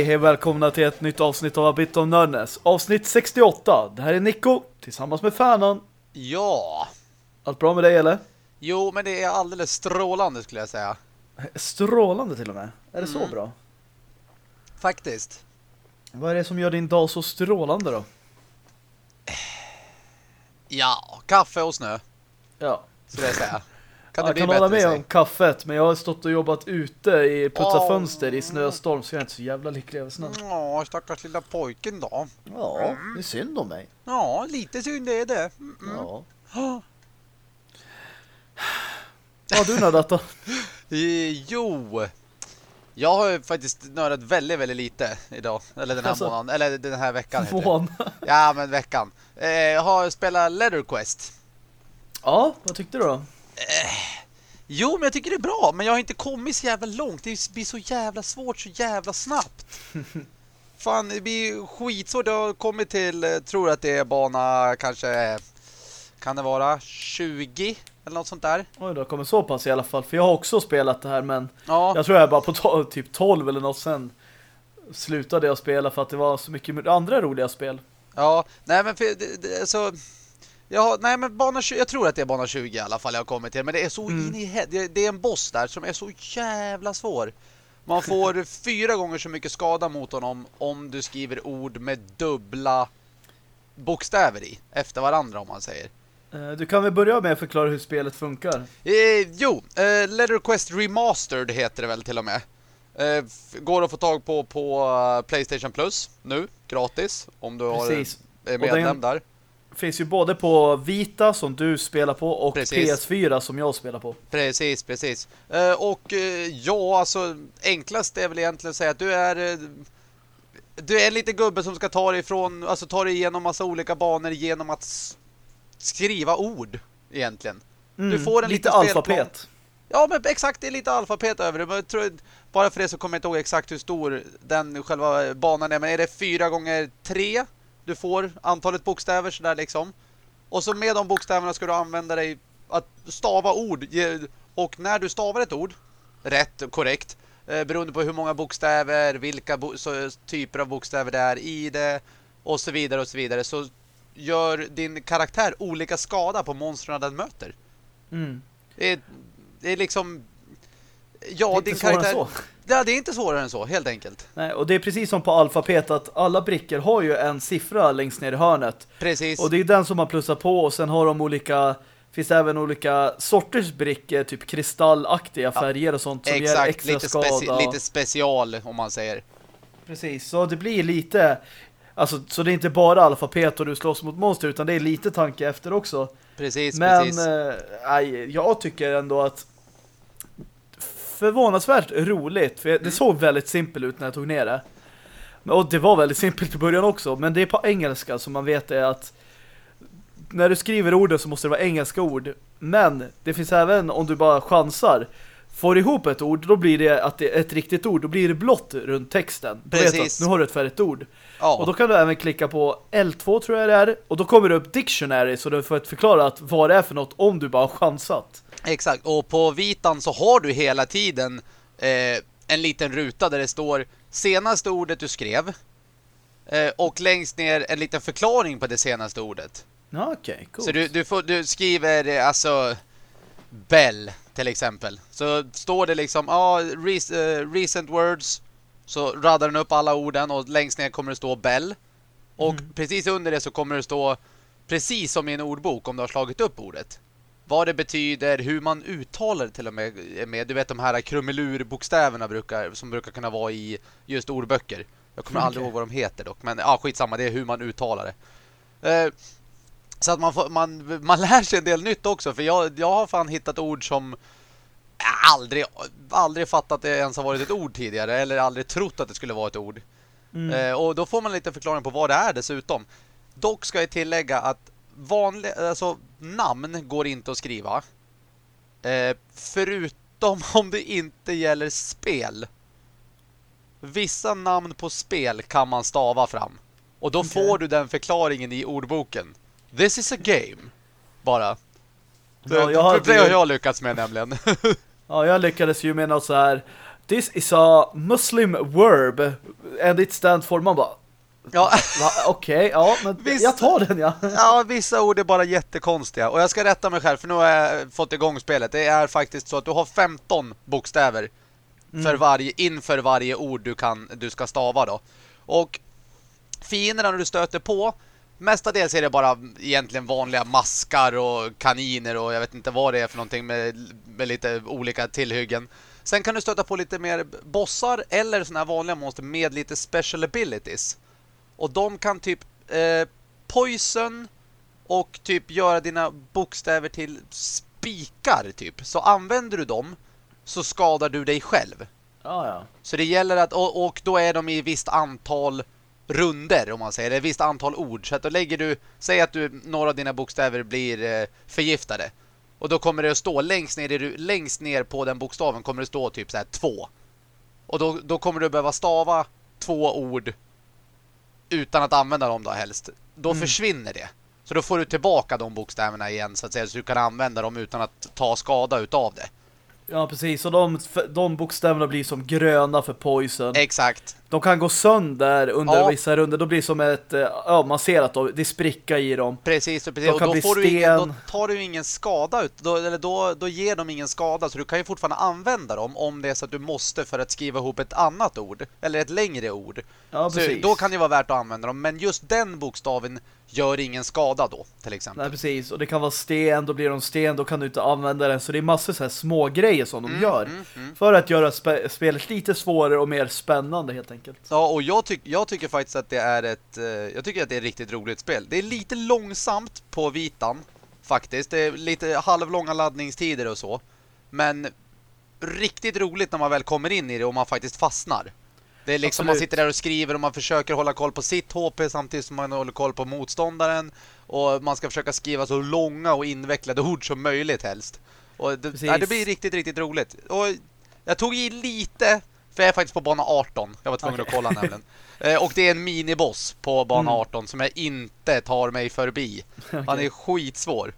Okej, hej välkomna till ett nytt avsnitt av A Bit of Nerdness. Avsnitt 68. Det här är Nico tillsammans med Fanon. Ja. Allt bra med dig eller? Jo, men det är alldeles strålande skulle jag säga. Strålande till och med. Är det så Mm. bra? Faktiskt. Vad är det som gör din dag så strålande då? Ja, kaffe och snö Ja, skulle jag säga. Kan jag kan hålla med säg? om kaffet, men jag har stått och jobbat ute i putsa Åh. fönster i snöstorm så jag är inte så jävla lycklig över snön. Ja, stackars lilla pojken då. Ja, det är synd om mig. Ja, lite synd är det. Mm -mm. Ja. Vad har du nördat då? Eh, Jo. Jag har ju faktiskt nördat väldigt, väldigt lite idag. Eller den här Alltså. månaden. Eller den här veckan. Mån. Ja, men veckan. Eh, Jag har spelat Leather Quest. Ja, vad tyckte du då? Jo, men jag tycker det är bra. Men jag har inte kommit så jävla långt. Det blir så jävla svårt så jävla snabbt. Fan, det blir skitsvårt. Jag har kommit till, eh, tror att det är bana kanske, kan det vara 20 eller något sånt där? Oj, det kommit så pass i alla fall. För jag har också spelat det här, men Ja, jag tror jag är bara på to- typ 12 eller något sen slutade jag spela för att det var så mycket andra roliga spel. ja. Nej, men för, det, det, alltså, ja, nej, men bana 20, jag tror att det är bana 20 i alla fall jag har kommit till. Men det är så Mm. in i det, det är en boss där som är så jävla svår. Man får fyra gånger så mycket skada mot honom om du skriver ord med dubbla bokstäver i efter varandra om man säger. Eh, Du kan väl börja med att förklara hur spelet funkar? Eh, jo, eh, Letter Quest Remastered heter det väl till och med. Eh, går att få tag på på eh, Playstation Plus nu, gratis, om du har, Precis. är medlem den- där. Finns ju både på Vita som du spelar på och Precis. PS4 som jag spelar på. Precis, precis. Eh, och eh, ja, alltså enklast är väl egentligen att säga att du är eh, du är en liten gubbe som ska ta dig ifrån, alltså ta dig igenom massa olika banor genom att skriva ord egentligen. Mm, Du får en lite alfabet. Ja, men exakt, det är lite alfabet över det. Men jag tror, bara för det så kommer jag inte ihåg exakt hur stor den själva banan är. Men är det fyra gånger tre du får antalet bokstäver sådär liksom. Och så med de bokstäverna ska du använda dig att stava ord. Och när du stavar ett ord, rätt, korrekt, eh, beroende på hur många bokstäver, vilka bo så, typer av bokstäver det är i det och så vidare och så vidare. Så gör din karaktär olika skada på monstren den möter. Mm. Det är, det är liksom... Det Ja, är din karaktär... så. Ja, det är inte svårare än så, helt enkelt. Nej, och det är precis som på alfabet att alla brickor har ju en siffra längst ner i hörnet. Precis. Och det är den som man plussar på och sen har de olika finns även olika sorters brickor, typ kristallaktiga färger och sånt som ger Exakt, extra lite, skada. speci lite special om man säger. Precis, så det blir lite alltså, så det är inte bara alfabet och du slåss mot monster utan det är lite tanke efter också. Precis, Men precis. eh, aj, jag tycker ändå att förvånansvärt roligt. För det såg väldigt simpelt ut när jag tog ner det. Och det var väldigt simpelt i början också. Men det är på engelska så man vet det att när du skriver orden så måste det vara engelska ord. Men det finns även om du bara chansar får ihop ett ord, då blir det att det är ett riktigt ord. Då blir det blått runt texten. Precis. att nu har du ett färdigt ord. ja. Och då kan du även klicka på L2 tror jag det är. Och då kommer det upp Dictionary så du får ett förklarat vad det är för något om du bara har chansat. Exakt, och på vitan så har du hela tiden eh, en liten ruta där det står senaste ordet du skrev. Eh, och längst ner en liten förklaring på det senaste ordet. Okej, cool. Så du, du, får, du skriver eh, alltså Bell till exempel. Så står det liksom ah, rec recent words så raddar den upp alla orden och längst ner kommer det stå Bell. Och Mm. precis under det så kommer det stå precis som i en ordbok om du har slagit upp ordet. Vad det betyder, hur man uttalar det till och med, med. Du vet de här krumelurbokstäverna brukar, som brukar kunna vara i just ordböcker. Jag kommer aldrig Okej. ihåg vad de heter dock. Men ja, skitsamma, det är hur man uttalar det. Eh, så att man, får, man, man lär sig en del nytt också. För jag, jag har fan hittat ord som aldrig, aldrig fattat att det ens har varit ett ord tidigare. Eller aldrig trott att det skulle vara ett ord. Mm. Eh, och då får man lite förklaring på vad det är dessutom. Dock ska jag tillägga att vanliga, alltså namn går inte att skriva. Eh, förutom om det inte gäller spel. Vissa namn på spel kan man stava fram. Och då Okej. får du den förklaringen i ordboken. This is a game. Bara. Ja, jag hade det har jag lyckats med nämligen. Ja, jag lyckades ju med något så här This is a Muslim verb and it stands for man bara Ja. Okej, ja, men Visst. jag tar den ja. ja, vissa ord är bara jättekonstiga. Och jag ska rätta mig själv för nu har jag fått igång spelet. Det är faktiskt så att du har 15 bokstäver för varje, inför varje ord du, kan, du ska stava då. Och fienderna du stöter på Mestadels är det bara egentligen vanliga maskar och kaniner och jag vet inte vad det är för någonting med, med lite olika tillhyggen. Sen kan du stöta på lite mer bossar eller såna här vanliga monster med lite special abilities. Och de kan typ eh, poison och typ göra dina bokstäver till spikar typ. Så använder du dem så skadar du dig själv. Ja, ja. Så det gäller att, och, och då är de i visst antal runder om man säger, det ett visst antal ord. Så att då lägger du, säg att du, några av dina bokstäver blir eh, förgiftade. Och då kommer det att stå längst ner, längst ner på den bokstaven kommer det stå typ så här två. Och då, då kommer du behöva stava två ord utan att använda dem då helst. Då försvinner det. Så då får du tillbaka de bokstäverna igen så att säga så du kan använda dem utan att ta skada utav det. Ja, precis. Och de, de bokstäverna blir som gröna för poison. Exakt. De kan gå sönder under Ja. vissa runder. Då blir det som ett... eh, Ja, man ser att de, det spricka i dem. Precis, och, precis. De och kan då, bli får du ingen, då sten. tar du ingen skada ut, då, eller då, då ger de ingen skada så du kan ju fortfarande använda dem om det är så att du måste för att skriva ihop ett annat ord eller ett längre ord. Ja, så precis. då kan det vara värt att använda dem, men just den bokstaven gör ingen skada då, till exempel. Nej, precis. Och det kan vara sten, då blir de sten, då kan du inte använda den. Så det är massor så här små grejer som de gör. mm, För att göra spe spelet lite svårare och mer spännande helt enkelt. Ja, och jag, tyck, jag tycker faktiskt att det är ett eh, jag tycker att det är ett riktigt roligt spel. Det är lite långsamt på vitan faktiskt. Det är lite halvlånga laddningstider och så. Men riktigt roligt när man väl kommer in i det och man faktiskt fastnar. Det är liksom man Absolut. sitter där och skriver och man försöker hålla koll på sitt HP samtidigt som man håller koll på motståndaren och man ska försöka skriva så långa och invecklade ord som möjligt helst. Och det, nej, det blir riktigt riktigt roligt. Och jag tog i lite för jag är faktiskt på bana 18. Jag var tvungen Okej. att kolla nämligen. Eh, och det är en miniboss på bana Mm. 18 som jag inte tar mig förbi. Han är skitsvår.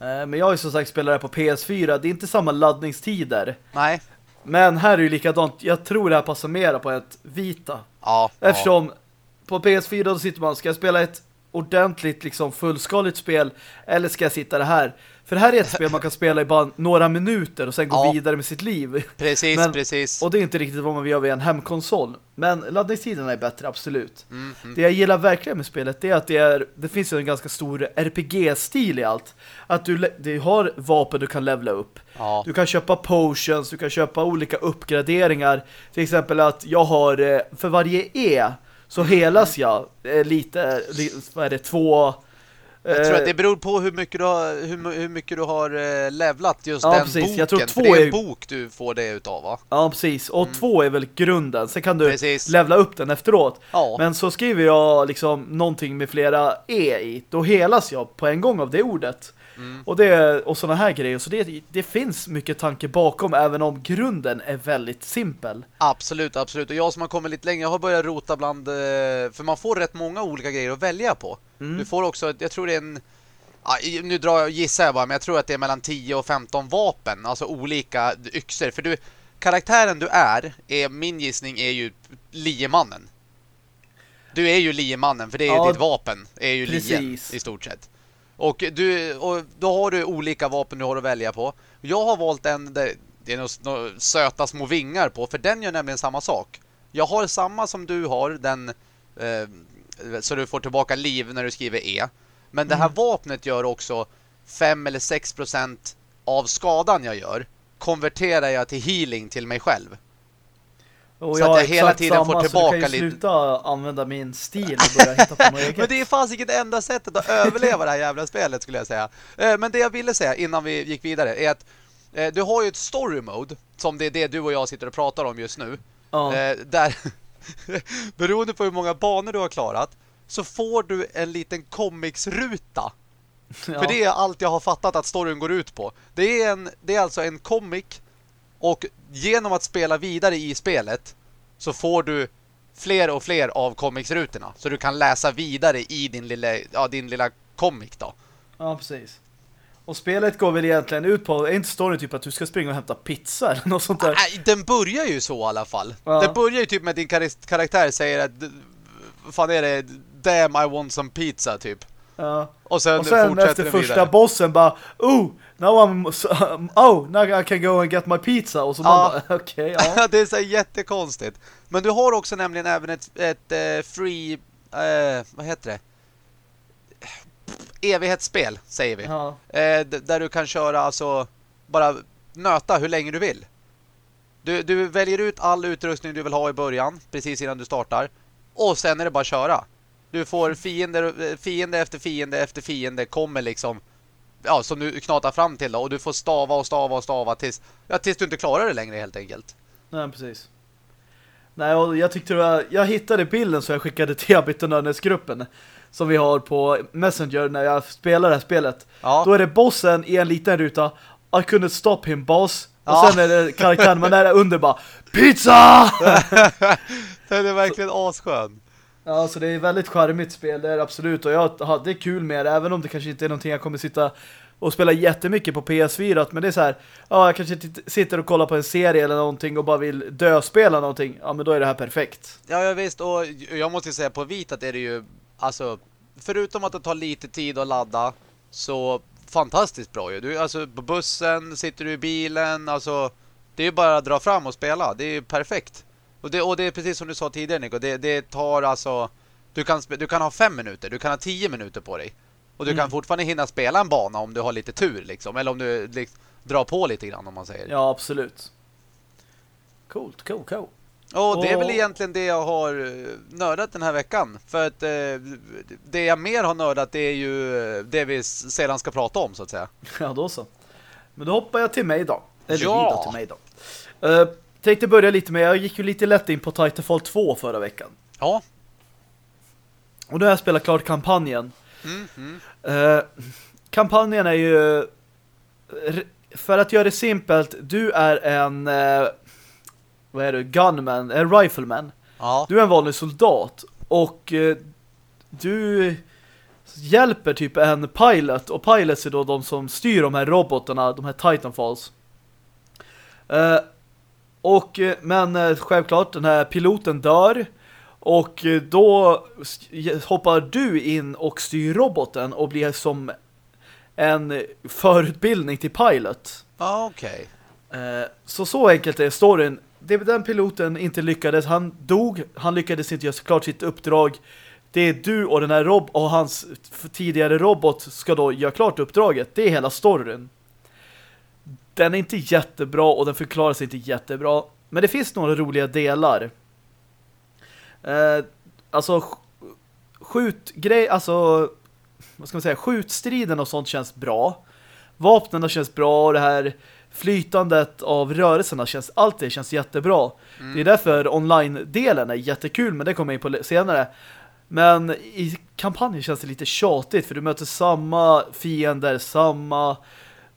Eh, Men jag ju som sagt här på PS4. Det är inte samma laddningstider. Nej. Men här är ju likadant. Jag tror det här passar mera på ett vita. Ja. ja. Eftersom på PS4 då sitter man, ska jag spela ett ordentligt liksom fullskaligt spel eller ska jag sitta det här? För det här är ett spel man kan spela i bara några minuter och sen gå Ja. vidare med sitt liv. Precis, Men- precis. Och det är inte riktigt vad man vill göra vid en hemkonsol. Men laddningstiderna är bättre, absolut. Mm, mm. Det jag gillar verkligen med spelet är att det, är, det finns en ganska stor RPG-stil i allt. Att du, du har vapen du kan levla upp. Ja. Du kan köpa potions, du kan köpa olika uppgraderingar. Till exempel att jag har, eh, för varje E så helas jag eh, lite, li- vad är det, två... Jag tror eh, att det beror på hur mycket du har, hur, hur mycket du har eh, levlat just Ja, den precis. boken. Jag tror För två det är en bok du får det utav va? Ja, precis. Och två är väl grunden. Sen kan du Mm. Precis. levla upp den efteråt. Ja. Men så skriver jag liksom någonting med flera E i. Då helas jag på en gång av det ordet. Mm. Och, det, och sådana här grejer. Så det, det finns mycket tanke bakom även om grunden är väldigt simpel. Absolut, absolut. Och jag som har kommit lite längre, jag har börjat rota bland... eh, För man får rätt många olika grejer att välja på. Mm. Du får också, jag tror det är en... Nu drar jag, gissar jag bara, men jag tror att det är mellan 10 och 15 vapen. Alltså olika yxor. För du, karaktären du är, är min gissning är ju liemannen. Du är ju liemannen, för det är ju Ja, ditt vapen. är ju lien precis. i stort sett. Och, du, och då har du olika vapen du har att välja på. Jag har valt en där det är några, söta små vingar på, för den gör nämligen samma sak. Jag har samma som du har, den eh, så du får tillbaka liv när du skriver E. Men det här Mm. vapnet gör också 5 eller 6 procent av skadan jag gör konverterar jag till healing till mig själv. Och Så att har jag hela tiden får samma, tillbaka så du kan ju lite- sluta använda min stil och börja hitta på något eget. Men det är fasiken det enda sättet att överleva det här jävla spelet skulle jag säga. Eh, Men det jag ville säga innan vi gick vidare är att eh, du har ju ett story mode som det är det du och jag sitter och pratar om just nu. Ja. Eh, Där beroende på hur många banor du har klarat så får du en liten comicsruta. ja. För det är allt jag har fattat att storyn går ut på. Det är, en, det är alltså en comic och genom att spela vidare i spelet så får du fler och fler av comicsrutorna. Så du kan läsa vidare i din lilla, ja, din lilla comic då. Ja, precis. Och spelet går väl egentligen ut på, är inte storyn typ att du ska springa och hämta pizza eller något sånt där? Nej, den börjar ju så i alla fall. Ja. Den börjar ju typ med din kar karaktär säger att fan är det? Damn, I want some pizza, typ. Ja. Och sen, Och sen efter första vidare. bossen bara, oh, now I'm, so- oh, now I can go and get my pizza. Och så Ja. man okej, ja. det är så jättekonstigt. Men du har också nämligen även ett, ett eh, free, eh, vad heter det? Evighetsspel, säger vi. ja. D- där du kan köra alltså bara nöta hur länge du vill. Du, du väljer ut all utrustning du vill ha i början, precis innan du startar. Och sen är det bara att köra. Du får fiender, fiende efter fiende efter fiende kommer liksom ja, som du knatar fram till då. Och du får stava och stava och stava tills, ja, tills du inte klarar det längre helt enkelt. Nej, precis. Nej, och jag tyckte var, jag hittade bilden så jag skickade till Abitonörnes-gruppen som vi har på Messenger när jag spelar det här spelet. Ja. Då är det bossen i en liten ruta I couldn't stop him, boss. Och Ja. sen är det karaktären, där är under bara Pizza! Den är verkligen asskön. Ja, så det är väldigt charmigt spel, det är absolut. Och jag hade kul med det, även om det kanske inte är någonting jag kommer sitta och spela jättemycket på PS4. Men det är så här, ja, jag kanske sitter och kollar på en serie eller någonting och bara vill döspela någonting. Ja, men då är det här perfekt. Ja, ja visst. Och jag måste säga på vit att är det ju, alltså, förutom att det tar lite tid att ladda, så fantastiskt bra ju. Du, alltså, på bussen, sitter du i bilen, alltså, det är ju bara att dra fram och spela. Det är ju perfekt. Och det, och det är precis som du sa tidigare, Nico. Det, det tar alltså, du kan, du kan ha fem minuter, du kan ha tio minuter på dig. Och du Mm. kan fortfarande hinna spela en bana om du har lite tur, liksom. Eller om du liksom, drar på lite grann, om man säger. Ja, absolut. Coolt, cool, cool. Och det är väl egentligen det jag har eh, nördat den här veckan. För att eh, det jag mer har nördat det är ju eh, det vi sedan ska prata om så att säga. Ja, då så. Men då hoppar jag till mig då. Eller Ja. till mig då. Uh, tänkte börja lite med, jag gick ju lite lätt in på Titanfall 2 förra veckan. Ja. Och då har jag spelat klart kampanjen. Mm, mm. Eh, kampanjen är ju för att göra det simpelt, du är en eh, vad är du? Gunman, en rifleman. Ja. Du är en vanlig soldat och eh, du hjälper typ en pilot och pilots är då de som styr de här robotarna, de här Titanfalls. Och eh, men eh, självklart den här piloten dör och eh, då hoppar du in och styr roboten och blir som en förutbildning till pilot. Ja, okej. Eh, Så så enkelt är storyn. Det den piloten inte lyckades, han dog, han lyckades inte göra klart sitt uppdrag. Det är du och den här rob och hans tidigare robot ska då göra klart uppdraget. Det är hela storyn. Den är inte jättebra och den förklarar sig inte jättebra. Men det finns några roliga delar. Eh, alltså sk- skjutgrej, alltså vad ska man säga, skjutstriden och sånt känns bra. Vapnen känns bra och det här flytandet av rörelserna känns, allt det känns jättebra. Det är därför online-delen är jättekul, men det kommer jag in på senare. Men i kampanjen känns det lite tjatigt för du möter samma fiender, samma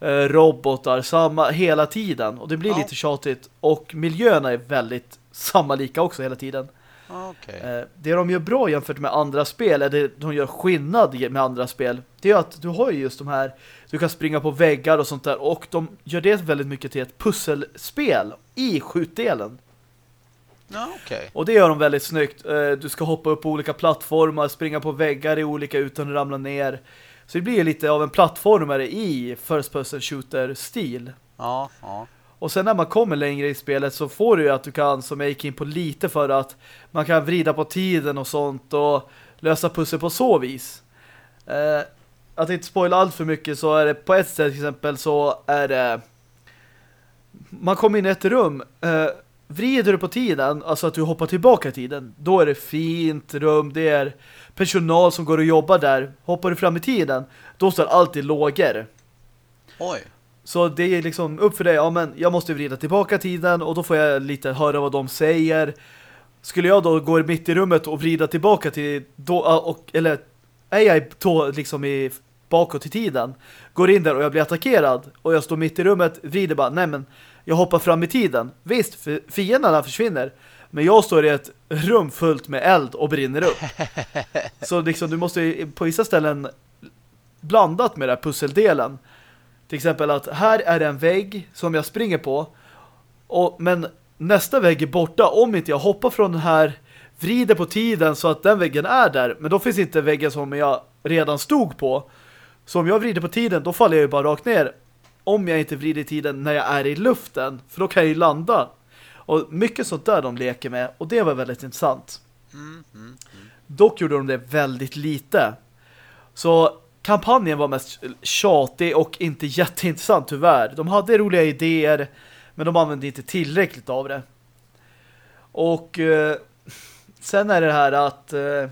robotar, samma hela tiden. Och det blir Ja. lite tjatigt. Och miljöerna är väldigt samma lika också hela tiden. Okej. Eh, Det de gör bra jämfört med andra spel, eller det de gör skillnad med andra spel, det är att du har ju just de här, du kan springa på väggar och sånt där, och de gör det väldigt mycket till ett pusselspel i skjutdelen. Ja, okej. Och det gör de väldigt snyggt. Eh, Du ska hoppa upp på olika plattformar, springa på väggar i olika utan att ramla ner. Så det blir lite av en plattformare i first person shooter-stil. Ja, ja. Och sen när man kommer längre i spelet så får du ju att du kan, som jag gick in på lite för att man kan vrida på tiden och sånt och lösa pussel på så vis. Eh, att inte spoila allt för mycket så är det på ett sätt till exempel så är det man kommer in i ett rum eh, vrider du på tiden, alltså att du hoppar tillbaka i tiden, då är det fint rum, det är personal som går och jobbar där. Hoppar du fram i tiden, då står alltid lågor. Oj. Så det är liksom upp för dig, ja men jag måste vrida tillbaka tiden och då får jag lite höra vad de säger. Skulle jag då gå mitt i rummet och vrida tillbaka till då, och, eller är jag då liksom i bakåt i tiden, går in där och jag blir attackerad och jag står mitt i rummet, vrider bara, nej men jag hoppar fram i tiden. Visst, fienderna försvinner. Men jag står i ett rum fullt med eld och brinner upp. Så liksom du måste på vissa ställen blandat med den här pusseldelen. Till exempel att här är en vägg som jag springer på och, men nästa vägg är borta om inte jag hoppar från den här vrider på tiden så att den väggen är där. Men då finns inte väggen som jag redan stod på. Så om jag vrider på tiden, då faller jag ju bara rakt ner. Om jag inte vrider tiden när jag är i luften. För då kan jag ju landa. Och mycket sånt där de leker med. Och det var väldigt intressant. Mm, mm, mm. Dock gjorde de det väldigt lite. Så kampanjen var mest tjatig och inte jätteintressant tyvärr. De hade roliga idéer men de använde inte tillräckligt av det. Och eh, sen är det här att eh,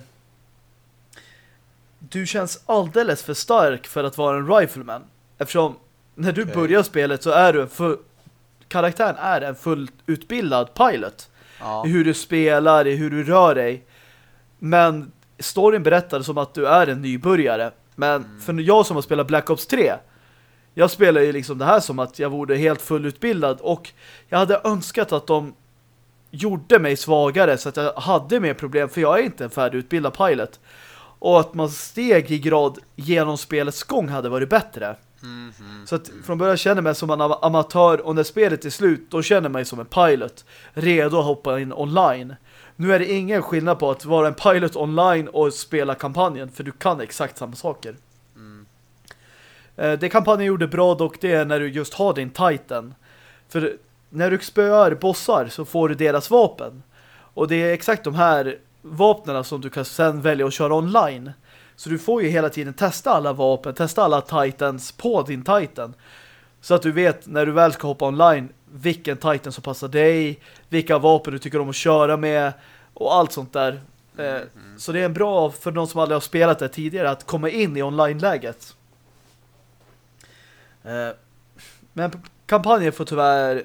du känns alldeles för stark för att vara en rifleman. Eftersom när du Okej. börjar spelet så är du en karaktären är en fullt utbildad pilot. Ja. I hur du spelar, i hur du rör dig. Men storyn berättar som att du är en nybörjare. Men för jag som har spelat Black Ops 3 jag spelar ju liksom det här som att jag vore helt fullutbildad och jag hade önskat att de gjorde mig svagare så att jag hade mer problem för jag är inte en färdigutbildad pilot. Och att man steg i grad genom spelets gång hade varit bättre. Mm, mm. Så att från början känner jag mig som en am- amatör och när spelet är slut då känner jag mig som en pilot redo att hoppa in online. Nu är det ingen skillnad på att vara en pilot online och spela kampanjen för du kan exakt samma saker. Mm. Eh, Det kampanjen gjorde bra dock det är när du just har din titan. För när du spöar bossar så får du deras vapen. Och det är exakt de här vapnena som du kan sen välja att köra online. Så du får ju hela tiden testa alla vapen, testa alla titans på din titan. Så att du vet när du väl ska hoppa online vilken titan som passar dig, vilka vapen du tycker om att köra med och allt sånt där. Eh, Så det är en bra för någon som aldrig har spelat det tidigare att komma in i online-läget. Eh, Men kampanjen får tyvärr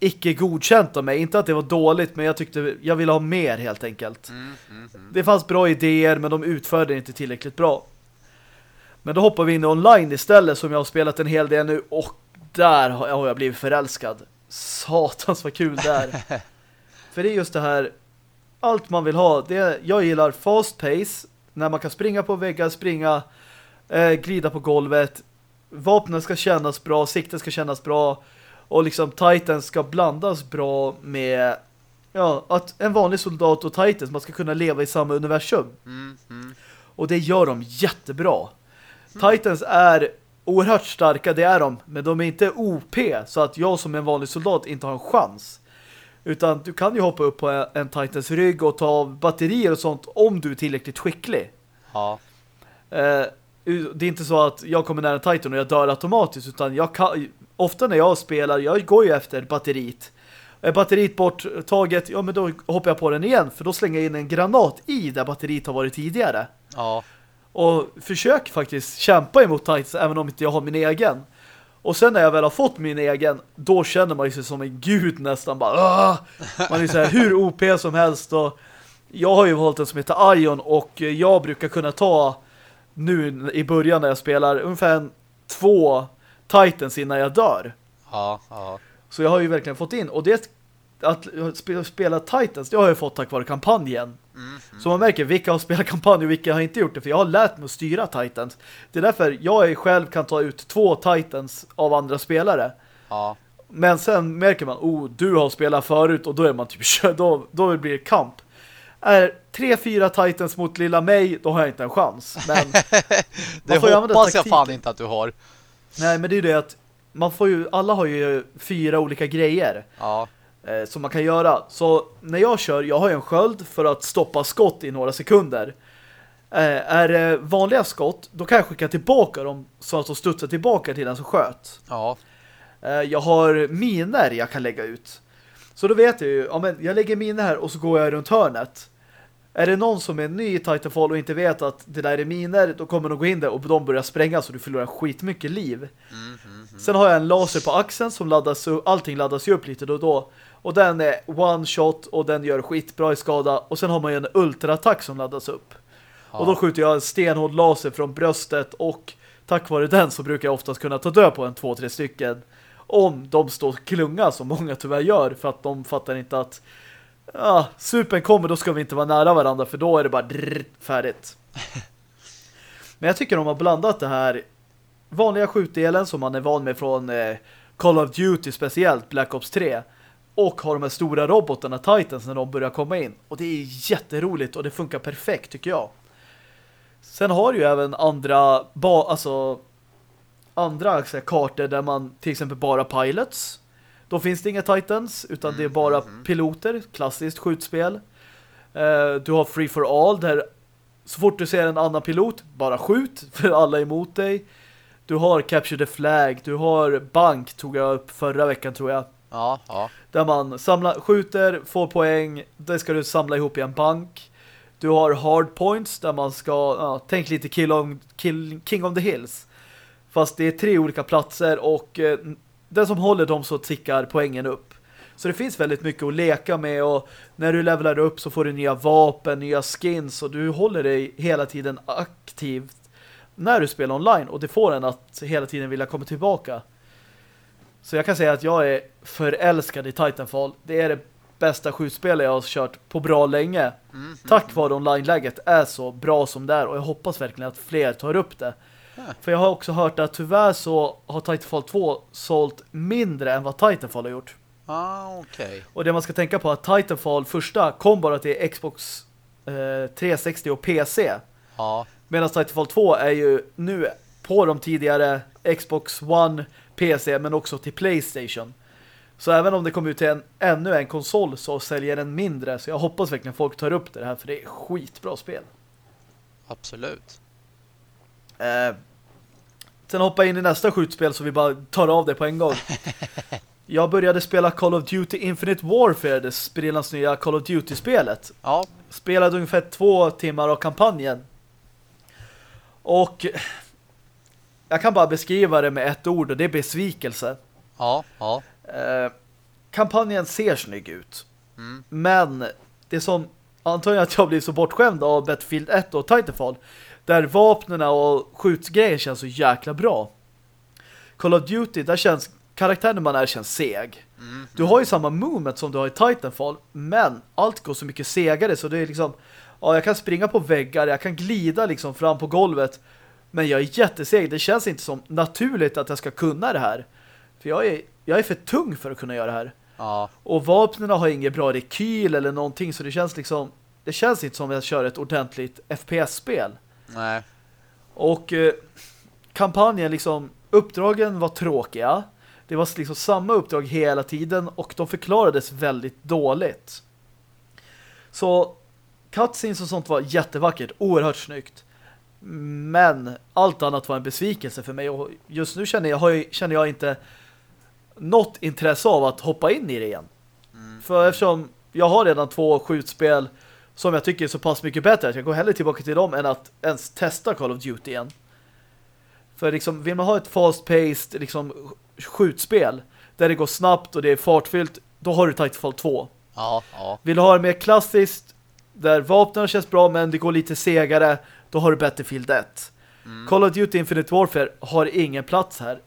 icke godkänt av mig. Inte att det var dåligt, men jag tyckte jag ville ha mer helt enkelt. Mm, mm, mm. Det fanns bra idéer, men de utförde inte tillräckligt bra. Men då hoppar vi in online istället, som jag har spelat en hel del nu, och där har har jag blivit förälskad. Satans vad kul det är. För det är just det här, allt man vill ha. Det är, jag gillar fast pace, när man kan springa på väggar, springa, eh, glida på golvet. Vapnen ska kännas bra, sikten ska kännas bra. Och liksom Titan ska blandas bra med ja, att en vanlig soldat och Titans, man ska kunna leva i samma universum. Mm, mm. Och det gör de jättebra. Titans är oerhört starka, det är de. Men de är inte OP så att jag som en vanlig soldat inte har en chans. Utan du kan ju hoppa upp på en Titans rygg och ta av batterier och sånt om du är tillräckligt skicklig. Ja. Eh, det är inte så att jag kommer nära Titan och jag dör automatiskt utan jag kan, ofta när jag spelar, jag går ju efter batteriet. Är batteriet borttaget, ja men då hoppar jag på den igen för då slänger jag in en granat i där batteriet har varit tidigare. Ja. Och försök faktiskt kämpa emot Titans även om inte jag har min egen. Och sen när jag väl har fått min egen, då känner man sig som en gud nästan. Bara, "Åh!" man är så här hur OP som helst. Och jag har ju valt en som heter Ion och jag brukar kunna ta nu i början när jag spelar ungefär en, två Titans innan jag dör. Ja. Ja. Så jag har ju verkligen fått in. Och det att spe- spela Titans, det har jag fått tack vare kampanjen. Mm, Så man märker vilka har spelat kampanj och vilka har inte gjort det. För jag har lärt mig att styra Titans. Det är därför jag själv kan ta ut två Titans av andra spelare. ja. Men sen märker man, oh, du har spelat förut och då är man typ då, då blir det kamp. Är tre, fyra Titans mot lilla mig, då har jag inte en chans. Men Det hoppas jag fan inte att du har. nej, men det är ju det att man får ju, alla har ju fyra olika grejer. Ja. eh, som man kan göra. Så när jag kör, jag har ju en sköld för att stoppa skott i några sekunder. Eh, är det vanliga skott, då kan jag skicka tillbaka dem så att de studsar tillbaka till den som sköt. Ja. Eh, jag har miner jag kan lägga ut. Så då vet jag ju, ja, men jag lägger miner här och så går jag runt hörnet. Är det någon som är ny i Titanfall och inte vet att det där är miner, då kommer de gå in där och de börjar spränga så du förlorar skitmycket liv. Mm, mm, mm. Sen har jag en laser på axeln som laddas upp, allting laddas ju upp lite då och då. Och den är one shot och den gör skitbra i skada. Och sen har man ju en ultraattack som laddas upp. Och då skjuter jag en stenhård laser från bröstet och tack vare den så brukar jag oftast kunna ta död på en två, tre stycken. Om de står klunga som många tyvärr gör för att de fattar inte att ja, supern kommer, då ska vi inte vara nära varandra för då är det bara drrrt, färdigt. Men jag tycker de har blandat det här vanliga skjutdelen som man är van med från eh, Call of Duty speciellt, Black Ops 3 och har de här stora robotarna Titans när de börjar komma in. Och det är jätteroligt och det funkar perfekt tycker jag. Sen har du ju även andra alltså andra alltså, kartor där man till exempel bara pilots. Då finns det inga Titans utan det är bara mm, mm, piloter, klassiskt skjutspel. Uh, du har Free for All där så fort du ser en annan pilot, bara skjut för alla är emot dig. Du har Capture the Flag, du har Bank tog jag upp förra veckan tror jag. Ja, ja. Där man samlar, skjuter, får poäng, det ska du samla ihop i en bank. Du har hard points där man ska, ja, tänk lite kill on, kill, King of the Hills. Fast det är tre olika platser och eh, den som håller dem så tickar poängen upp. Så det finns väldigt mycket att leka med och när du levlar upp så får du nya vapen, nya skins och du håller dig hela tiden aktivt när du spelar online och det får en att hela tiden vilja komma tillbaka. Så jag kan säga att jag är förälskad i Titanfall. Det är det bästa skjutspel jag har kört på bra länge. Mm, mm, Tack vare online-läget är så bra som det är och jag hoppas verkligen att fler tar upp det. För jag har också hört att tyvärr så har Titanfall 2 sålt mindre än vad Titanfall har gjort. Ah, okay. Och det man ska tänka på är att Titanfall första kom bara till Xbox eh, 360 och PC. Ah. Medan Titanfall 2 är ju nu på de tidigare Xbox One, PC men också till Playstation. Så även om det kommer ut till en, ännu en konsol så säljer den mindre. Så jag hoppas verkligen folk tar upp det här för det är skitbra spel. Absolut. Eh, sen hoppa in i nästa skjutspel så vi bara tar av det på en gång. Jag började spela Call of Duty Infinite Warfare, det spelans nya Call of Duty-spelet. Ja. Spelade ungefär två timmar av kampanjen. Och jag kan bara beskriva det med ett ord och det är besvikelse. Ja, ja. Eh, kampanjen ser snygg ut. Mm. Men det som antagligen att jag blir så bortskämd av Battlefield 1 och Titanfall där vapnen och skjutgrejer känns så jäkla bra. Call of Duty, där känns karaktären man är känns seg. Mm. Du har ju samma movement som du har i Titanfall, men allt går så mycket segare så det är liksom ja, jag kan springa på väggar, jag kan glida liksom fram på golvet men jag är jätteseg. Det känns inte som naturligt att jag ska kunna det här. För jag är, jag är för tung för att kunna göra det här. Ja. Och vapnen har inget bra rekyl eller någonting så det känns liksom det känns inte som att jag kör ett ordentligt FPS-spel. Nej. Och eh, kampanjen liksom uppdragen var tråkiga. Det var liksom samma uppdrag hela tiden och de förklarades väldigt dåligt. Så cutscenes och sånt var jättevackert, oerhört snyggt. Men allt annat var en besvikelse för mig och just nu känner jag, känner jag inte något intresse av att hoppa in i det igen. Mm. För eftersom jag har redan två skjutspel som jag tycker är så pass mycket bättre att jag går hellre tillbaka till dem än att ens testa Call of Duty igen. För liksom, vill man ha ett fast-paced liksom, skjutspel där det går snabbt och det är fartfyllt, då har du Titanfall 2. Ja, ja. Vill du ha det mer klassiskt där vapnen känns bra men det går lite segare, då har du Battlefield 1. Mm. Call of Duty Infinite Warfare har ingen plats här.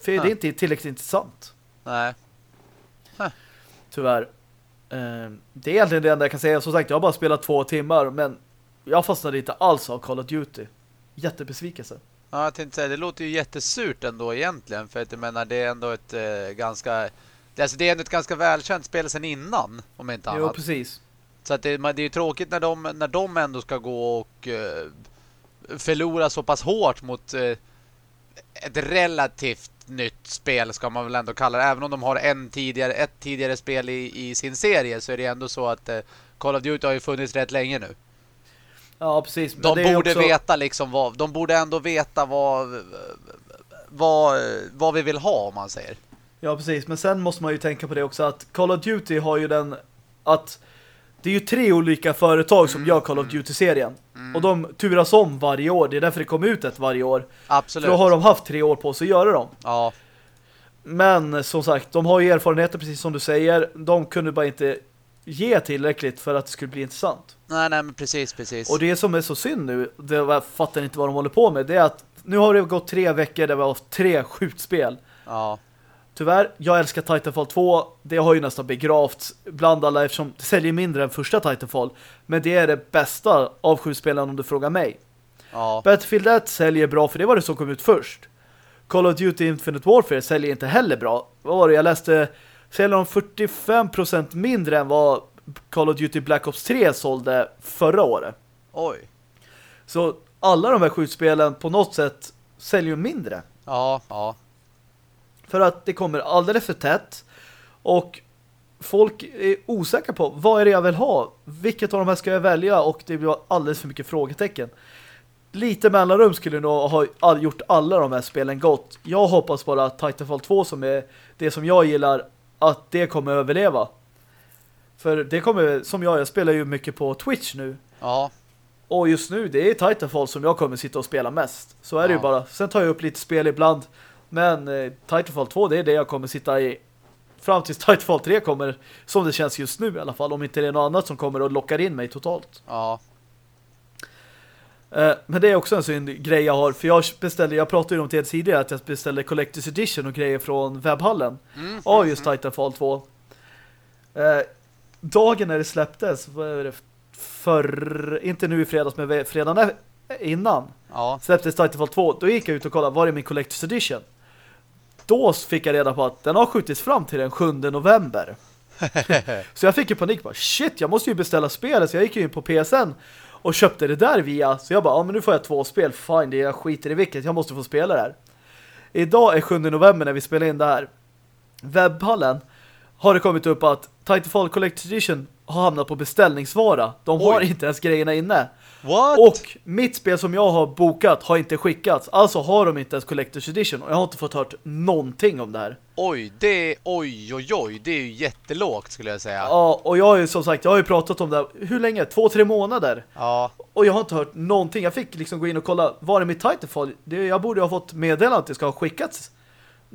För ja. det är inte tillräckligt intressant. Nej. Huh. Tyvärr. Eh, det är egentligen det enda jag kan säga. Som sagt, jag har bara spelat två timmar, men jag fastnade inte alls av Call of Duty. Jättebesvikelse. Ja, jag tänkte säga, det låter ju jättesurt ändå egentligen. För att jag menar, det är ändå ett eh, ganska... Alltså det är ändå ett ganska välkänt spel sen innan, om inte annat. Jo, precis. Så att det, det är ju tråkigt när de, när de ändå ska gå och eh, förlora så pass hårt mot eh, ett relativt nytt spel ska man väl ändå kalla det. Även om de har en tidigare, ett tidigare spel i, i sin serie så är det ändå så att eh, Call of Duty har ju funnits rätt länge nu. Ja, precis. Men de borde också... veta liksom vad, de borde ändå veta vad, vad, vad vi vill ha om man säger. Ja, precis. Men sen måste man ju tänka på det också att Call of Duty har ju den att det är ju tre olika företag som mm. gör Call of Duty-serien. Mm. Och de turas om varje år. Det är därför det kommer ut ett varje år. Absolut. För då har de haft tre år på sig att göra dem. Ja. Men som sagt, de har ju erfarenheter precis som du säger. De kunde bara inte ge tillräckligt för att det skulle bli intressant. Nej, nej, men precis, precis. Och det som är så synd nu, det jag fattar inte vad de håller på med, det är att nu har det gått tre veckor där vi har haft tre skjutspel. Ja. Tyvärr, jag älskar Titanfall 2. Det har ju nästan begravt bland alla eftersom det säljer mindre än första Titanfall. Men det är det bästa av skjutspelen om du frågar mig. Ja. Battlefield 1 säljer bra för det var det som kom ut först. Call of Duty Infinite Warfare säljer inte heller bra. Vad var det? Jag läste säljer de 45% mindre än vad Call of Duty Black Ops 3 sålde förra året. Oj. Så alla de här skjutspelen på något sätt säljer mindre. Ja, ja. För att det kommer alldeles för tätt och folk är osäkra på vad är det jag vill ha? Vilket av de här ska jag välja? Och det blir alldeles för mycket frågetecken. Lite mellanrum skulle nog ha gjort alla de här spelen gott. Jag hoppas bara att Titanfall 2 som är det som jag gillar att det kommer överleva. För det kommer, som jag, jag spelar ju mycket på Twitch nu. Ja. Och just nu, det är Titanfall som jag kommer sitta och spela mest. Så är ja. det ju bara. Sen tar jag upp lite spel ibland. Men eh, Titanfall 2, det är det jag kommer sitta i fram tills Titanfall 3 kommer, som det känns just nu i alla fall. Om inte det är något annat som kommer och lockar in mig totalt. Ja. Eh, men det är också en sån grej jag har. För jag beställde, jag pratade ju om det tidigare att jag beställde Collector's Edition och grejer från webbhallen. Mm, av just mm. Titanfall 2. Eh, dagen när det släpptes, vad är det, för, inte nu i fredags, men fredagen innan ja. släpptes Titanfall 2. Då gick jag ut och kollade, var är min Collector's Edition? Då fick jag reda på att den har skjutits fram till den 7 november. så jag fick ju panik bara, shit, jag måste ju beställa spelet. Så jag gick ju in på PSN och köpte det där via. Så jag bara, ja men nu får jag två spel. Fine, det jag skiter i vilket. Jag måste få spela det här. Idag är 7 november när vi spelar in det här. Webbhallen har det kommit upp att Titanfall Collector's Edition har hamnat på beställningsvara. De Oj. har inte ens grejerna inne. What? Och mitt spel som jag har bokat har inte skickats. Alltså har de inte ens Collector's Edition. Och jag har inte fått hört någonting om det här. Oj, det är, oj, oj, oj. Det är ju jättelågt skulle jag säga. Ja, och jag har ju som sagt, jag har ju pratat om det här. Hur länge? Två, tre månader. Ja. Och jag har inte hört någonting. Jag fick liksom gå in och kolla, var är mitt Titanfall? Det, jag borde ha fått meddelande att det ska ha skickats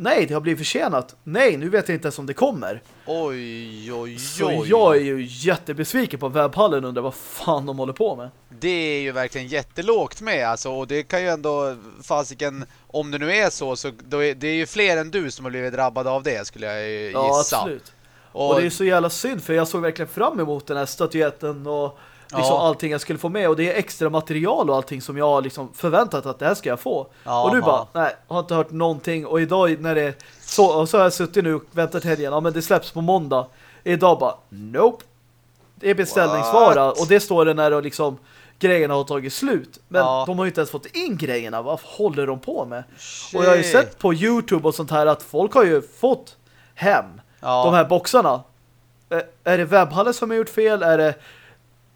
Nej, det har blivit försenat. Nej, nu vet jag inte ens om det kommer. Oj, oj, oj. Så jag är ju jättebesviken på webbhallen undrar vad fan de håller på med. Det är ju verkligen jättelågt med alltså, och det kan ju ändå fasiken, om det nu är så, så är, det är ju fler än du som har blivit drabbad av det skulle jag gissa. Ja, absolut. Och, och det är så jävla synd för jag såg verkligen fram emot den här statyetten och liksom ja. allting jag skulle få med och det är extra material och allting som jag har liksom förväntat att det här ska jag få. Aha. Och nu bara, nej, har inte hört någonting och idag när det så, så har jag suttit nu och väntat helgen, ja men det släpps på måndag. Idag bara, nope. Det är beställningsvara What? och det står det när det liksom grejerna har tagit slut. Men ja. de har ju inte ens fått in grejerna. Vad håller de på med? Shit. Och jag har ju sett på Youtube och sånt här att folk har ju fått hem ja. de här boxarna. Är det webbhallen som har gjort fel? Är det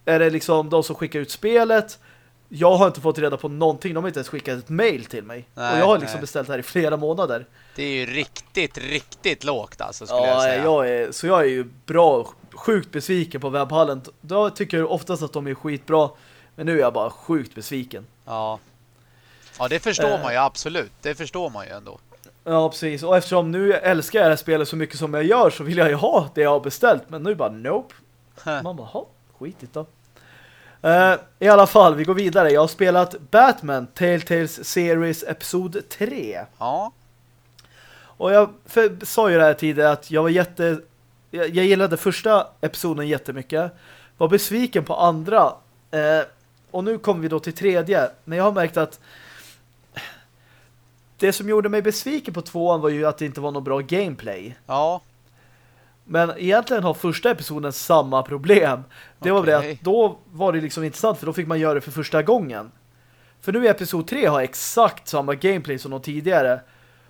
är det liksom de som skickar ut spelet? Jag har inte fått reda på någonting. De har inte ens skickat ett mail till mig. Nej, och jag har liksom nej. beställt här i flera månader. Det är ju riktigt, riktigt lågt alltså skulle ja, jag säga. Jag är, så jag är ju bra, sjukt besviken på webbhallen. Då tycker jag oftast att de är skitbra. Men nu är jag bara sjukt besviken. Ja. Ja, det förstår äh, man ju absolut. Det förstår man ju ändå. Ja, precis. Och eftersom nu älskar jag det här spelet så mycket som jag gör så vill jag ju ha det jag har beställt. Men nu bara, nope. Man bara, ha skitigt då. Uh, I alla fall, vi går vidare. Jag har spelat Batman Telltales Series Episod 3. Ja. Och jag för, sa ju det här tidigare att jag var jätte... Jag, jag gillade första episoden jättemycket. Var besviken på andra. Uh, och nu kommer vi då till tredje. Men jag har märkt att det som gjorde mig besviken på tvåan var ju att det inte var något bra gameplay. Ja. Men egentligen har första episoden samma problem. Det var det att då var det liksom intressant för då fick man göra det för första gången. För nu är episod 3 har exakt samma gameplay som de tidigare.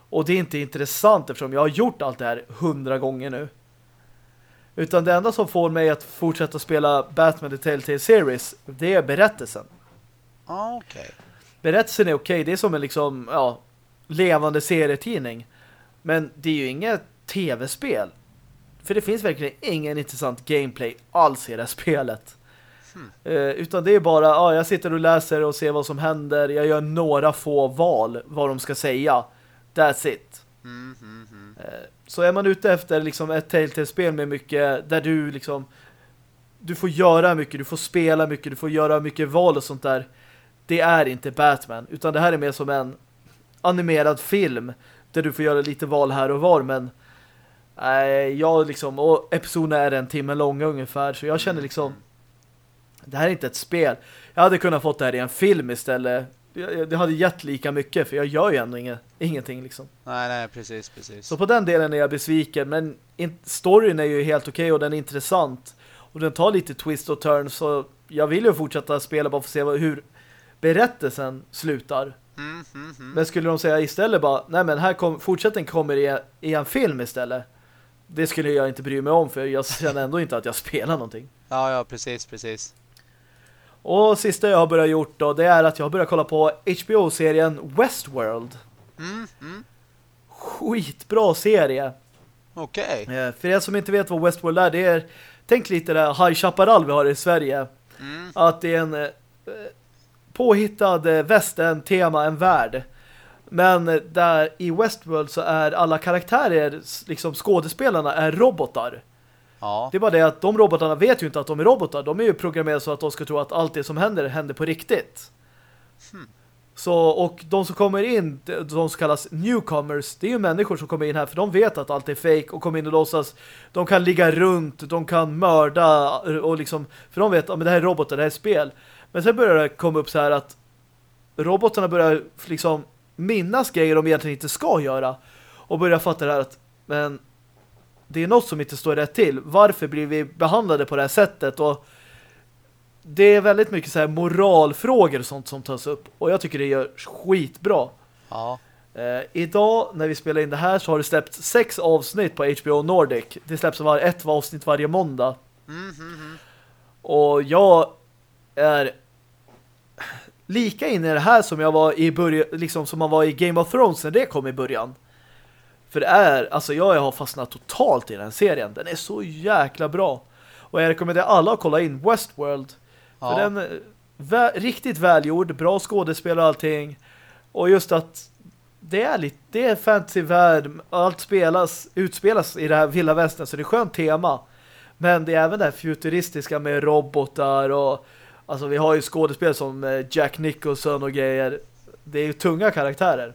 Och det är inte intressant eftersom jag har gjort allt det här hundra gånger nu. Utan det enda som får mig att fortsätta spela Batman The Telltale Series det är berättelsen. Ah, okay. Berättelsen är okej. Okay. Det är som en liksom, ja, levande serietidning. Men det är ju inget tv-spel. För det finns verkligen ingen intressant gameplay alls i det här spelet. Hmm. Uh, utan det är bara, ja, jag sitter och läser och ser vad som händer. Jag gör några få val vad de ska säga. That's it. Mm, mm, mm. Uh, så är man ute efter liksom ett Telltale-spel med mycket, där du liksom du får göra mycket, du får spela mycket, du får göra mycket val och sånt där. Det är inte Batman, utan det här är mer som en animerad film där du får göra lite val här och var, men jag liksom, och episoderna är en timme långa ungefär, så jag känner liksom det här är inte ett spel. Jag hade kunnat fått det här i en film istället. det hade gett lika mycket för jag gör ju ändå inga, ingenting liksom. Nej, nej, precis, precis. Så på den delen är jag besviken men storyn är ju helt okej okay och den är intressant. Och den tar lite twist och turn så jag vill ju fortsätta spela bara för att se hur berättelsen slutar. Mm, mm, mm. Men skulle de säga istället bara, nej men här kom, fortsättningen kommer i, i en film istället. Det skulle jag inte bry mig om för jag känner ändå inte att jag spelar någonting. Ja, ja, precis, precis. Och sista jag har börjat gjort då, det är att jag har börjat kolla på HBO-serien Westworld. Mm, mm. Skitbra serie. Okej. Okay. Eh, för er som inte vet vad Westworld är, det är tänk lite det High Chaparral vi har i Sverige. Mm. Att det är en eh, påhittad eh, västern-tema, en värld. Men där i Westworld så är alla karaktärer, liksom skådespelarna, är robotar. Ja. Det är bara det att de robotarna vet ju inte att de är robotar. De är ju programmerade så att de ska tro att allt det som händer händer på riktigt. Hmm. Så, och de som kommer in, de som kallas newcomers, det är ju människor som kommer in här för de vet att allt är fake och kommer in och låtsas. De kan ligga runt, de kan mörda och liksom, för de vet att det här är robotar, det här är spel. Men sen börjar det komma upp så här att robotarna börjar liksom minnas grejer de egentligen inte ska göra och börjar fatta det här att men det är något som inte står rätt till. Varför blir vi behandlade på det här sättet? Och det är väldigt mycket så här moralfrågor och sånt som tas upp. Och jag tycker det gör skitbra. Ja. Eh, idag när vi spelar in det här så har det släppts sex avsnitt på HBO Nordic. Det släpps var ett avsnitt varje måndag. Mm, mm, mm. Och jag är lika inne i det här som jag var i början, liksom som man var i Game of Thrones när det kom i början. För det är, alltså jag har fastnat totalt i den serien. Den är så jäkla bra. Och jag rekommenderar alla att kolla in Westworld. Ja. För den är vä riktigt välgjord, bra skådespel och allting. Och just att det är lite, det är fantasyvärld. Allt spelas, utspelas i det här vilda västern så det är skönt tema. Men det är även det här futuristiska med robotar och alltså vi har ju skådespel som eh, Jack Nicholson och grejer. Det är ju tunga karaktärer.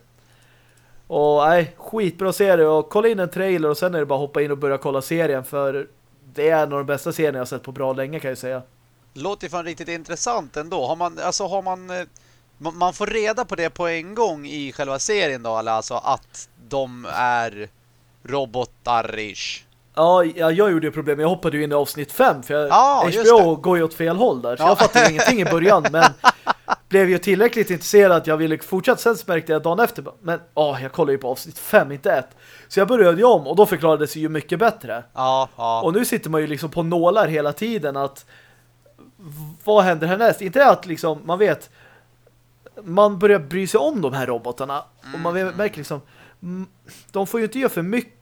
Och nej, skitbra serie och kolla in en trailer och sen är det bara att hoppa in och börja kolla serien för det är en av de bästa serierna jag har sett på bra länge kan jag säga. Låter ju fan riktigt intressant ändå. Har man, alltså har man eh, man får reda på det på en gång i själva serien då, eller alltså att de är robotarish. Ja, jag gjorde ju problem. Jag hoppade ju in i avsnitt 5 för jag, ja, HBO går ju åt fel håll där. Så ja. jag fattade ingenting i början men blev ju tillräckligt intresserad att jag ville fortsätta. Sen märkte jag dagen efter. Men åh, jag kollar ju på avsnitt 5, inte ett. Så jag började ju om och då förklarades det ju mycket bättre. Ja, ja. Och nu sitter man ju liksom på nålar hela tiden att vad händer härnäst? Inte att liksom, man vet man börjar bry sig om de här robotarna och man Mm. märker liksom de får ju inte göra för mycket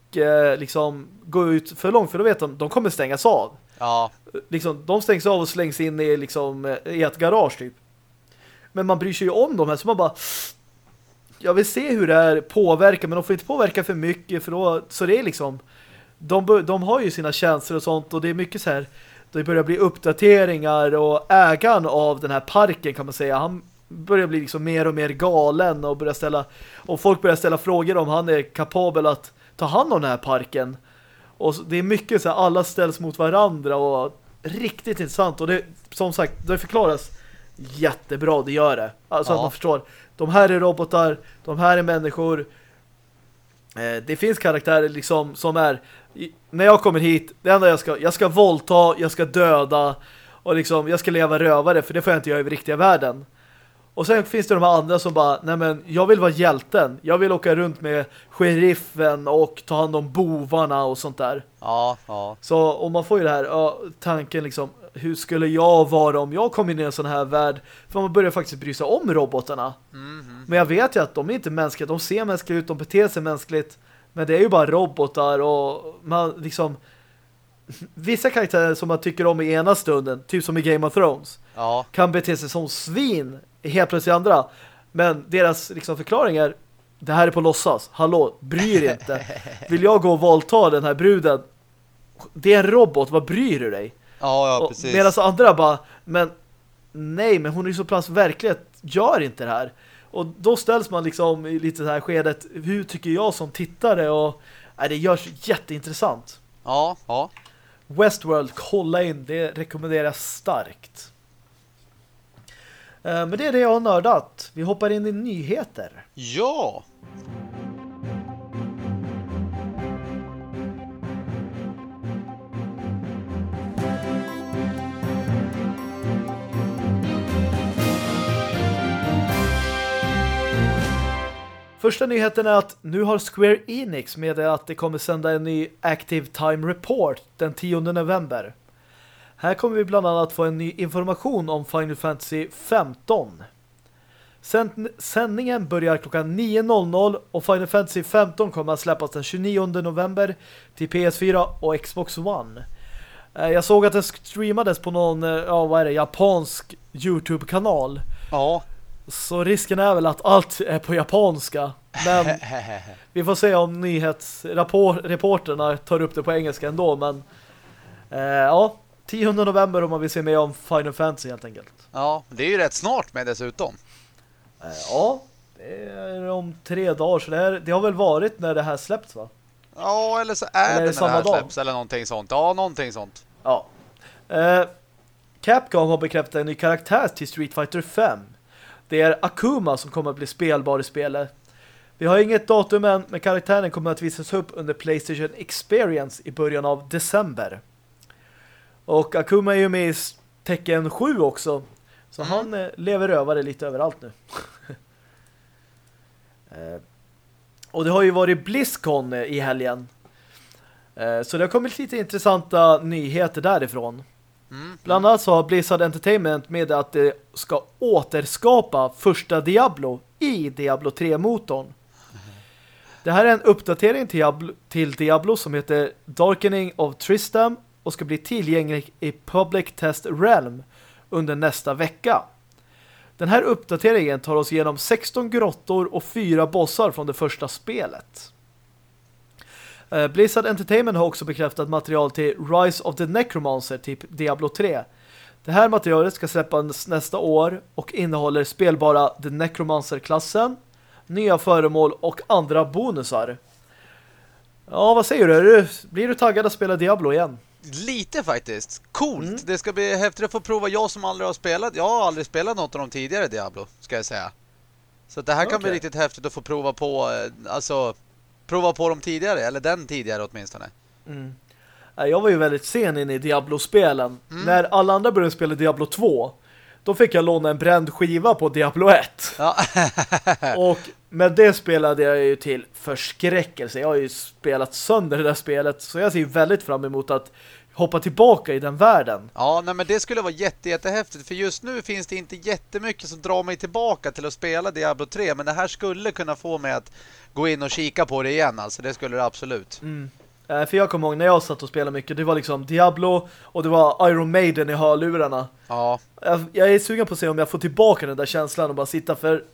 liksom gå ut för långt för då vet de, de kommer stängas av. ja. Liksom, de stängs av och slängs in i, liksom, i ett garage typ. Men man bryr sig ju om de här så man bara jag vill se hur det här påverkar men de får inte påverka för mycket för då, så det är liksom de, de har ju sina känslor och sånt och det är mycket så här det börjar bli uppdateringar och ägaren av den här parken kan man säga, han börjar bli liksom mer och mer galen och börjar ställa och folk börjar ställa frågor om han är kapabel att ta hand om den här parken. Och det är mycket så här, alla ställs mot varandra och riktigt intressant och det, som sagt, det förklaras jättebra, det gör det. Alltså Ja. att man förstår, de här är robotar, de här är människor. Eh, det finns karaktärer liksom som är när jag kommer hit, det enda jag ska jag ska våldta, jag ska döda och liksom jag ska leva rövare för det får jag inte göra i riktiga världen. Och sen finns det de andra som bara, nej men jag vill vara hjälten. Jag vill åka runt med sheriffen och ta hand om bovarna och sånt där. Ja, ja. Så om man får ju det här ja, tanken liksom, hur skulle jag vara om jag kom in i en sån här värld? För man börjar faktiskt bry sig om robotarna. Mhm. Men jag vet ju att de är inte mänskliga. De ser mänskliga ut, de beter sig mänskligt. Men det är ju bara robotar och man liksom... Vissa karaktärer som man tycker om i ena stunden, typ som i Game of Thrones, Ja, kan bete sig som svin helt plötsligt andra. Men deras liksom förklaring är det här är på låtsas. Hallå, bryr dig inte. Vill jag gå och våldta den här bruden? Det är en robot, vad bryr du dig? ja, ja Och precis. Medan andra bara, men nej, men hon är ju så plats verklighet, gör inte det här. Och då ställs man liksom i lite så här skedet, hur tycker jag som tittare? Och nej, det görs jätteintressant. Ja, ja. Westworld, kolla in, det rekommenderar jag starkt. Men det är det jag har nördat. Vi hoppar in i nyheter. Ja! Första nyheten är att nu har Square Enix med att det kommer sända en ny Active Time Report den 10 november. Här kommer vi bland annat få en ny information om Final Fantasy 15. Sändningen börjar klockan 9.00 och Final Fantasy 15 kommer att släppas den 29 november till PS4 och Xbox One. Eh, jag såg att den streamades på någon, eh, ja vad är det, japansk YouTube-kanal. Ja. Så risken är väl att allt är på japanska. Men vi får se om nyhetsreporterna tar upp det på engelska ändå. Men eh, ja, 10 november om man vill se mer om Final Fantasy helt enkelt. Ja, det är ju rätt snart med dessutom. Eh, ja, det är om tre dagar. Så det, här, det har väl varit när det här släppts va? Ja, eller så är, eller det, det när det här dag? släpps eller någonting sånt. Ja, någonting sånt. Ja. Eh, Capcom har bekräftat en ny karaktär till Street Fighter 5. Det är Akuma som kommer att bli spelbar i spelet. Vi har inget datum än, men karaktären kommer att visas upp under Playstation Experience i början av december. Och Akuma är ju med i Tekken 7 också. Så mm. han eh, lever rövare lite överallt nu. eh, och det har ju varit BlizzCon eh, i helgen. Eh, så det har kommit lite intressanta nyheter därifrån. Mm. Bland annat så har Blizzard Entertainment med att det ska återskapa första Diablo i Diablo 3-motorn. Det här är en uppdatering till Diablo, till Diablo som heter Darkening of Tristam och ska bli tillgänglig i Public Test Realm under nästa vecka. Den här uppdateringen tar oss igenom 16 grottor och 4 bossar från det första spelet. Eh, Blizzard Entertainment har också bekräftat material till Rise of the Necromancer typ Diablo 3. Det här materialet ska släppas nästa år och innehåller spelbara The Necromancer-klassen, nya föremål och andra bonusar. Ja, vad säger du? Blir du taggad att spela Diablo igen? Lite faktiskt. Coolt. Mm. Det ska bli häftigt att få prova. Jag som aldrig har spelat. Jag har aldrig spelat något av de tidigare Diablo, ska jag säga. Så det här kan okay. bli riktigt häftigt att få prova på. Eh, alltså, prova på dem tidigare. Eller den tidigare åtminstone. Mm. Jag var ju väldigt sen in i Diablo-spelen. Mm. När alla andra började spela Diablo 2 då fick jag låna en bränd skiva på Diablo 1. Ja. och med det spelade jag ju till förskräckelse. Jag har ju spelat sönder det där spelet så jag ser väldigt fram emot att hoppa tillbaka i den världen. Ja, nej, men det skulle vara jätte, jättehäftigt för just nu finns det inte jättemycket som drar mig tillbaka till att spela Diablo 3 men det här skulle kunna få mig att gå in och kika på det igen alltså, det skulle det absolut. Mm. Eh, för jag kommer ihåg när jag satt och spelade mycket, det var liksom Diablo och det var Iron Maiden i hörlurarna. Ja. Jag är sugen på att se om jag får tillbaka den där känslan och bara sitta för...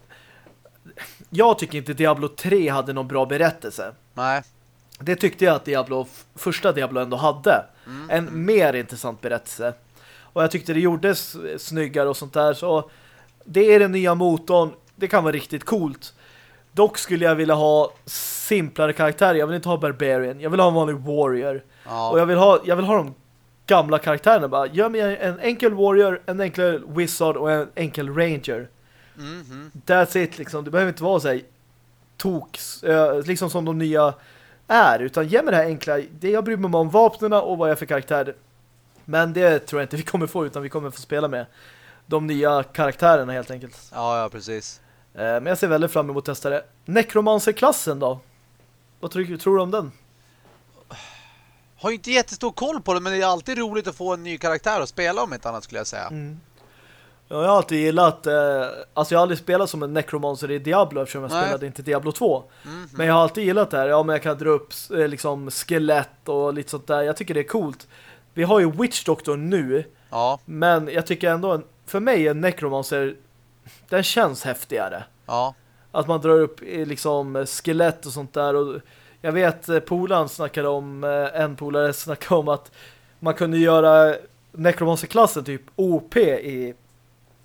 Jag tycker inte Diablo 3 hade någon bra berättelse. Nej. Det tyckte jag att Diablo, första Diablo ändå hade. Mm. En mer intressant berättelse. Och jag tyckte det gjordes snyggare och sånt där. Så det är den nya motorn. Det kan vara riktigt coolt. Dock skulle jag vilja ha simplare karaktärer. Jag vill inte ha Barbarian. Jag vill ha en vanlig Warrior. Ja. Och jag vill ha, jag vill ha de gamla karaktärerna. Bara, gör mig en enkel Warrior, en enkel Wizard och en enkel Ranger. Mm -hmm. That's it liksom. Det behöver inte vara så här toks, eh, liksom som de nya är. Utan ge mig det här enkla. Det jag bryr mig om vapnen och vad jag är för karaktär. Men det tror jag inte vi kommer få utan vi kommer få spela med de nya karaktärerna helt enkelt. Ja, ja, precis. Eh, men jag ser väldigt fram emot att testa det. Necromancer-klassen då? Vad tror, tror du om den? Har ju inte jättestor koll på det men det är alltid roligt att få en ny karaktär att spela om ett annat skulle jag säga. Mm. Jag har alltid gillat eh, alltså jag har aldrig spelat som en necromancer i Diablo eftersom jag Nej. spelade inte Diablo 2. Mm -hmm. Men jag har alltid gillat det här. Ja, men jag kan dra upp eh, liksom skelett och lite sånt där. Jag tycker det är coolt. Vi har ju Witch Doctor nu. Ja. Men jag tycker ändå för mig är necromancer den känns häftigare. Ja. Att man drar upp eh, liksom skelett och sånt där och jag vet eh, Polan snackade om eh, en polare snackade om att man kunde göra Necromancer-klassen typ OP i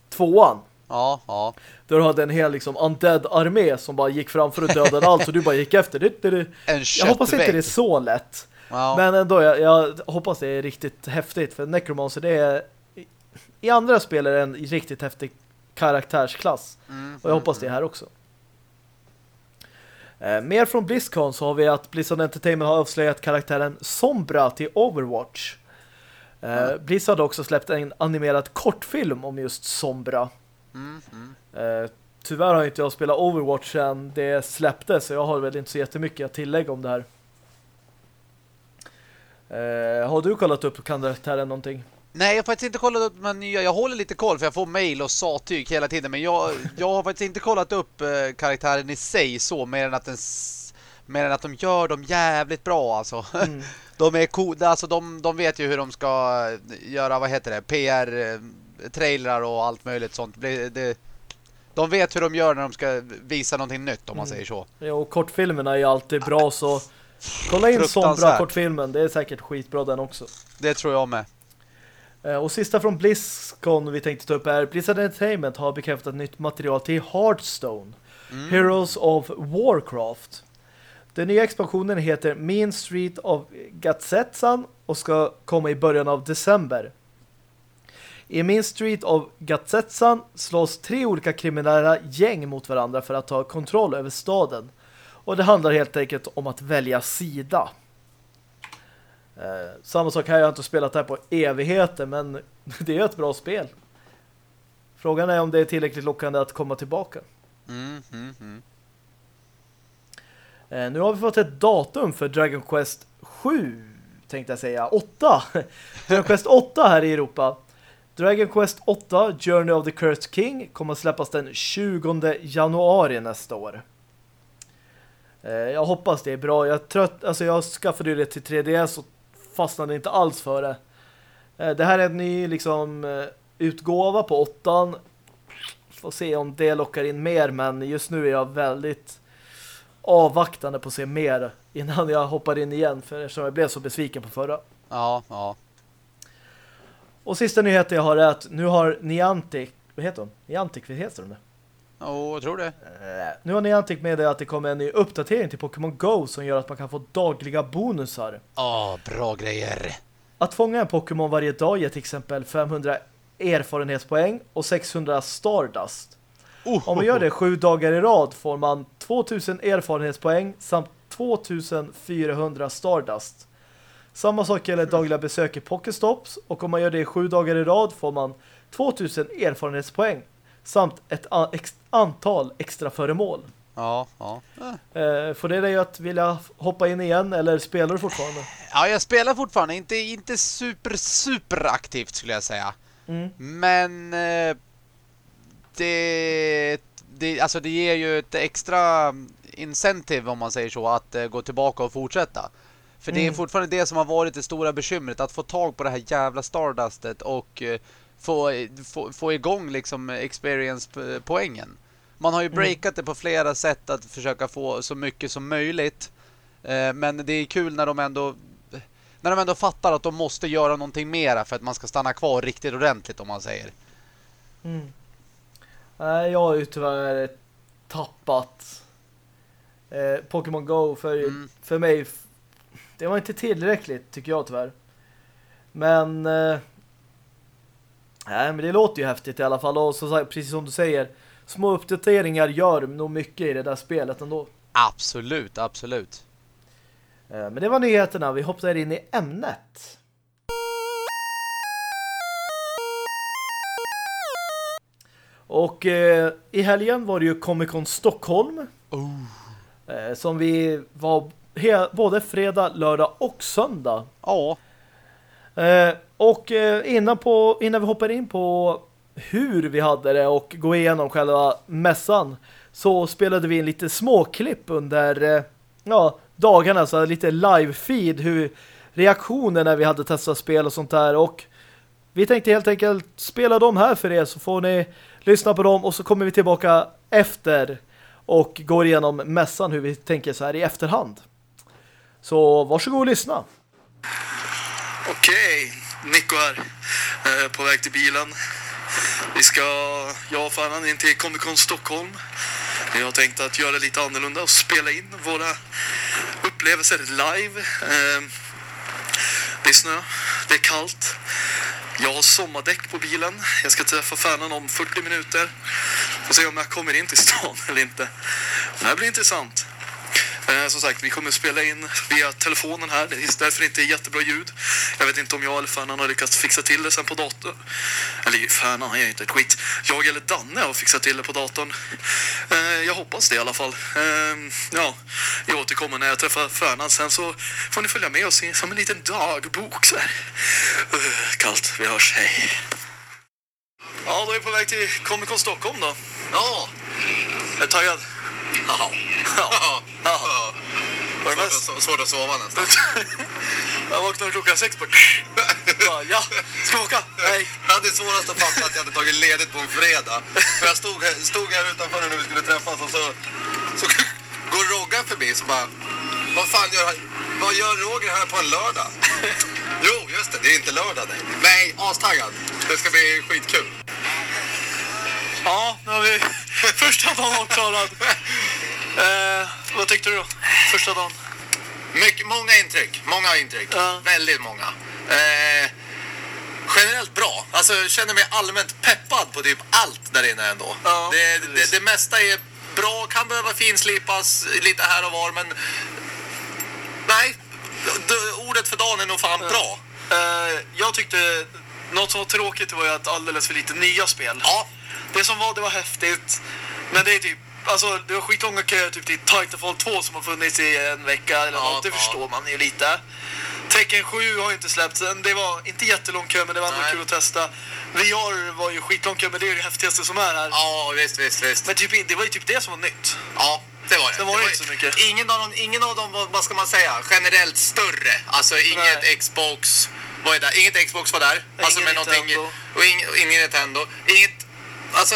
tvåan. Ja, ja. Där du hade en hel liksom undead-armé som bara gick framför och dödade allt och du bara gick efter. Det, det, det. En jag hoppas inte det är så lätt. Ja. Men ändå, jag, jag, hoppas det är riktigt häftigt. För Necromancer, det är i andra spel är det en riktigt häftig karaktärsklass. Mm, Och jag hoppas det här också. Eh, mer från BlizzCon så har vi att Blizzard Entertainment har avslöjat karaktären Sombra till Overwatch. Eh, Mm. Blizzard har också släppt en animerad kortfilm om just Sombra. Mm, mm. Eh, tyvärr har inte jag spelat Overwatch än det släpptes så jag har väl inte så jättemycket att tillägga om det här. Eh, har du kollat upp karaktären någonting? Nej, jag har faktiskt inte kollat upp de nya. Jag håller lite koll för jag får mail och satyg hela tiden. Men jag, jag har faktiskt inte kollat upp eh, karaktären i sig så mer än att den mer än att de gör dem jävligt bra alltså. Mm. De är cool, alltså de, de vet ju hur de ska göra, vad heter det, PR eh, trailrar och allt möjligt sånt. Det, det, de vet hur de gör när de ska visa någonting nytt om man Mm. säger så. Ja, och kortfilmerna är ju alltid bra så kolla in Sombra kortfilmen, det är säkert skitbra den också. Det tror jag med. Eh, Och sista från BlizzCon vi tänkte ta upp är Blizzard Entertainment har bekräftat nytt material till Hearthstone. Mm. Heroes of Warcraft. Den nya expansionen heter Mean Street of Gatsetsan och ska komma i början av december. I Mean Street of Gatsetsan slås tre olika kriminella gäng mot varandra för att ta kontroll över staden. Och det handlar helt enkelt om att välja sida. Eh, samma sak här, jag har inte spelat det här på evigheter men det är ett bra spel. Frågan är om det är tillräckligt lockande att komma tillbaka. Mm, mm, mm. Eh, nu har vi fått ett datum för Dragon Quest 7 tänkte jag säga, 8. Dragon Quest 8 här i Europa. Dragon Quest 8 Journey of the Cursed King kommer att släppas den 20 januari nästa år. Eh, jag hoppas det är bra. Jag trött, alltså jag skaffade det till 3DS och fastnade inte alls för det. Eh, det här är en ny liksom eh, utgåva på 8. Får se om det lockar in mer men just nu är jag väldigt avvaktande på att se mer innan jag hoppar in igen för eftersom jag blev så besviken på förra. Ja, ja. Och sista nyheten jag har är att nu har Niantic, vad heter hon? Niantic, vad heter de Oh, jag tror det. Nu har Niantic med det att det kommer en ny uppdatering till Pokémon Go som gör att man kan få dagliga bonusar. Ja, bra grejer. Att fånga en Pokémon varje dag ger till exempel 500 erfarenhetspoäng och 600 Stardust. Oh, Om man gör det sju dagar i rad får man 2000 erfarenhetspoäng samt 2400 Stardust. Samma sak gäller dagliga besök i Pokestops och om man gör det sju dagar i rad får man 2000 erfarenhetspoäng samt ett antal extra föremål. Ja, ja. Eh. Får det dig att vilja hoppa in igen eller spelar du fortfarande? Ja, jag spelar fortfarande. Inte, inte super, super aktivt skulle jag säga. Mm. Men eh, det, det, alltså det ger ju ett extra incentive om man säger så att eh, gå tillbaka och fortsätta. För det är Mm. fortfarande det som har varit det stora bekymret att få tag på det här jävla Stardustet och eh, få, få, få igång liksom experience-poängen. Man har ju Mm. breakat det på flera sätt att försöka få så mycket som möjligt. Eh, Men det är kul när de ändå när de ändå fattar att de måste göra någonting mera för att man ska stanna kvar riktigt ordentligt om man säger. Mm. Nej, jag har ju tyvärr tappat eh, Pokémon Go för, Mm. för mig. Det var inte tillräckligt tycker jag tyvärr. Men eh, nej, men det låter ju häftigt i alla fall. Och så, precis som du säger, små uppdateringar gör nog mycket i det där spelet ändå. Absolut, absolut. Eh, men det var nyheterna. Vi hoppar in i ämnet. Och eh, i helgen var det ju Comic Con Stockholm. Eh, som vi var både fredag, lördag och söndag. Ja, Eh, och eh, innan, på, innan vi hoppar in på hur vi hade det och gå igenom själva mässan så spelade vi in lite småklipp under eh, ja, dagarna, så lite live-feed hur reaktioner när vi hade testat spel och sånt där och vi tänkte helt enkelt spela dem här för er så får ni lyssna på dem och så kommer vi tillbaka efter och går igenom mässan hur vi tänker så här i efterhand. Så varsågod och lyssna. Okej, Nico här. Eh, på väg till bilen. Vi ska, jag och Farhan in till Comic Con Stockholm. Vi har tänkt att göra lite annorlunda och spela in våra upplevelser live. Eh, det är snö, det är kallt. Jag har sommardäck på bilen. Jag ska träffa Färnan om 40 minuter. Får se om jag kommer in till stan eller inte. Det här blir intressant. Eh, som sagt, vi kommer spela in via telefonen här. Det är därför det inte är jättebra ljud. Jag vet inte om jag eller Färnan har lyckats fixa till det sen på datorn. Eller Färnan, han gör inte ett skit. Jag eller Danne har fixat till det på datorn. Eh, jag hoppas det i alla fall. Eh, ja, jag återkommer när jag träffar Färnan. Sen så får ni följa med och se som en liten dagbok så här. Eh, kallt, vi hörs, hej. Ja, då är vi på väg till Comic Con Stockholm då. Ja. Är du taggad? Ja. Ja. ja. Var det Svårt, mest? att, so- svårt att sova nästan. Jag vaknade klockan sex på... Bara, ja, ska vi åka? Nej. Jag hade svårast att fatta att jag hade tagit ledigt på en fredag. För jag stod här, stod här utanför när vi skulle träffas och så, så går Roggan förbi så bara... Vad fan gör? Vad gör Roger här på en lördag? Jo, just det. Det är inte lördag nej. Nej, astaggad. Det ska bli skitkul. Ja, nu har vi första dagen avklarad. Eh, vad tyckte du då? Första dagen? Mycket, många intryck. Många intryck. Ja. Väldigt många. Eh, generellt bra. Alltså jag känner mig allmänt peppad på typ allt där inne ändå. Ja, det, det, det mesta är bra, kan behöva finslipas lite här och var men... Nej, ordet för dagen är nog fan bra. Eh, jag tyckte något som var tråkigt var ju att alldeles för lite nya spel. Ja, Det som var, det var häftigt. Men det är typ, alltså det var skitlånga köer typ till Titanfall 2 som har funnits i en vecka eller Ja, något. Det ja. förstår man ju lite. Tekken 7 har ju inte släppts än. Det var inte jättelång kö men det var ändå Nej. kul att testa. VR var ju skitlång kö men det är ju det häftigaste som är här. ja visst, visst, visst. Men typ, det var ju typ det som var nytt. Ja, det var det. Sen var det ju- inte så mycket. Ingen av, dem, ingen av dem, vad, vad ska man säga, generellt större. Alltså inget Nej. Xbox, vad är det? Inget Xbox var där. Alltså Ingen någonting, Nintendo. och ing, ingen Nintendo. Inget, alltså,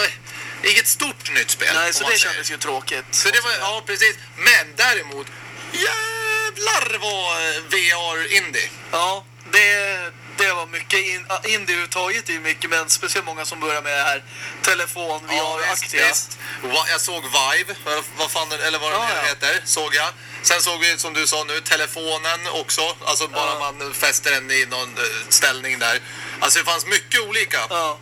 inget stort nytt spel. Nej, så det säger. kändes ju tråkigt. Så det var, ja precis. Men däremot, jävlar vad VR indie. Ja, det, det var mycket. In, ah, indie överhuvudtaget ju mycket, men speciellt många som börjar med det här telefon VR-aktiga. Va- Jag såg Vive, vad- fan, eller vad Ja, det nu ja. heter, såg jag. Sen såg vi, som du sa nu, telefonen också. Alltså bara Ja. man fäster den i någon eh, ställning där. Alltså det fanns mycket olika. Ja.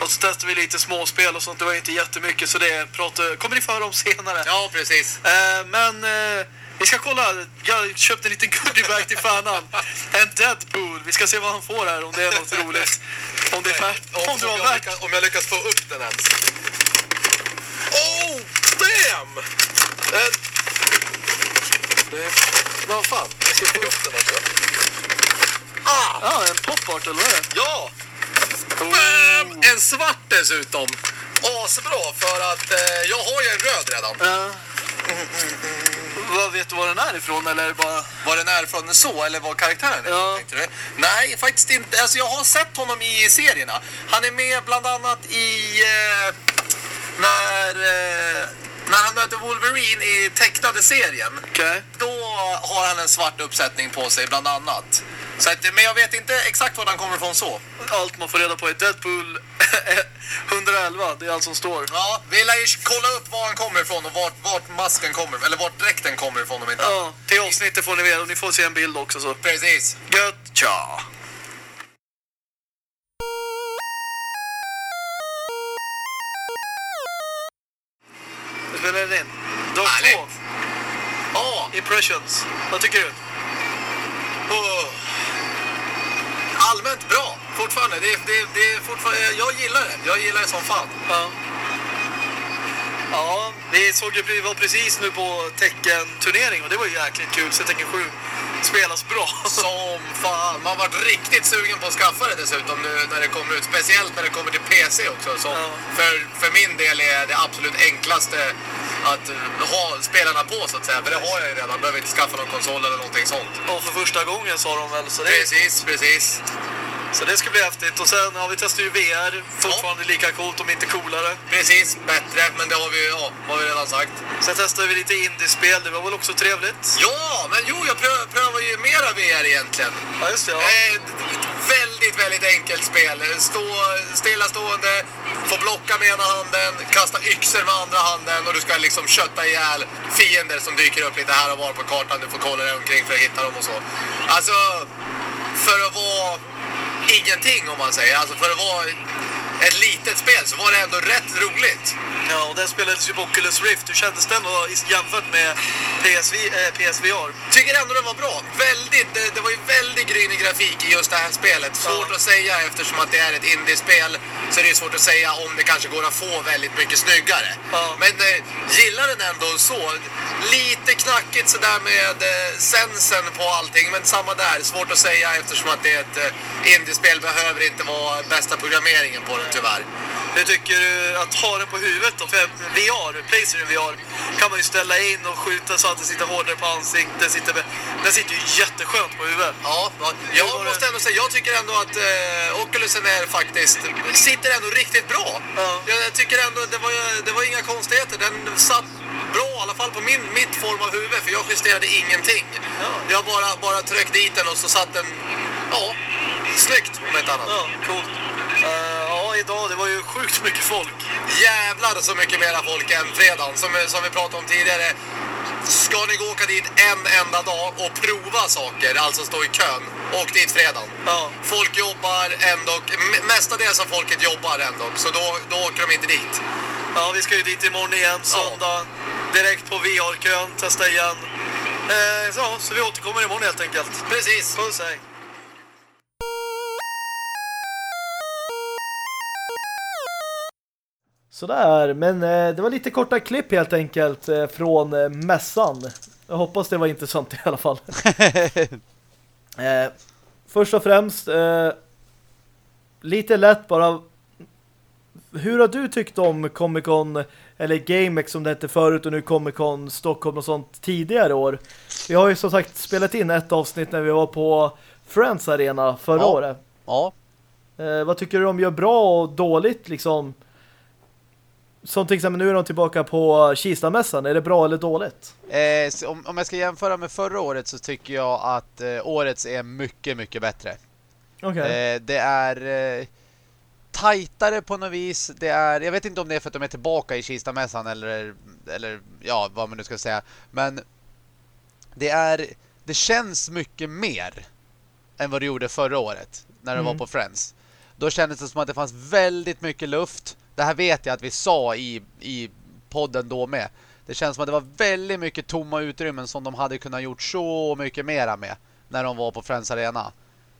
Och så testade vi lite småspel och sånt. Det var inte jättemycket, så det pratar, kommer ni föra om senare. Ja, precis. Eh, men eh, vi ska kolla. Jag köpte en liten goodiebag till fanan. En Deadpool. Vi ska se vad han får här, om det är något roligt. Om det är värt. Om jag värt. lyckas, om jag lyckas få upp den ens. Oh, damn! Eh, det, vad fan, jag ska få upp den också. Ah! Ja, en popart eller vad är det? Ja! Bam! En svart dessutom. Asbra för att eh, jag har ju en röd redan. Ja. Vad vet du var den är ifrån eller bara... Var den är från så eller vad karaktären är? Ja. tänkte du? Nej, faktiskt inte. Alltså jag har sett honom i serierna. Han är med bland annat i... Eh, när, eh, när han möter Wolverine i tecknade serien. Okej. Då har han en svart uppsättning på sig bland annat. Så att, men jag vet inte exakt var han kommer ifrån så. Allt man får reda på är Deadpool 111. Det är allt som står. Ja, vi lär ju kolla upp var han kommer ifrån och vart, vart masken kommer eller vart dräkten kommer ifrån om inte. Ja, till avsnittet får ni veta och ni får se en bild också så. Precis. Gött, tja! Nu spelar den in. Dag två. Ja, Impressions. Vad tycker du? Allmänt bra fortfarande. Det, det, det är fortfarande. Jag gillar det. Jag gillar det som fan. Ja. Ja, vi såg ju, vi var precis nu på Tekken-turnering och det var ju jäkligt kul. Så Tekken 7 spelas bra. Som fan. Man varit riktigt sugen på att skaffa det dessutom nu när det kommer ut. Speciellt när det kommer till PC också. Som Ja. för, för min del är det absolut enklaste att eh, ha spelarna på så att säga. För det har jag ju redan. Behöver inte skaffa någon konsol eller någonting sånt. Och för första gången sa de väl. Så det, Precis, precis. Så det ska bli häftigt. Och sen har vi testat ju VR. Fortfarande lika coolt om inte coolare. Precis, bättre. Men det har vi, ja, har vi redan sagt. Sen testade vi lite indiespel. Det var väl också trevligt? Ja, men jo, jag prövar, prövar ju mera VR egentligen. Ja, just det. Ja. Eh, väldigt, väldigt enkelt spel. Stå stillastående, få blocka med ena handen, kasta yxor med andra handen och du ska liksom kötta ihjäl fiender som dyker upp lite här och var på kartan. Du får kolla dig omkring för att hitta dem och så. Alltså, för att vara ingenting om man säger. Alltså för att vara ett litet spel så var det ändå rätt roligt. Ja, och den spelades ju på Oculus Rift. Hur kändes den då jämfört med PSV, eh, PSVR? Tycker ändå den var bra. Väldigt, det, det var ju väldigt grynig grafik i just det här spelet. Svårt Ja. att säga eftersom att det är ett indiespel så är det svårt att säga om det kanske går att få väldigt mycket snyggare. Ja. Men eh, gillar den ändå så. Lite knackigt sådär med eh, sensen på allting men samma där. Svårt att säga eftersom att det är ett eh, indiespel behöver inte vara bästa programmeringen på den tyvärr. Hur tycker du att ha den på huvudet då? För VR, Playstation VR, kan man ju ställa in och skjuta så att det sitter hårdare på ansiktet. Sitter med, den sitter ju jätteskönt på huvudet. Ja, ja, jag måste ändå säga, jag tycker ändå att eh, Oculusen är faktiskt, sitter ändå riktigt bra. Ja. Jag, tycker ändå, det var, det var inga konstigheter. Den satt bra i alla fall på min, mitt form av huvud, för jag justerade ingenting. Ja. Jag bara, bara tryckte dit den och så satt den, ja, snyggt om inte annat. Ja, coolt. Ja, idag, det var ju sjukt mycket folk. Jävlar så mycket mera folk än fredagen, som, som vi pratade om tidigare. Ska ni gå åka dit en enda dag och prova saker, alltså stå i kön, åk dit fredagen. Ja. Folk jobbar ändå, mestadels av folket jobbar ändå, så då, då åker de inte dit. Ja, vi ska ju dit imorgon igen, söndag. Direkt på VR-kön, testa igen. Eh, så, så vi återkommer imorgon helt enkelt. Precis. Puss, hej. Sådär, men eh, det var lite korta klipp helt enkelt eh, från eh, mässan. Jag hoppas det var intressant i alla fall. eh, först och främst, eh, lite lätt bara. Hur har du tyckt om Comic Con eller GameX som det hette förut och nu Comic Con Stockholm och sånt tidigare år? Vi har ju som sagt spelat in ett avsnitt när vi var på Friends Arena förra Ja. året. Ja, Eh, vad tycker du de gör bra och dåligt liksom? Som till exempel nu är de tillbaka på Kistamässan. Är det bra eller dåligt? eh, om, om jag ska jämföra med förra året så tycker jag att eh, årets är mycket, mycket bättre. Okej. Eh, det är eh, tajtare på något vis. Det är, jag vet inte om det är för att de är tillbaka i Kistamässan eller, eller ja, vad man nu ska säga. Men det är det känns mycket mer än vad det gjorde förra året när det Mm. var på Friends. Då kändes det som att det fanns väldigt mycket luft. Det här vet jag att vi sa i, i podden då med. Det känns som att det var väldigt mycket tomma utrymmen som de hade kunnat gjort så mycket mera med när de var på Friends Arena.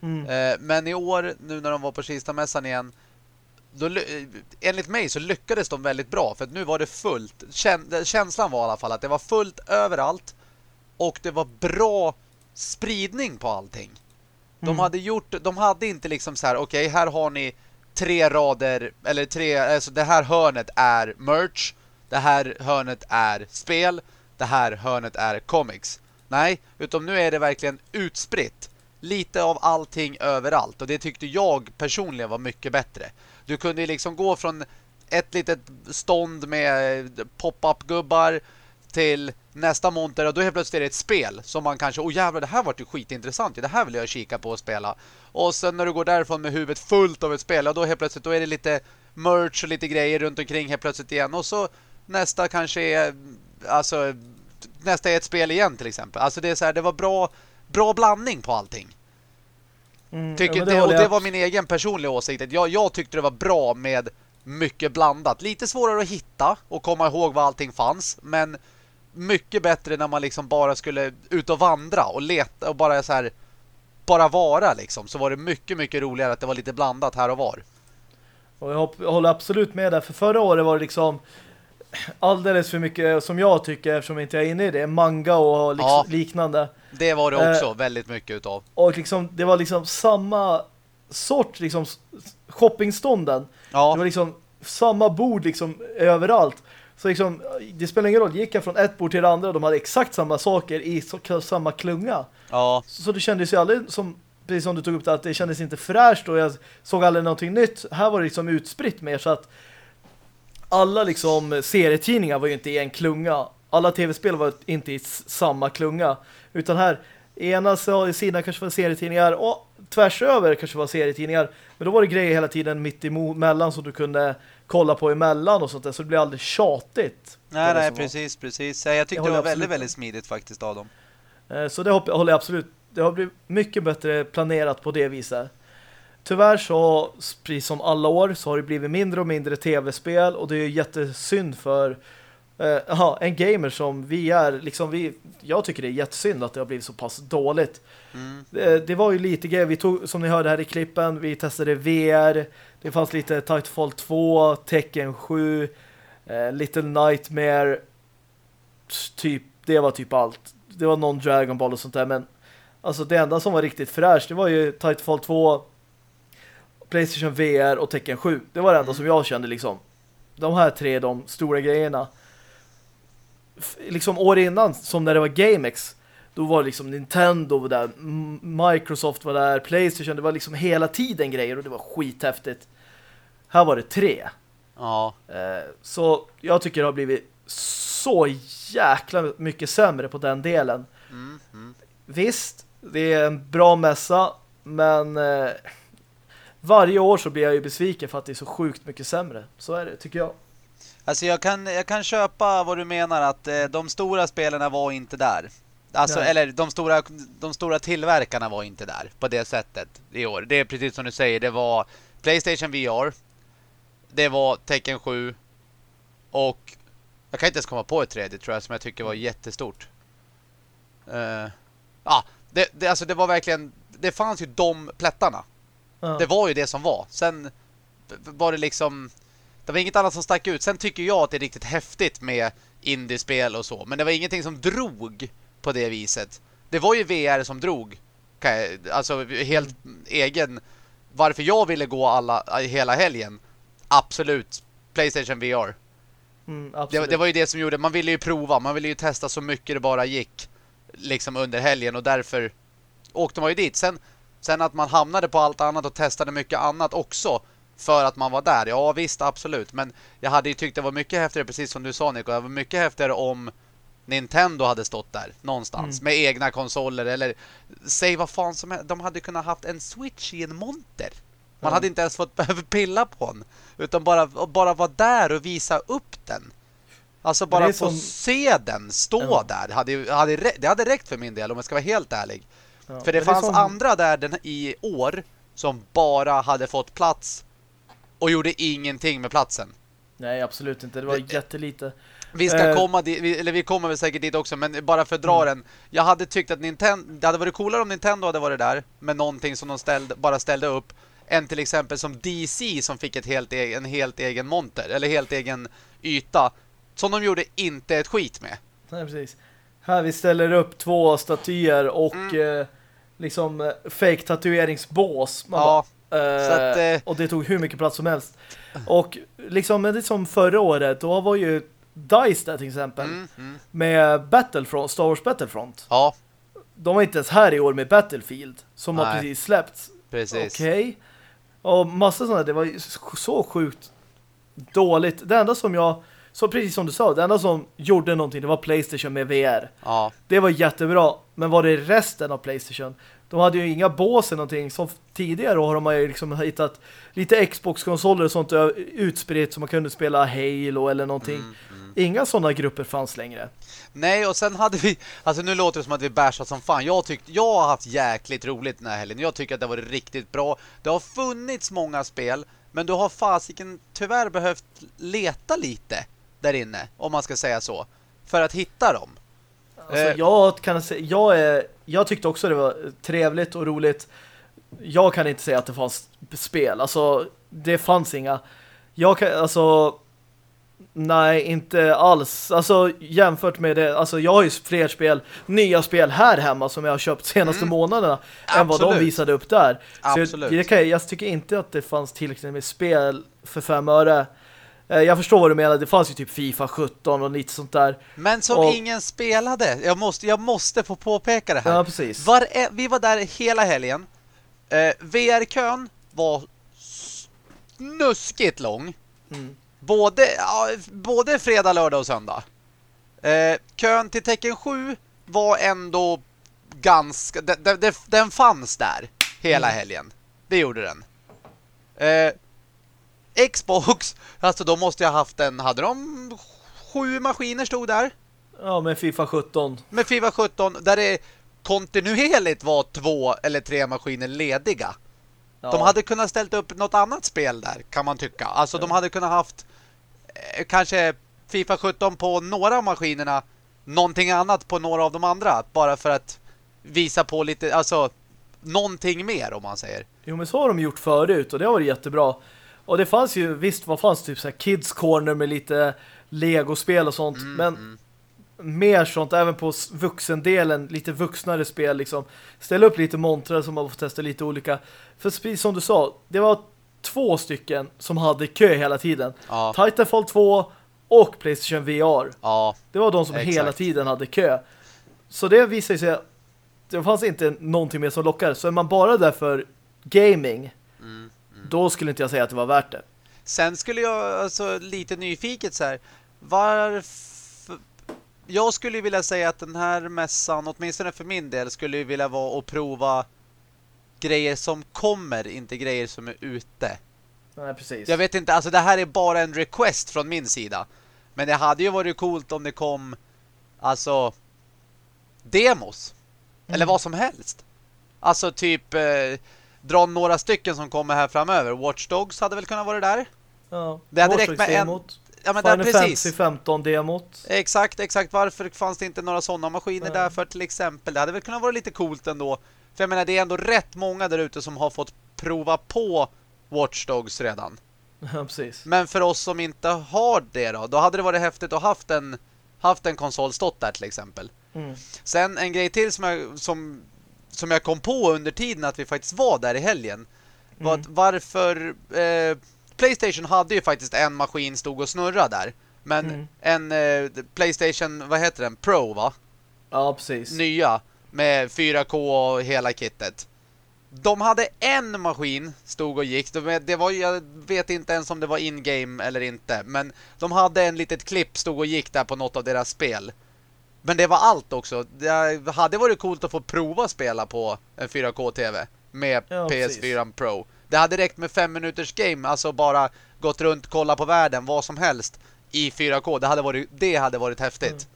Mm. Eh, Men i år, nu när de var på Kistamässan igen då, eh, enligt mig så lyckades de väldigt bra för att nu var det fullt. Kän, känslan var i alla fall att det var fullt överallt och det var bra spridning på allting. De Mm. hade gjort, de hade inte liksom så här, okej, här har ni tre rader eller tre, alltså det här hörnet är merch, det här hörnet är spel, det här hörnet är comics. Nej, utan nu är det verkligen utspritt. Lite av allting överallt och det tyckte jag personligen var mycket bättre. Du kunde ju liksom gå från ett litet stånd med pop-up-gubbar till nästa monter och då helt plötsligt är det ett spel som man kanske, åh jävlar det här vart ju skitintressant, det här vill jag kika på och spela. Och sen när du går därifrån med huvudet fullt av ett spel, och då helt plötsligt då är det lite merch och lite grejer runt omkring helt plötsligt igen och så nästa kanske är alltså nästa är ett spel igen till exempel. Alltså det är så här, det var bra bra blandning på allting. Mm, Tycker ja, det, och det var min egen personliga åsikt. Jag, jag tyckte det var bra med mycket blandat. Lite svårare att hitta och komma ihåg var allting fanns. Men mycket bättre när man liksom bara skulle ut och vandra och leta och bara så här bara vara liksom. Så var det mycket, mycket roligare att det var lite blandat här och var. Och jag, jag håller absolut med där. För förra året var det liksom alldeles för mycket, som jag tycker, eftersom inte jag är inne i det, manga och liksom Ja. liknande. Det var det också Eh. väldigt mycket utav. Och liksom, det var liksom samma sort, liksom shoppingstånden. Det var Ja, liksom samma bord liksom överallt. Så liksom, det spelar ingen roll. Gick jag från ett bord till det andra de hade exakt samma saker i så, samma klunga. ja, Så, så det kändes ju aldrig som, precis som du tog upp det, att det kändes inte fräscht och jag såg aldrig någonting nytt. Här var det liksom utspritt mer så att alla liksom serietidningar var ju inte i en klunga. Alla tv-spel var inte i samma klunga. Utan här, ena så- sidan kanske var serietidningar och tvärs över kanske var serietidningar. Men då var det grejer hela tiden mitt emellan som du kunde kolla på emellan och sånt där. Så det blev aldrig tjatigt. nej, nej, som var. precis, precis. Jag tyckte Jag det var väldigt, väldigt smidigt faktiskt av dem. Eh, Så det håller jag absolut. Det har blivit mycket bättre planerat på det viset. tyvärr så, precis som alla år, så har det blivit mindre och mindre tv-spel och det är jättesynd för uh, en gamer som vi är, liksom vi, jag tycker det är jättesynd att det har blivit så pass dåligt. Mm. Det, det var ju lite grejer, vi tog, som ni hörde här i klippen, vi testade VR, det fanns lite Titanfall 2, Tekken 7, uh, Little Nightmare, typ, det var typ allt. Det var någon Dragon Ball och sånt där, men alltså det enda som var riktigt fräscht, det var ju Titanfall 2, Playstation VR och Tekken 7. Det var det enda Mm. som jag kände liksom. De här tre, de stora grejerna. Liksom år innan, som när det var GameX, då var det liksom Nintendo var där, Microsoft var där, Playstation, det var liksom hela tiden grejer och det var skithäftigt. Här var det tre. Ja. Eh, Så jag tycker det har blivit så jäkla mycket sämre på den delen. Mm, mm. Visst, det är en bra mässa, men eh, varje år så blir jag ju besviken för att det är så sjukt mycket sämre. Så är det, tycker jag. Alltså jag kan, jag kan köpa vad du menar att eh, de stora spelarna var inte där. Alltså, Nej. eller de stora, de stora tillverkarna var inte där på det sättet i år. Det är precis som du säger, det var Playstation VR, det var Tekken 7 och jag kan inte ens komma på ett tredje tror jag som jag tycker var jättestort. Eh, Ja, det, det, alltså det var verkligen, det fanns ju de plättarna. Ja. Det var ju det som var. Sen var det liksom det var inget annat som stack ut. Sen tycker jag att det är riktigt häftigt med indiespel och så. Men det var ingenting som drog på det viset. Det var ju VR som drog. Alltså helt egen. Varför jag ville gå alla hela helgen. Absolut. Playstation VR. Mm, Det, det var ju det som gjorde. Man ville ju prova. Man ville ju testa så mycket det bara gick. Liksom under helgen. Och därför åkte man ju dit. Sen, sen att man hamnade på allt annat och testade mycket annat också. För att man var där. Ja visst, absolut. Men jag hade ju tyckt det var mycket häftigare, precis som du sa Nico. Det var mycket häftigare om Nintendo hade stått där någonstans. Mm. Med egna konsoler. Eller säg vad fan som helst. De hade kunnat haft en Switch i en monter. Man Ja. hade inte ens fått behöva pilla på den. Utan bara, bara vara där och visa upp den. Alltså det bara få som- se den stå Ja. där. Hade, hade, det hade räckt för min del om jag ska vara helt ärlig. Ja. För det är fanns som- andra där den, i år som bara hade fått plats och gjorde ingenting med platsen. Nej, absolut inte. Det var Det- jättelite. Vi ska Eh. komma dit, eller vi kommer väl säkert dit också, men bara för att dra den. Jag hade tyckt att Nintendo, det hade varit coolare om Nintendo hade varit där med någonting som de ställde, bara ställde upp än till exempel som DC som fick ett helt egen, en helt egen monter, eller helt egen yta som de gjorde inte ett skit med. Nej, precis. Här vi ställer upp två statyer och Mm. eh, liksom eh, fake tatueringsbås. Man Ja, bara, att, eh, och det tog hur mycket plats som helst. Och liksom, det som förra året, då var ju DICE där till exempel. mm, mm. Med Battlefront, Star Wars Battlefront. Ja, De var inte ens här i år med Battlefield. Som har Nej. precis släppts. precis. Okej. Och massa sådana, det var så sjukt dåligt. Det enda som jag, så precis som du sa, det enda som gjorde någonting, det var Playstation med VR. Ja, Det var jättebra, men var det resten av Playstation? De hade ju inga bås eller någonting. Som tidigare har de ju liksom hittat lite Xbox-konsoler och sånt utspritt så man kunde spela Halo eller någonting. Mm, Inga sådana grupper fanns längre. Nej, och sen hade vi... Alltså nu låter det som att vi bärsat som fan. Jag, tyckte, jag har haft jäkligt roligt den här helgen. Jag tycker att det varit riktigt bra. Det har funnits många spel, men du har fasiken tyvärr behövt leta lite där inne, om man ska säga så, för att hitta dem. Alltså, Eh. jag, kan säga, jag, är, jag tyckte också det var trevligt och roligt. Jag kan inte säga att det fanns spel. Alltså, det fanns inga. Jag kan, alltså... Nej, inte alls. Alltså, jämfört med det. Alltså, jag har ju fler spel, nya spel här hemma som jag har köpt senaste Mm. månaderna än vad de Absolut. visade upp där. Så Absolut. jag, det kan, jag tycker inte att det fanns tillräckligt med spel för fem öre. Eh, Jag förstår vad du menar. Det fanns ju typ FIFA 17 och lite sånt där. Men som Och- ingen spelade. Jag måste, jag måste få påpeka det här. Ja, precis. Var, vi var där hela helgen. Eh, VR-kön var snuskigt lång. Mm. Både, ja, både fredag, lördag och söndag. Eh, kön till tecken 7 var ändå ganska... Den, den, den fanns där hela helgen. Det gjorde den. Eh, Xbox, alltså de måste jag ha haft en... Hade de sju maskiner stod där? Ja, med FIFA 17. Med FIFA 17 där det kontinuerligt var två eller tre maskiner lediga. Ja. De hade kunnat ställt upp något annat spel där, kan man tycka. Alltså de hade kunnat haft eh, kanske FIFA 17 på några av maskinerna, någonting annat på några av de andra. Bara för att visa på lite, alltså någonting mer om man säger. Jo, men så har de gjort förut och det har varit jättebra. Och det fanns ju, visst, vad fanns typ så här Kids Corner med lite Lego-spel och sånt, Mm, men mer sånt, även på vuxendelen, lite vuxnare spel liksom. Ställa upp lite montrar som man får testa lite olika. För precis som du sa, det var två stycken som hade kö hela tiden. Ja, Titanfall 2 och Playstation VR. ja, Det var de som Exakt. hela tiden hade kö. Så det visar sig att det fanns inte någonting mer som lockar. Så är man bara där för gaming, Mm, då skulle inte jag säga att det var värt det. Sen skulle jag alltså lite nyfiket så här. Varför jag skulle vilja säga att den här mässan, åtminstone för min del, skulle ju vilja vara att prova grejer som kommer, inte grejer som är ute. Nej, precis. Jag vet inte, alltså det här är bara en request från min sida. Men det hade ju varit coolt om det kom alltså demos. Eller vad som helst. Alltså typ eh, dra några stycken som kommer här framöver. Watch Dogs hade väl kunnat vara där? Ja. Det hade räckt med en- Ja men där, Final Fantasy precis. 15-demot. Exakt, exakt. Varför fanns det inte några sådana maskiner Nej. där för till exempel? Det hade väl kunnat vara lite coolt ändå. För jag menar, det är ändå rätt många där ute som har fått prova på Watch Dogs redan. Ja, precis. Men för oss som inte har det då, då hade det varit häftigt att haft en, haft en konsol stått där till exempel. Mm. Sen en grej till som jag, som, som jag kom på under tiden att vi faktiskt var där i helgen var Mm. att varför eh, Playstation hade ju faktiskt en maskin stod och snurra där. Men Mm. en eh, Playstation, vad heter den? Pro va? Ja, precis. Nya med 4K och hela kittet. De hade en maskin stod och gick. De- Det var, jag vet inte ens om det var in-game eller inte. Men de hade en litet klipp stod och gick där på något av deras spel. Men det var allt också. Det hade varit coolt att få prova spela på en 4K-TV med Ja, PS4 Pro. Det hade räckt med fem minuters game. Alltså bara gått runt, kolla på världen, vad som helst i 4K. Det hade varit, det hade varit häftigt.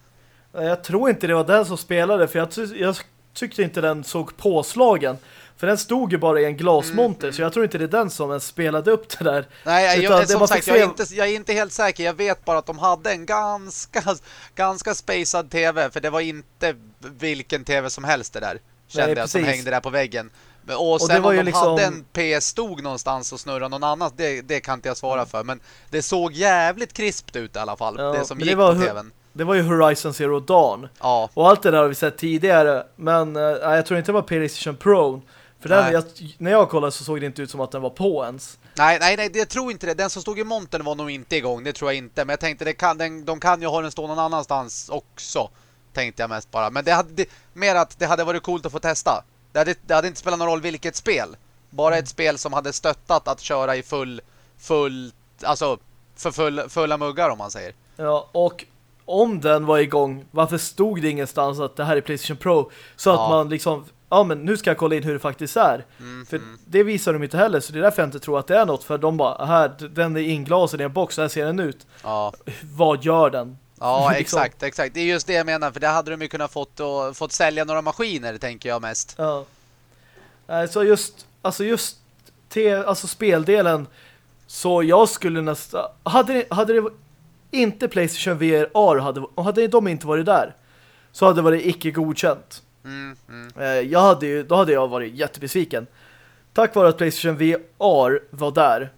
Nej, Jag tror inte det var den som spelade för jag, ty jag tyckte inte den såg påslagen. För den stod ju bara i en glasmonter så jag tror inte det är den som ens spelade upp det där. Nej, jag, Utan jag, som sagt, jag är, inte, jag är inte helt säker. Jag vet bara att de hade en ganska, ganska spacad tv. För det var inte vilken tv som helst det där. Kände Nej, jag som hängde där på väggen. Men- Och det sen var om de liksom- hade en PS stod någonstans och snurrade någon annat, det, det kan inte jag svara för. Men det såg jävligt krispt ut i alla fall. Ja, det som gick det var på tvn. Det var ju Horizon Zero Dawn. Ja, Och allt det där har vi sett tidigare. Men nej, jag tror inte det var Playstation Pro. För den, jag, när jag kollade så såg det inte ut som att den var på ens. nej, nej, nej, jag tror inte det. Den som stod i montern var nog inte igång, det tror jag inte. Men jag tänkte, det kan, den, de kan ju ha den stå någon annanstans också. Tänkte jag mest bara. Men det hade, det, mer att det hade varit coolt att få testa. Det hade, det hade inte spelat någon roll vilket spel. Bara ett spel som hade stöttat att köra i full, full, alltså för full, fulla muggar om man säger. Ja, och om den var igång, varför stod det ingenstans att det här är Playstation Pro? Så att Ja. man liksom, ja men nu ska jag kolla in hur det faktiskt är. Mm, För mm. det visar de inte heller, så det är därför jag inte tror att det är något. För de bara, här, den är inglasad i en box, så här ser den ut. Ja, Vad gör den? ja Liksom. exakt, exakt. Det är just det jag menar, för det hade de ju kunnat fått, och, fått sälja några maskiner, tänker jag mest. Ja. Så just, alltså just te, alltså speldelen så jag skulle nästan hade det, hade det inte Playstation VR hade, hade de inte varit där så hade det varit icke godkänt. Mm, mm. Eh, Jag hade ju, då hade jag varit jättebesviken. Tack vare att Playstation VR var där.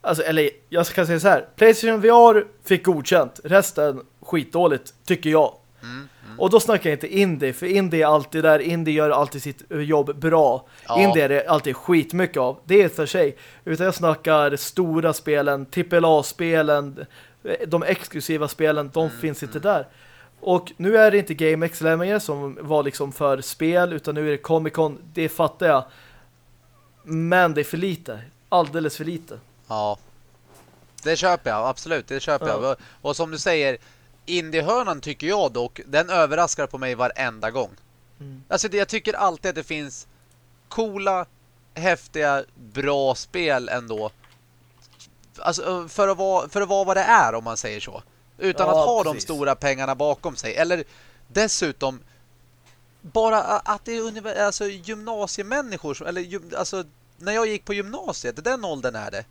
Alltså, eller jag kan säga så här. Playstation VR fick godkänt. Resten skitdåligt, tycker jag. Mm, Och då snackar jag inte indie, för indie är alltid där. Indie gör alltid sitt jobb bra. Ja. Indie är det alltid skitmycket av. Det är för sig. Utan jag snackar stora spelen, AAA-spelen, de exklusiva spelen, de Mm, finns inte där. Och nu är det inte GameX längre som var liksom för spel, utan nu är det Comic-Con. Det fattar jag. Men det är för lite. Alldeles för lite. Ja. Det köper jag, absolut. Det köper Ja. jag. Och, som du säger, indiehörnan tycker jag dock, den överraskar på mig varenda gång. Mm. Alltså jag tycker alltid att det finns coola, häftiga, bra spel ändå. Alltså för att vara, för att vara vad det är om man säger så. Utan Ja, att ha de precis. stora pengarna bakom sig. Eller dessutom bara att det är alltså, gymnasiemänniskor som- eller alltså när jag gick på gymnasiet, den åldern är det,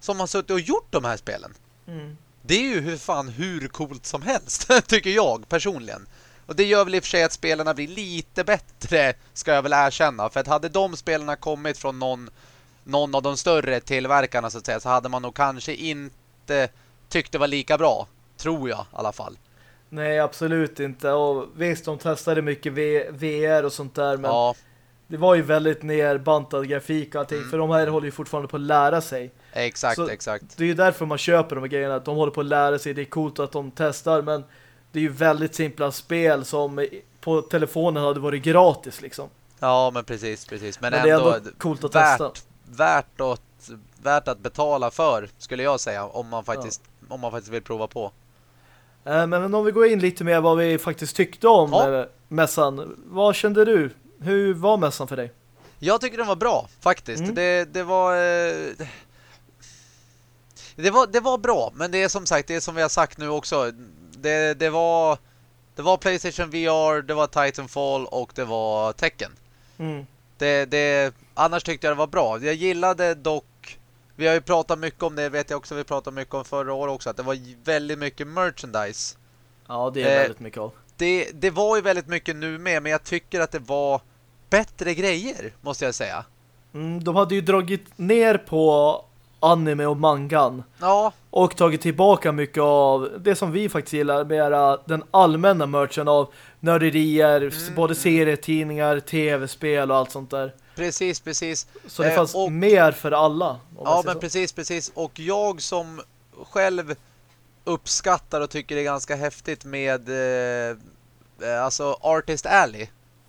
som har suttit och gjort de här spelen. Mm. Det är ju hur fan hur coolt som helst, tycker jag personligen. Och det gör väl i och för sig att spelarna blir lite bättre, ska jag väl erkänna. För att hade de spelarna kommit från någon, någon av de större tillverkarna så att säga, så hade man nog kanske inte tyckt det var lika bra. Tror jag i alla fall. Nej, absolut inte. Och visst, de testade mycket v VR och sånt där, men Ja, det var ju väldigt nerbantad grafik och allting, Mm. för de här håller ju fortfarande på att lära sig. exakt, Så- exakt. Det är ju därför man köper de här grejerna, att de håller på att lära sig. Det är coolt att de testar, men det är ju väldigt simpla spel som på telefonen hade varit gratis liksom. Ja, men precis, precis. Men, Men, det är ändå, ändå coolt att testa. värt, värt, att, värt att betala för, skulle jag säga, om man faktiskt, om man faktiskt vill prova på. Eh, Men om vi går in lite mer vad vi faktiskt tyckte om Ja. eh, mässan. Vad kände du? Hur var mässan för dig? Jag tycker den var bra, faktiskt. Mm. Det, det var... eh, Det var, det var bra, men det är som sagt, det är som vi har sagt nu också. Det, det var det var Playstation VR, det var Titanfall och det var Tekken. Mm. Det, det, annars tyckte jag det var bra. Jag gillade dock, vi har ju pratat mycket om det, vet jag också, vi pratade mycket om förra året också, att det var väldigt mycket merchandise. Ja, det är Eh, väldigt mycket av. Det, det var ju väldigt mycket nu med, men jag tycker att det var bättre grejer, måste jag säga. Mm, de hade ju dragit ner på anime och mangan Ja, och tagit tillbaka mycket av det som vi faktiskt gillar, mera den allmänna merchen av nörderier, Mm. både serietidningar, tv-spel och allt sånt där. Precis, precis. Så det Eh, fanns och- mer för alla. Ja, men så. precis, precis. Och jag som själv uppskattar och tycker det är ganska häftigt med eh, eh, alltså Artist Alley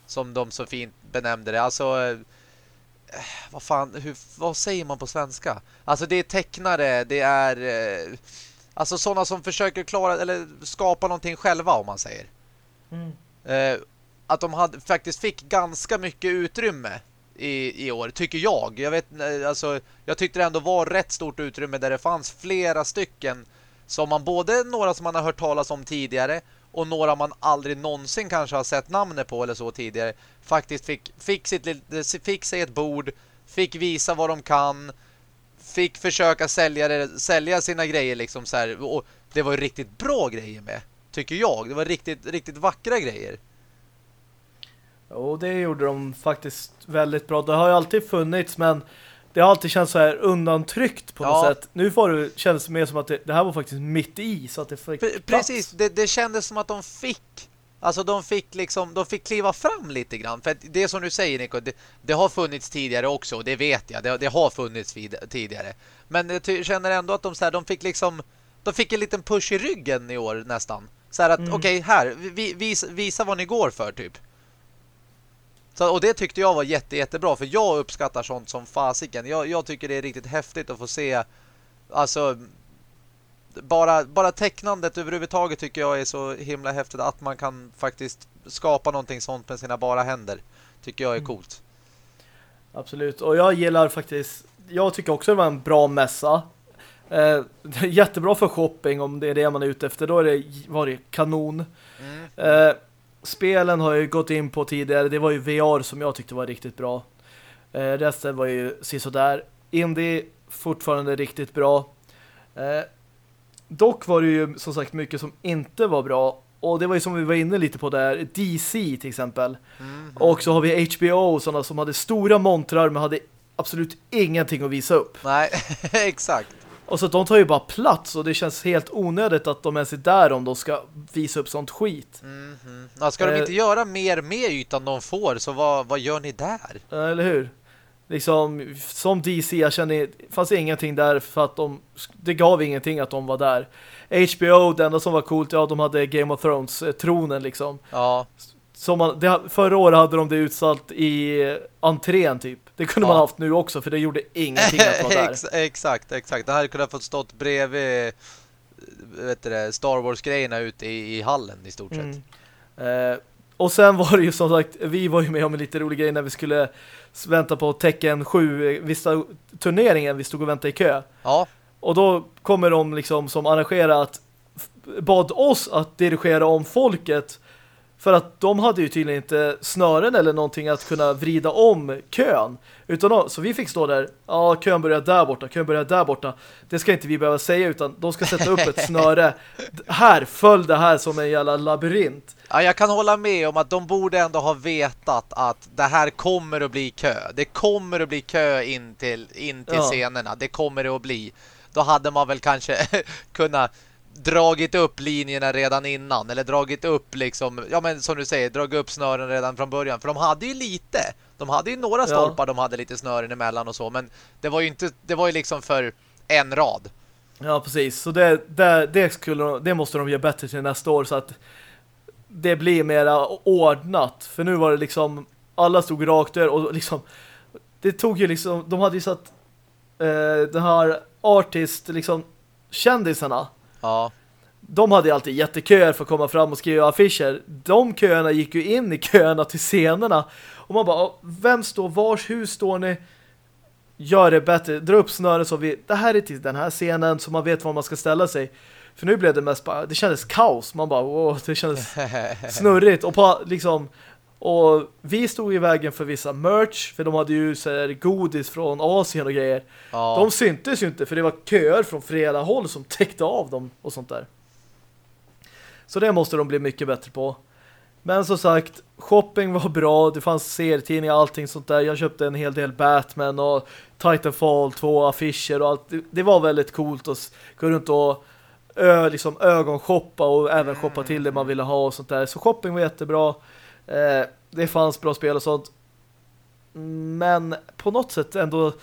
som de så fint benämnde det. Alltså eh, vad fan, hur, vad säger man på svenska? Alltså det är tecknare, det är eh, alltså sådana som försöker klara eller skapa någonting själva om man säger. Mm. Eh, att de hade, faktiskt fick ganska mycket utrymme i, i år, tycker jag. Jag vet, eh, alltså, jag tyckte det ändå var rätt stort utrymme där det fanns flera stycken som man, både några som man har hört talas om tidigare och några man aldrig någonsin kanske har sett namnet på eller så tidigare, faktiskt fick, fick, sitt, eh, fick sig ett bord, fick visa vad de kan, fick försöka sälja, sälja sina grejer liksom så här, och det var ju riktigt bra grejer med, tycker jag. Det var riktigt, riktigt vackra grejer. Och det gjorde de faktiskt väldigt bra. Det har ju alltid funnits, men det har alltid känts så här undantryckt på något Ja. sätt. Nu får det känns mer som att det, det här var faktiskt mitt i, så att det fick Pre-. Precis, det, det kändes som att de fick Alltså de fick liksom, de fick kliva fram lite grann För det som du säger Nico det, det har funnits tidigare också och Det vet jag, det, det har funnits vid, tidigare Men jag känner ändå att de, så här, de fick liksom De fick en liten push i ryggen i år nästan Så här att, Mm. okej här vi, vis, Visa vad ni går för typ så, och det tyckte jag var jätte, jättebra För jag uppskattar sånt som fasiken jag, jag tycker det är riktigt häftigt att få se Alltså bara, bara tecknandet överhuvudtaget tycker jag är så himla häftigt att man kan faktiskt skapa någonting sånt med sina bara händer. Tycker jag är Mm. coolt. Absolut. Och jag gillar faktiskt, jag tycker också det var en bra mässa. Eh, jättebra för shopping om det är det man är ute efter. Då är det, var det kanon. Mm. Eh, spelen har jag ju gått in på tidigare. Det var ju VR som jag tyckte var riktigt bra. Eh, resten var ju sisådär. Indie fortfarande riktigt bra. Eh, dock var det ju som sagt mycket som inte var bra. Och det var ju som vi var inne lite på där. DC till exempel. Mm. Och så har vi HBO sådana som hade stora montrar men hade absolut ingenting att visa upp. Nej, exakt. Och så de tar ju bara plats och det känns helt onödigt att de ens är där om de ska visa upp sånt skit. Mhm. Ja, ska de Eh. inte göra mer med ytan de får så vad, vad gör ni där? Eller hur? Liksom, som DC, jag känner fanns ingenting där för att de, det gav ingenting att de var där. HBO, det enda som var coolt, ja de hade Game of Thrones, eh, liksom. Ja, Som man, det, förra året hade de det utsatt i entrén typ. Det kunde Ja. man haft nu också för det gjorde ingenting att vara där. Ex exakt, exakt. Det hade kunnat fått stått bredvid vet du det, Star Wars-grejerna ute i, i hallen i stort sett. Mm. Eh, och sen var det ju som sagt, vi var ju med om en lite rolig grej när vi skulle vänta på Tekken 7, eh, vissa turneringen, vi stod och väntade i kö. Ja, Och då kommer de liksom som arrangerar att f- bad oss att dirigera om folket För att de hade ju tydligen inte snören eller någonting att kunna vrida om kön. Utan de, så vi fick stå där, ja kön börjar där borta, kön börjar där borta. Det ska inte vi behöva säga utan de ska sätta upp ett snöre. Här, följ det här som en jävla labyrint. Ja, jag kan hålla med om att de borde ändå ha vetat att det här kommer att bli kö. Det kommer att bli kö in till, in till Ja. scenerna. Det kommer det att bli. Då hade man väl kanske kunnat dragit upp linjerna redan innan. Eller dragit upp liksom, ja men som du säger, dragit upp snören redan från början. För de hade ju lite. De hade ju några Ja. stolpar, de hade lite snören emellan och så. Men det var ju inte, det var ju liksom för en rad. Ja, precis. Så det, det, det, skulle, de- det måste de göra bättre till nästa år så att det blir mera ordnat. För nu var det liksom alla stod rakt där och liksom det tog ju liksom, de hade ju satt eh, den här artist liksom kändisarna Ja. de hade ju alltid jätteköer för att komma fram och skriva affischer. De köerna gick ju in i köerna till scenerna. Och man bara, vem står vars, hur står ni? Gör det bättre, dra upp snöret så vi, det här är till den här scenen så man vet var man ska ställa sig. För nu blev det mest det kändes kaos. Man bara, wow, det kändes snurrigt. Och på, liksom, och vi stod i vägen för vissa merch, för de hade ju så här, godis från Asien och grejer. ja. De syntes ju inte för det var köer från flera håll som täckte av dem och sånt där. Så det måste de bli mycket bättre på. Men som sagt, shopping var bra. Det fanns serietidningar och allting sånt där. Jag köpte en hel del Batman och Titanfall, två affischer och allt. Det- var väldigt coolt att gå runt och ö, liksom ögonshoppa och även shoppa till det man ville ha och sånt där. Så shopping var jättebra. Eh, det fanns bra spel och sånt. Men på något sätt ändå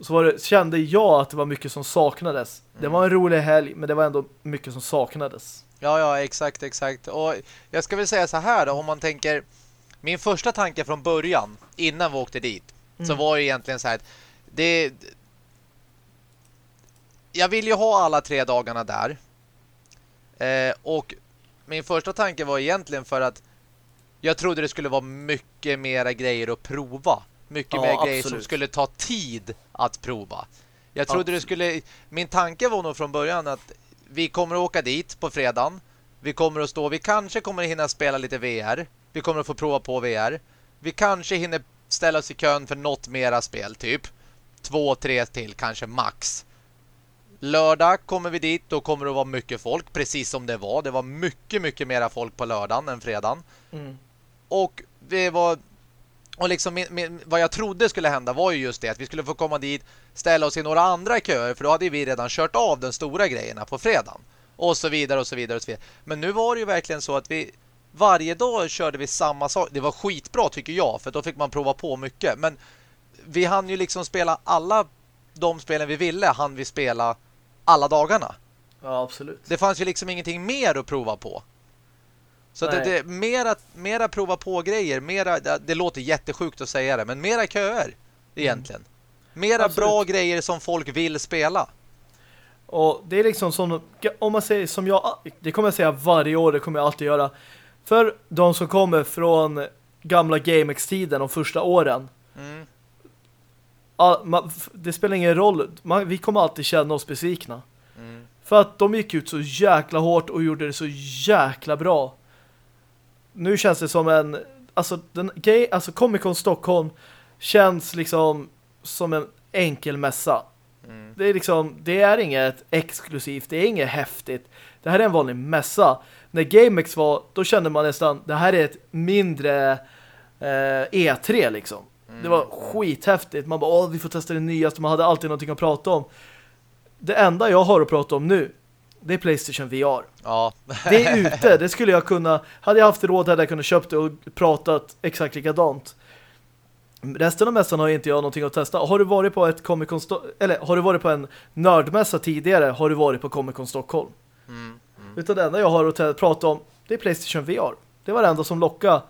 så det, kände jag att det var mycket som saknades. Det var en rolig helg, men det var ändå mycket som saknades. Ja, ja, exakt, exakt. Och jag ska väl säga så här då, om man tänker... Min första tanke från början, innan vi åkte dit, så var det egentligen så här att det... Jag vill ju ha alla tre dagarna där. Eh, och min första tanke var egentligen för att jag trodde det skulle vara mycket mera grejer att prova. Mycket Ja, mer grejer som absolut. skulle ta tid att prova. Jag trodde det skulle... Min tanke var nog från början att vi kommer att åka dit på fredagen. Vi kommer att stå... Vi kanske kommer att hinna spela lite VR. Vi kommer att få prova på VR. Vi kanske hinner ställa oss i kön för något mera spel, typ. Två, tre till, kanske max. Lördag kommer vi dit, då kommer det att vara mycket folk, precis som det var. Det var mycket, mycket mera folk på lördagen än fredagen. Mm. Och det var... Och liksom min, min, vad jag trodde skulle hända var ju just det att vi skulle få komma dit, ställa oss i några andra köer för då hade vi redan kört av den stora grejerna på fredagen. Och så vidare och så vidare och så vidare. Men nu var det ju verkligen så att vi varje dag körde vi samma sak. Det var skitbra tycker jag för då fick man prova på mycket. Men vi hann ju liksom spela alla de spelen vi ville hann vi spela alla dagarna. Ja, absolut. Det fanns ju liksom ingenting mer att prova på. Så det, det, mera, mera prova på grejer, mera, det, det låter jättesjukt att säga det, men mera köer egentligen. Mera Mm. Absolut. bra grejer som folk vill spela. Och det är liksom som, om man säger som jag, det kommer jag säga varje år, det kommer jag alltid göra. För de som kommer från gamla GameX-tiden, de första åren, Mm. all, man, det spelar ingen roll, man, vi kommer alltid känna oss besvikna. Mm. För att de gick ut så jäkla hårt och gjorde det så jäkla bra. Nu känns det som en, alltså, den, gay, alltså Comic Con Stockholm känns liksom som en enkel mässa. Mm. Det är liksom, det är inget exklusivt, det är inget häftigt. Det här är en vanlig mässa. När GameX var, då kände man nästan, det här är ett mindre eh, E3 liksom. Det var skithäftigt. Man bara, åh, vi får testa det nyaste. Man hade alltid någonting att prata om. Det enda jag har att prata om nu, det är Playstation VR. Ja. Det är ute, det skulle jag kunna, hade jag haft råd hade jag kunnat köpt det och pratat exakt likadant. Resten av mässan har inte jag någonting att testa. Har du varit på ett Comic Con eller har du varit på en nördmässa tidigare har du varit på Comic Con Stockholm. Mm. Utan det enda jag har att ta- prata om det är Playstation VR. Det var det enda som lockade.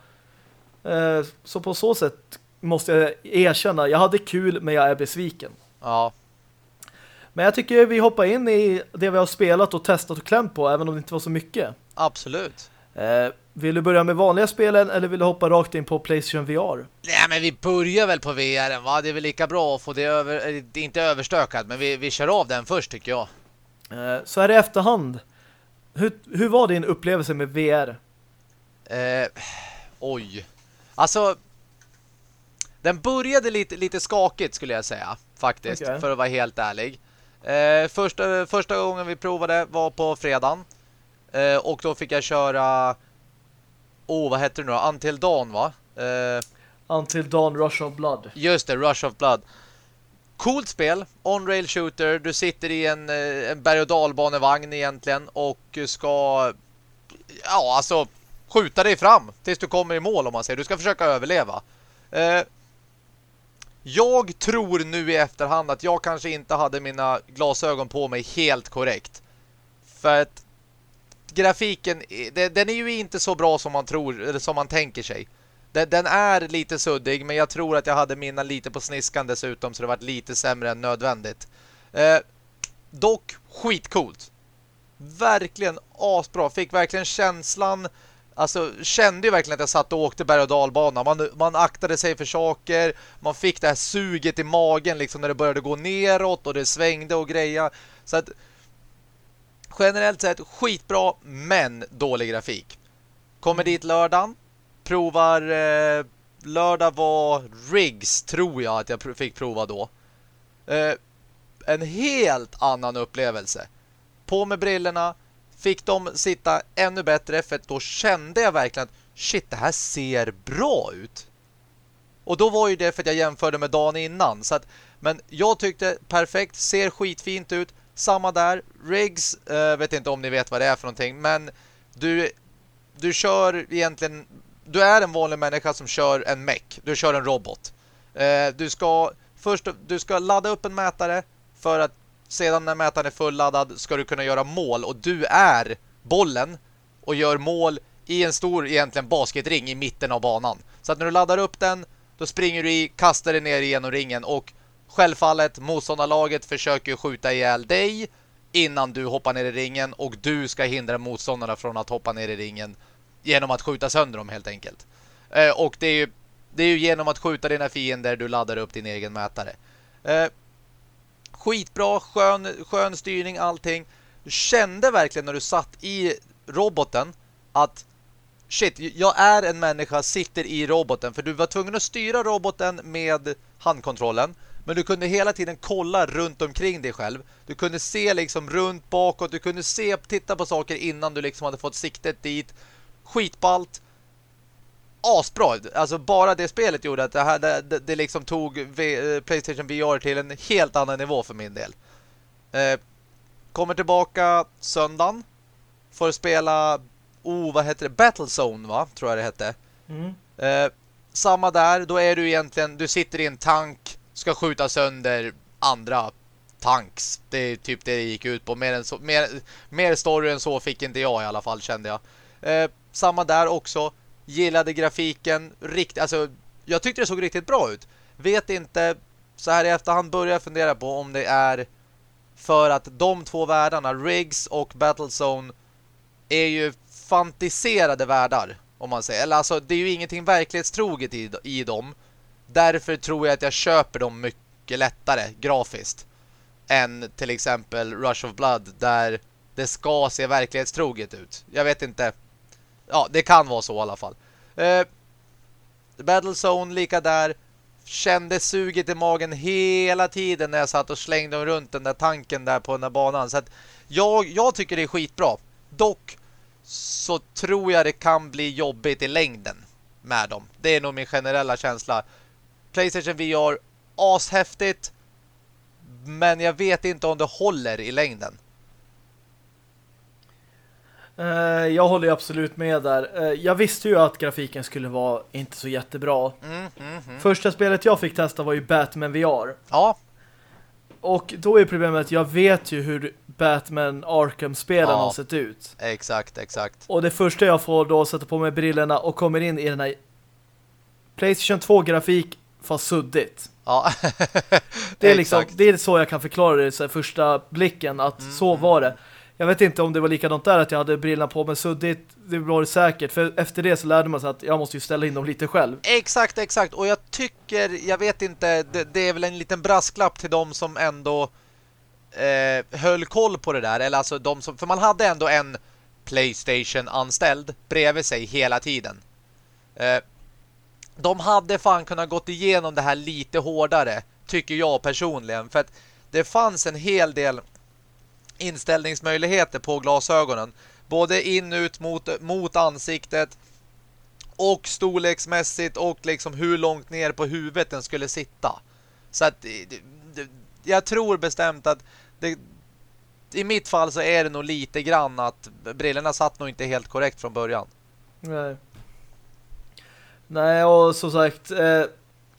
Eh, så på så sätt måste jag erkänna, jag hade kul men jag är besviken. ja. Men jag tycker vi hoppar in i det vi har spelat och testat och klämt på även om det inte var så mycket. Absolut. Eh, vill du börja med vanliga spelen eller vill du hoppa rakt in på Playstation VR? Nej, men vi börjar väl på VR, va? Det är väl lika bra att få det över... eh, det är Inte överstökat, men vi, vi kör av den först tycker jag. Eh, så här i efterhand, hur, hur var din upplevelse med VR? Eh, oj. Alltså, den började lite, lite skakigt skulle jag säga, faktiskt, Okej. för att vara helt ärlig. Eh, första, första gången vi provade var på fredagen. Eh, och då fick jag köra... Oh, vad heter det nu? Until Dawn, va? Eh, Until Dawn Rush of Blood. Just det, Rush of Blood. Coolt spel, on-rail shooter. Du sitter i en, eh, en berg- och dalbanevagn egentligen och ska, ja alltså, skjuta dig fram tills du kommer i mål om man säger. Du ska försöka överleva. Eh, jag tror nu i efterhand att jag kanske inte hade mina glasögon på mig helt korrekt. För att grafiken, det- den är ju inte så bra som man tror, eller som man tänker sig. Den, den är lite suddig, men jag tror att jag hade mina lite på sniskan dessutom, så det var lite sämre än nödvändigt. Eh, dock skitcoolt. Verkligen asbra. Fick verkligen känslan, alltså kände ju verkligen att jag satt och åkte berg- och dalbana. Man, man aktade sig för saker, man fick det här suget i magen liksom när det började gå neråt och det svängde och greja. Så att generellt sett skitbra, men dålig grafik. Kommer dit lördagen provar eh, lördag var Riggs tror jag att jag pr- fick prova då. Eh, en helt annan upplevelse. På med brillorna fick de sitta ännu bättre för då kände jag verkligen att shit, det här ser bra ut. Och då var ju det för att jag jämförde med dagen innan. Så att, men jag tyckte perfekt, ser skitfint ut. Samma där, Riggs, eh, vet inte om ni vet vad det är för någonting, men du, du kör egentligen du är en vanlig människa som kör en mech. Du kör en robot. Eh, du ska först du ska ladda upp en mätare för att sedan när mätaren är fulladdad ska du kunna göra mål och du är bollen och gör mål i en stor egentligen basketring i mitten av banan. Så att när du laddar upp den då springer du i, kastar dig ner genom ringen och självfallet motståndarlaget försöker skjuta ihjäl dig innan du hoppar ner i ringen och du ska hindra motståndarna från att hoppa ner i ringen genom att skjuta sönder dem helt enkelt. Eh, och det är, ju, det är ju genom att skjuta dina fiender du laddar upp din egen mätare. Eh, Skitbra, skön, skön styrning, allting. Du kände verkligen när du satt i roboten att shit, jag är en människa, sitter i roboten. För du var tvungen att styra roboten med handkontrollen. Men du kunde hela tiden kolla runt omkring dig själv. Du kunde se liksom runt bakåt. Du kunde se, titta på saker innan du liksom hade fått siktet dit. Skitballt. Asbra. Alltså bara det spelet gjorde att det, här, det, det, liksom tog v, Playstation VR till en helt annan nivå för min del. Eh, kommer tillbaka söndagen. Får spela, oh vad heter det? Battlezone va? Tror jag det hette. Mm. Eh, samma där, då är du egentligen, du sitter i en tank, ska skjuta sönder andra tanks. Det är typ det det gick ut på. Mer, än så, mer, mer story än så fick inte jag i alla fall, kände jag. Eh, samma där också. Gillade grafiken. Rikt, alltså, jag tyckte det såg riktigt bra ut. Vet inte, så här i efterhand börjar jag fundera på om det är för att de två världarna, Riggs och Battlezone, är ju fantiserade världar om man säger. Eller alltså, det är ju ingenting verklighetstroget i, i dem. Därför tror jag att jag köper dem mycket lättare grafiskt än till exempel Rush of Blood där det ska se verklighetstroget ut. Jag vet inte. Ja, det kan vara så i alla fall. Eh, Battlezone lika där. Kände suget i magen hela tiden när jag satt och slängde runt den där tanken där på den där banan. Så att jag, jag tycker det är skitbra. Dock så tror jag det kan bli jobbigt i längden med dem. Det är nog min generella känsla. Playstation VR, ashäftigt. Men jag vet inte om det håller i längden. Eh, jag håller ju absolut med där. Eh, jag visste ju att grafiken skulle vara inte så jättebra. Mm, mm, mm. Första spelet jag fick testa var ju Batman VR. Ja, Och då är problemet att jag vet ju hur Batman Arkham-spelen Ja. har sett ut. exakt, exakt. Och det första jag får då sätta på mig brillorna och kommer in i den här PlayStation 2-grafik fast suddigt. Ja, Det är, liksom, det är så jag kan förklara det så första blicken att Mm. så var det. Jag vet inte om det var likadant där att jag hade brillorna på mig suddigt. Det var det säkert. För efter det så lärde man sig att jag måste ju ställa in dem lite själv. Exakt, exakt. Och jag tycker, jag vet inte, det, det är väl en liten brasklapp till de som ändå eh, höll koll på det där. Eller alltså de som, för man hade ändå en Playstation-anställd bredvid sig hela tiden. Eh, de hade fan kunnat gått igenom det här lite hårdare, tycker jag personligen. För att det fanns en hel del inställningsmöjligheter på glasögonen. Både in ut mot, mot ansiktet och storleksmässigt och liksom hur långt ner på huvudet den skulle sitta. Så att eh, jag tror bestämt att det, i mitt fall så är det nog lite grann att brillorna satt nog inte helt korrekt från början. Nej. Nej, och som sagt, eh,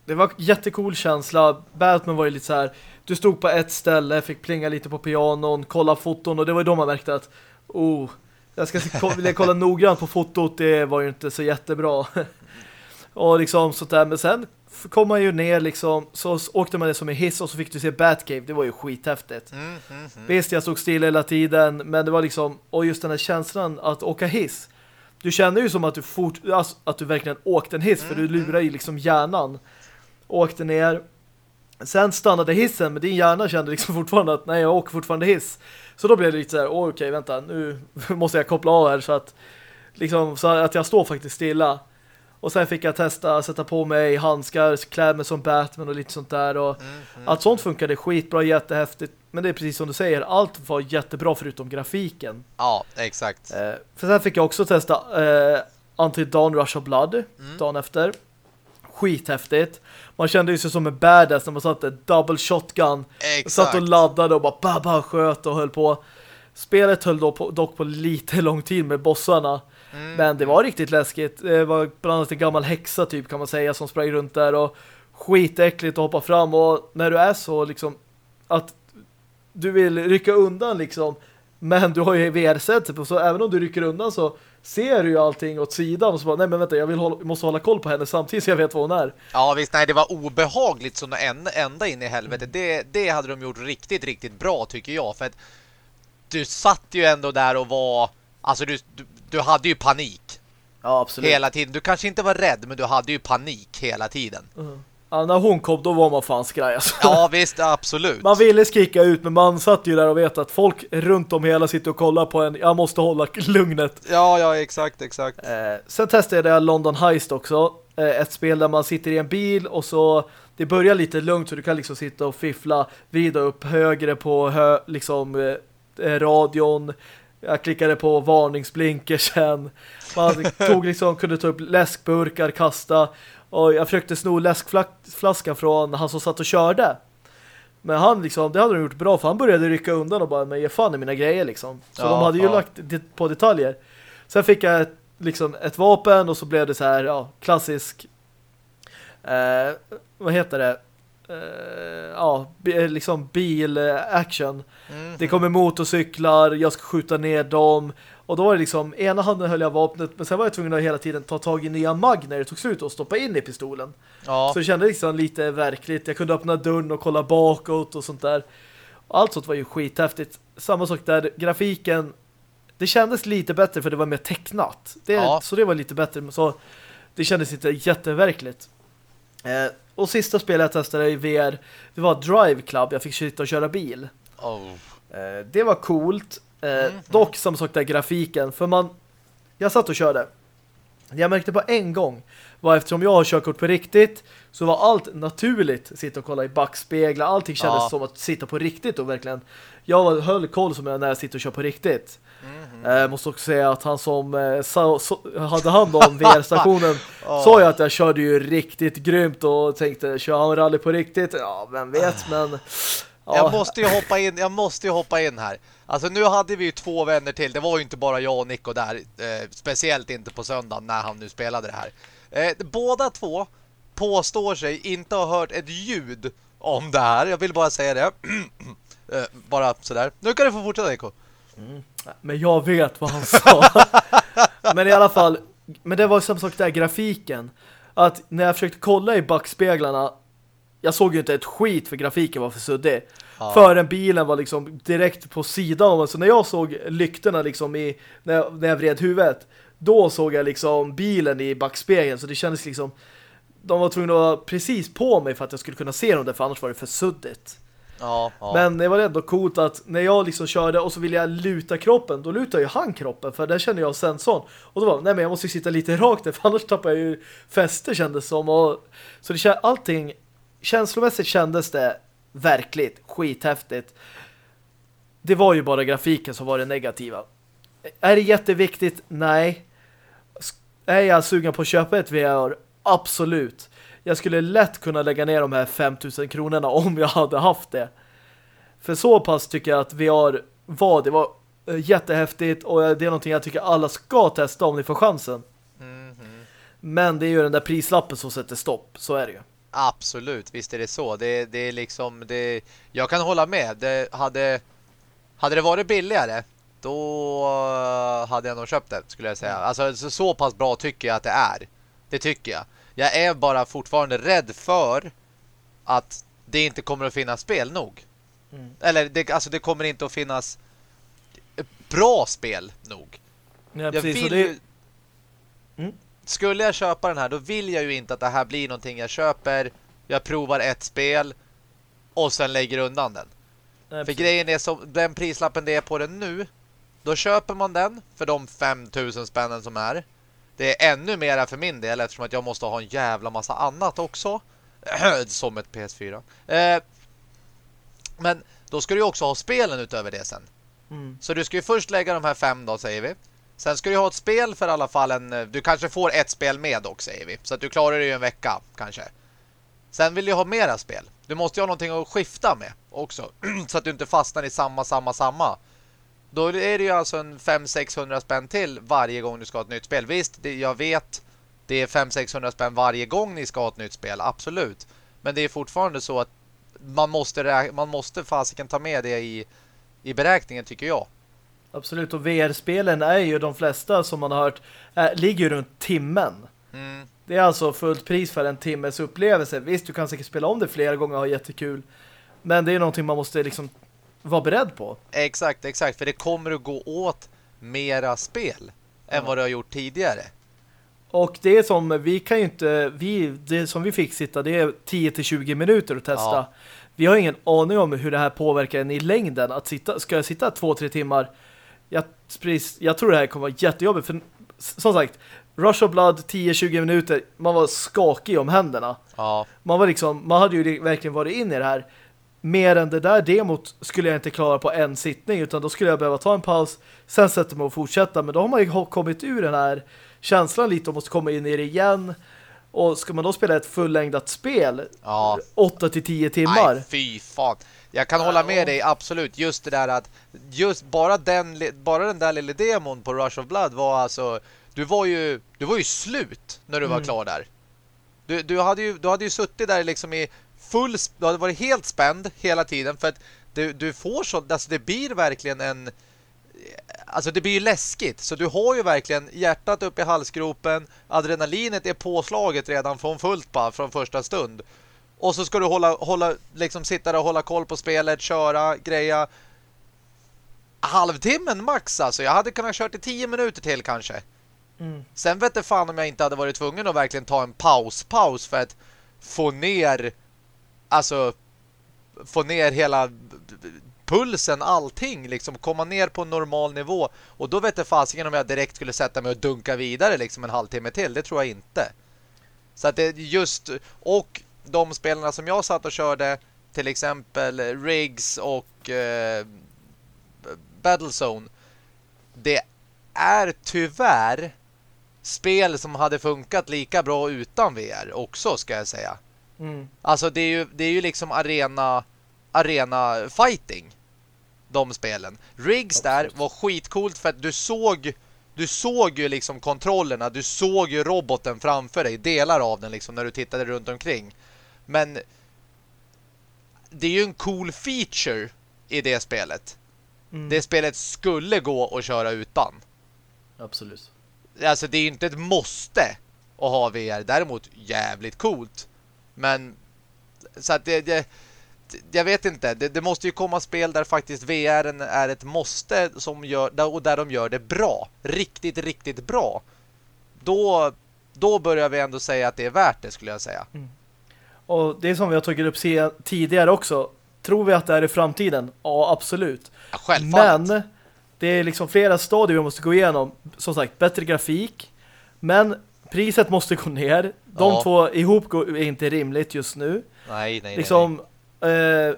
det var jättecool känsla. Batman var ju lite så här, du stod på ett ställe, fick plinga lite på pianon, kolla foton och det var ju då man märkte att, oh, jag ska vilja kolla noggrant på fotot, det var ju inte så jättebra. och liksom sånt där, men sen kom man ju ner liksom, så åkte man det som en hiss och så fick du se Batcave, det var ju skithäftigt. Mm, mm, mm. Visst, jag stod still hela tiden, men det var liksom, och just den här känslan att åka hiss, du känner ju som att du fort, alltså, att du verkligen åkte en hiss för du mm, lurar i liksom hjärnan. Åkte ner. Sen stannade hissen men din hjärna kände liksom fortfarande att nej jag åker fortfarande hiss. Så då blev det lite så här, okej vänta nu måste jag koppla av här så att liksom så att jag står faktiskt stilla. Och sen fick jag testa sätta på mig handskar, klä mig som Batman och lite sånt där. Och mm, mm. Allt sånt funkade skitbra, jättehäftigt. Men det är precis som du säger, allt var jättebra förutom grafiken. Ja, exakt. Eh, för sen fick jag också testa eh, Until Dawn Rush of Blood mm. dagen efter. Skithäftigt. Man kände ju sig som en badass när man satt en double shotgun. Exakt. Satt och laddade och bara babba sköt och höll på. Spelet höll då på, dock på lite lång tid med bossarna. Mm. Men det var riktigt läskigt. Det var bland annat en gammal häxa typ kan man säga som sprang runt där och skitäckligt att hoppa fram och när du är så liksom att du vill rycka undan liksom men du har ju VR-set så även om du rycker undan så ser du ju allting åt sidan och så bara, nej men vänta, jag vill hålla, måste hålla koll på henne samtidigt så jag vet vad hon är. Ja visst, nej det var obehagligt som ända, ända in i helvetet. Det, det hade de gjort riktigt, riktigt bra tycker jag. För att du satt ju ändå där och var, alltså du, du, du hade ju panik. Ja, absolut. Hela tiden. Du kanske inte var rädd, men du hade ju panik hela tiden. Mm. Ja, när hon kom, då var man fan skraj alltså. Ja, visst, absolut. Man ville skrika ut, men man satt ju där och vet att folk runt om hela sitter och kollar på en. Jag måste hålla lugnet. Ja, ja, exakt, exakt. Eh, sen testade jag London Heist också. Eh, ett spel där man sitter i en bil och så det börjar lite lugnt så du kan liksom sitta och fiffla, vrida upp högre på hö liksom eh, radion, jag klickade på varningsblinkersen. Man tog liksom, kunde ta upp läskburkar, kasta. Och jag försökte sno läskflaskan från han som satt och körde. Men han liksom, det hade de gjort bra för han började rycka undan och bara, men ge fan i mina grejer liksom. Så ja, de hade ju ja. lagt på detaljer. Sen fick jag ett, liksom ett vapen och så blev det så här, ja, klassisk eh, vad heter det? Uh, ja, liksom bil-action. Mm. Det kommer motorcyklar, jag ska skjuta ner dem. Och då var det liksom, ena handen höll jag vapnet, men sen var jag tvungen att hela tiden ta tag i nya mag när det tog slut och stoppa in i pistolen. Ja. Så det kändes liksom lite verkligt. Jag kunde öppna dörren och kolla bakåt och sånt där. Allt sånt var ju skithäftigt. Samma sak där, grafiken, det kändes lite bättre för det var mer tecknat. Det, ja. Så det var lite bättre, så det kändes inte jätteverkligt. Eh, och sista spelet jag testade i VR, det var Drive Club. Jag fick sitta och köra bil. Oh. Eh, det var coolt. Eh, mm -hmm. Dock som sagt där grafiken. För man, jag satt och körde. Jag märkte på en gång var eftersom jag har körkort på riktigt så var allt naturligt. Sitta och kolla i backspeglar. Allting kändes ja. som att sitta på riktigt och verkligen. Jag höll koll som jag när jag sitter och kör på riktigt. Mm. Eh, måste också säga att han som eh, så, så, hade hand om VR-stationen oh. sa ju att jag körde ju riktigt grymt och tänkte, kör han rally på riktigt? Ja, vem vet, men... Ja. Jag måste ju hoppa in, jag måste ju hoppa in här. Alltså nu hade vi ju två vänner till. Det var ju inte bara jag och Nico där. Eh, speciellt inte på söndagen när han nu spelade det här. Eh, båda två påstår sig inte ha hört ett ljud om det här. Jag vill bara säga det. eh, bara sådär. Nu kan du få fortsätta Nico. Mm. Men jag vet vad han sa. men i alla fall, men det var samma sak där, grafiken. Att när jag försökte kolla i backspeglarna, jag såg ju inte ett skit för grafiken var för suddig. Ja. Förrän bilen var liksom direkt på sidan om Så när jag såg lyktorna liksom i, när jag, när jag vred huvudet, då såg jag liksom bilen i backspegeln. Så det kändes liksom, de var tvungna att vara precis på mig för att jag skulle kunna se dem där, för annars var det för suddigt. Ja, ja. Men det var ändå coolt att när jag liksom körde och så ville jag luta kroppen, då lutar ju han kroppen för där kände jag sensorn. Och då var nej men jag måste ju sitta lite rakt där för annars tappar jag ju fäste kändes som. Och, så det allting, känslomässigt kändes det verkligt skithäftigt. Det var ju bara grafiken som var det negativa. Är det jätteviktigt? Nej. Är jag sugen på att köpa ett VR? Absolut. Jag skulle lätt kunna lägga ner de här 5000 kronorna om jag hade haft det. För så pass tycker jag att VR var. Det var eh, jättehäftigt och det är någonting jag tycker alla ska testa om ni får chansen. Mm -hmm. Men det är ju den där prislappen som sätter stopp. Så är det ju. Absolut, visst är det så. Det, det är liksom... Det, jag kan hålla med. Det hade, hade det varit billigare då hade jag nog köpt det, skulle jag säga. Alltså så, så pass bra tycker jag att det är. Det tycker jag. Jag är bara fortfarande rädd för att det inte kommer att finnas spel nog. Mm. Eller det, alltså det kommer inte att finnas bra spel nog. Ja, jag precis, vill det... mm. Skulle jag köpa den här då vill jag ju inte att det här blir någonting jag köper. Jag provar ett spel och sen lägger undan den. Ja, för grejen är som den prislappen det är på den nu då köper man den för de 5000 spännen som är. Det är ännu mera för min del eftersom att jag måste ha en jävla massa annat också. Som ett PS4. Eh, men då ska du också ha spelen utöver det sen. Mm. Så du ska ju först lägga de här fem då, säger vi. Sen ska du ha ett spel för alla fall en... Du kanske får ett spel med också, säger vi. Så att du klarar det ju en vecka, kanske. Sen vill du ha mera spel. Du måste ju ha någonting att skifta med också. så att du inte fastnar i samma, samma, samma. Då är det ju alltså en 500-600 spänn till varje gång du ska ha ett nytt spel. Visst, det, jag vet det är 500-600 spänn varje gång ni ska ha ett nytt spel, absolut. Men det är fortfarande så att man måste, man måste fasiken ta med det i, i beräkningen tycker jag. Absolut, och VR-spelen är ju de flesta som man har hört är, ligger runt timmen. Mm. Det är alltså fullt pris för en timmes upplevelse. Visst, du kan säkert spela om det flera gånger och ha jättekul. Men det är någonting man måste liksom vara beredd på. Exakt, exakt. För det kommer att gå åt mera spel än vad det har gjort tidigare. Och det är som, vi kan ju inte, vi, det som vi fick sitta, det är 10-20 minuter att testa. Ja. Vi har ingen aning om hur det här påverkar en i längden. Att sitta, ska jag sitta 2-3 timmar? Jag, jag tror det här kommer vara jättejobbigt. För som sagt, Rush of Blood 10-20 minuter, man var skakig om händerna. Ja. Man var liksom, man hade ju verkligen varit in i det här mer än det där demot skulle jag inte klara på en sittning utan då skulle jag behöva ta en paus sen sätta mig och fortsätta men då har man ju kommit ur den här känslan lite och måste komma in i det igen och ska man då spela ett fullängdat spel ja. 8-10 timmar Nej, fy fan jag kan hålla med dig, absolut. Just det där att just bara den, bara den där lilla demon på Rush of Blood var alltså du var ju, du var ju slut när du mm. var klar där. Du, du, hade ju, du hade ju suttit där liksom i full, du hade varit helt spänd hela tiden för att du, du får så, alltså det blir verkligen en alltså det blir ju läskigt. Så du har ju verkligen hjärtat upp i halsgropen adrenalinet är påslaget redan från fullt bara från första stund. Och så ska du hålla, hålla liksom sitta där och hålla koll på spelet, köra, greja. Halvtimmen max alltså, jag hade kunnat kört i tio minuter till kanske. Mm. sen vet jag fan om jag inte hade varit tvungen att verkligen ta en paus, paus för att få ner alltså få ner hela pulsen, allting liksom, komma ner på normal nivå. Och då vet jag fasiken om jag direkt skulle sätta mig och dunka vidare liksom en halvtimme till, det tror jag inte. Så att det är just och de spelarna som jag satt och körde till exempel Riggs och eh, Battlezone det är tyvärr spel som hade funkat lika bra utan VR också ska jag säga. Mm. Alltså det är ju, det är ju liksom arena arena fighting de spelen. Riggs där var skitcoolt för att du såg du såg ju liksom kontrollerna, du såg ju roboten framför dig, delar av den liksom när du tittade runt omkring. Men det är ju en cool feature i det spelet. Mm. Det spelet skulle gå att köra utan. Absolut. Alltså det är ju inte ett måste att ha VR, däremot jävligt coolt. Men så att det, det jag vet inte, det, det, måste ju komma spel där faktiskt VR är ett måste som gör, och där de gör det bra. Riktigt, riktigt bra. Då, då börjar vi ändå säga att det är värt det skulle jag säga. Mm. Och det är som vi har tagit upp tidigare också. tror vi att det är i framtiden? Ja, absolut. Ja, självfallet. Men det är liksom flera stadier vi måste gå igenom. Som sagt, bättre grafik. Men priset måste gå ner. De Ja. två ihop går- är inte rimligt just nu. Nej, nej, nej. liksom eh,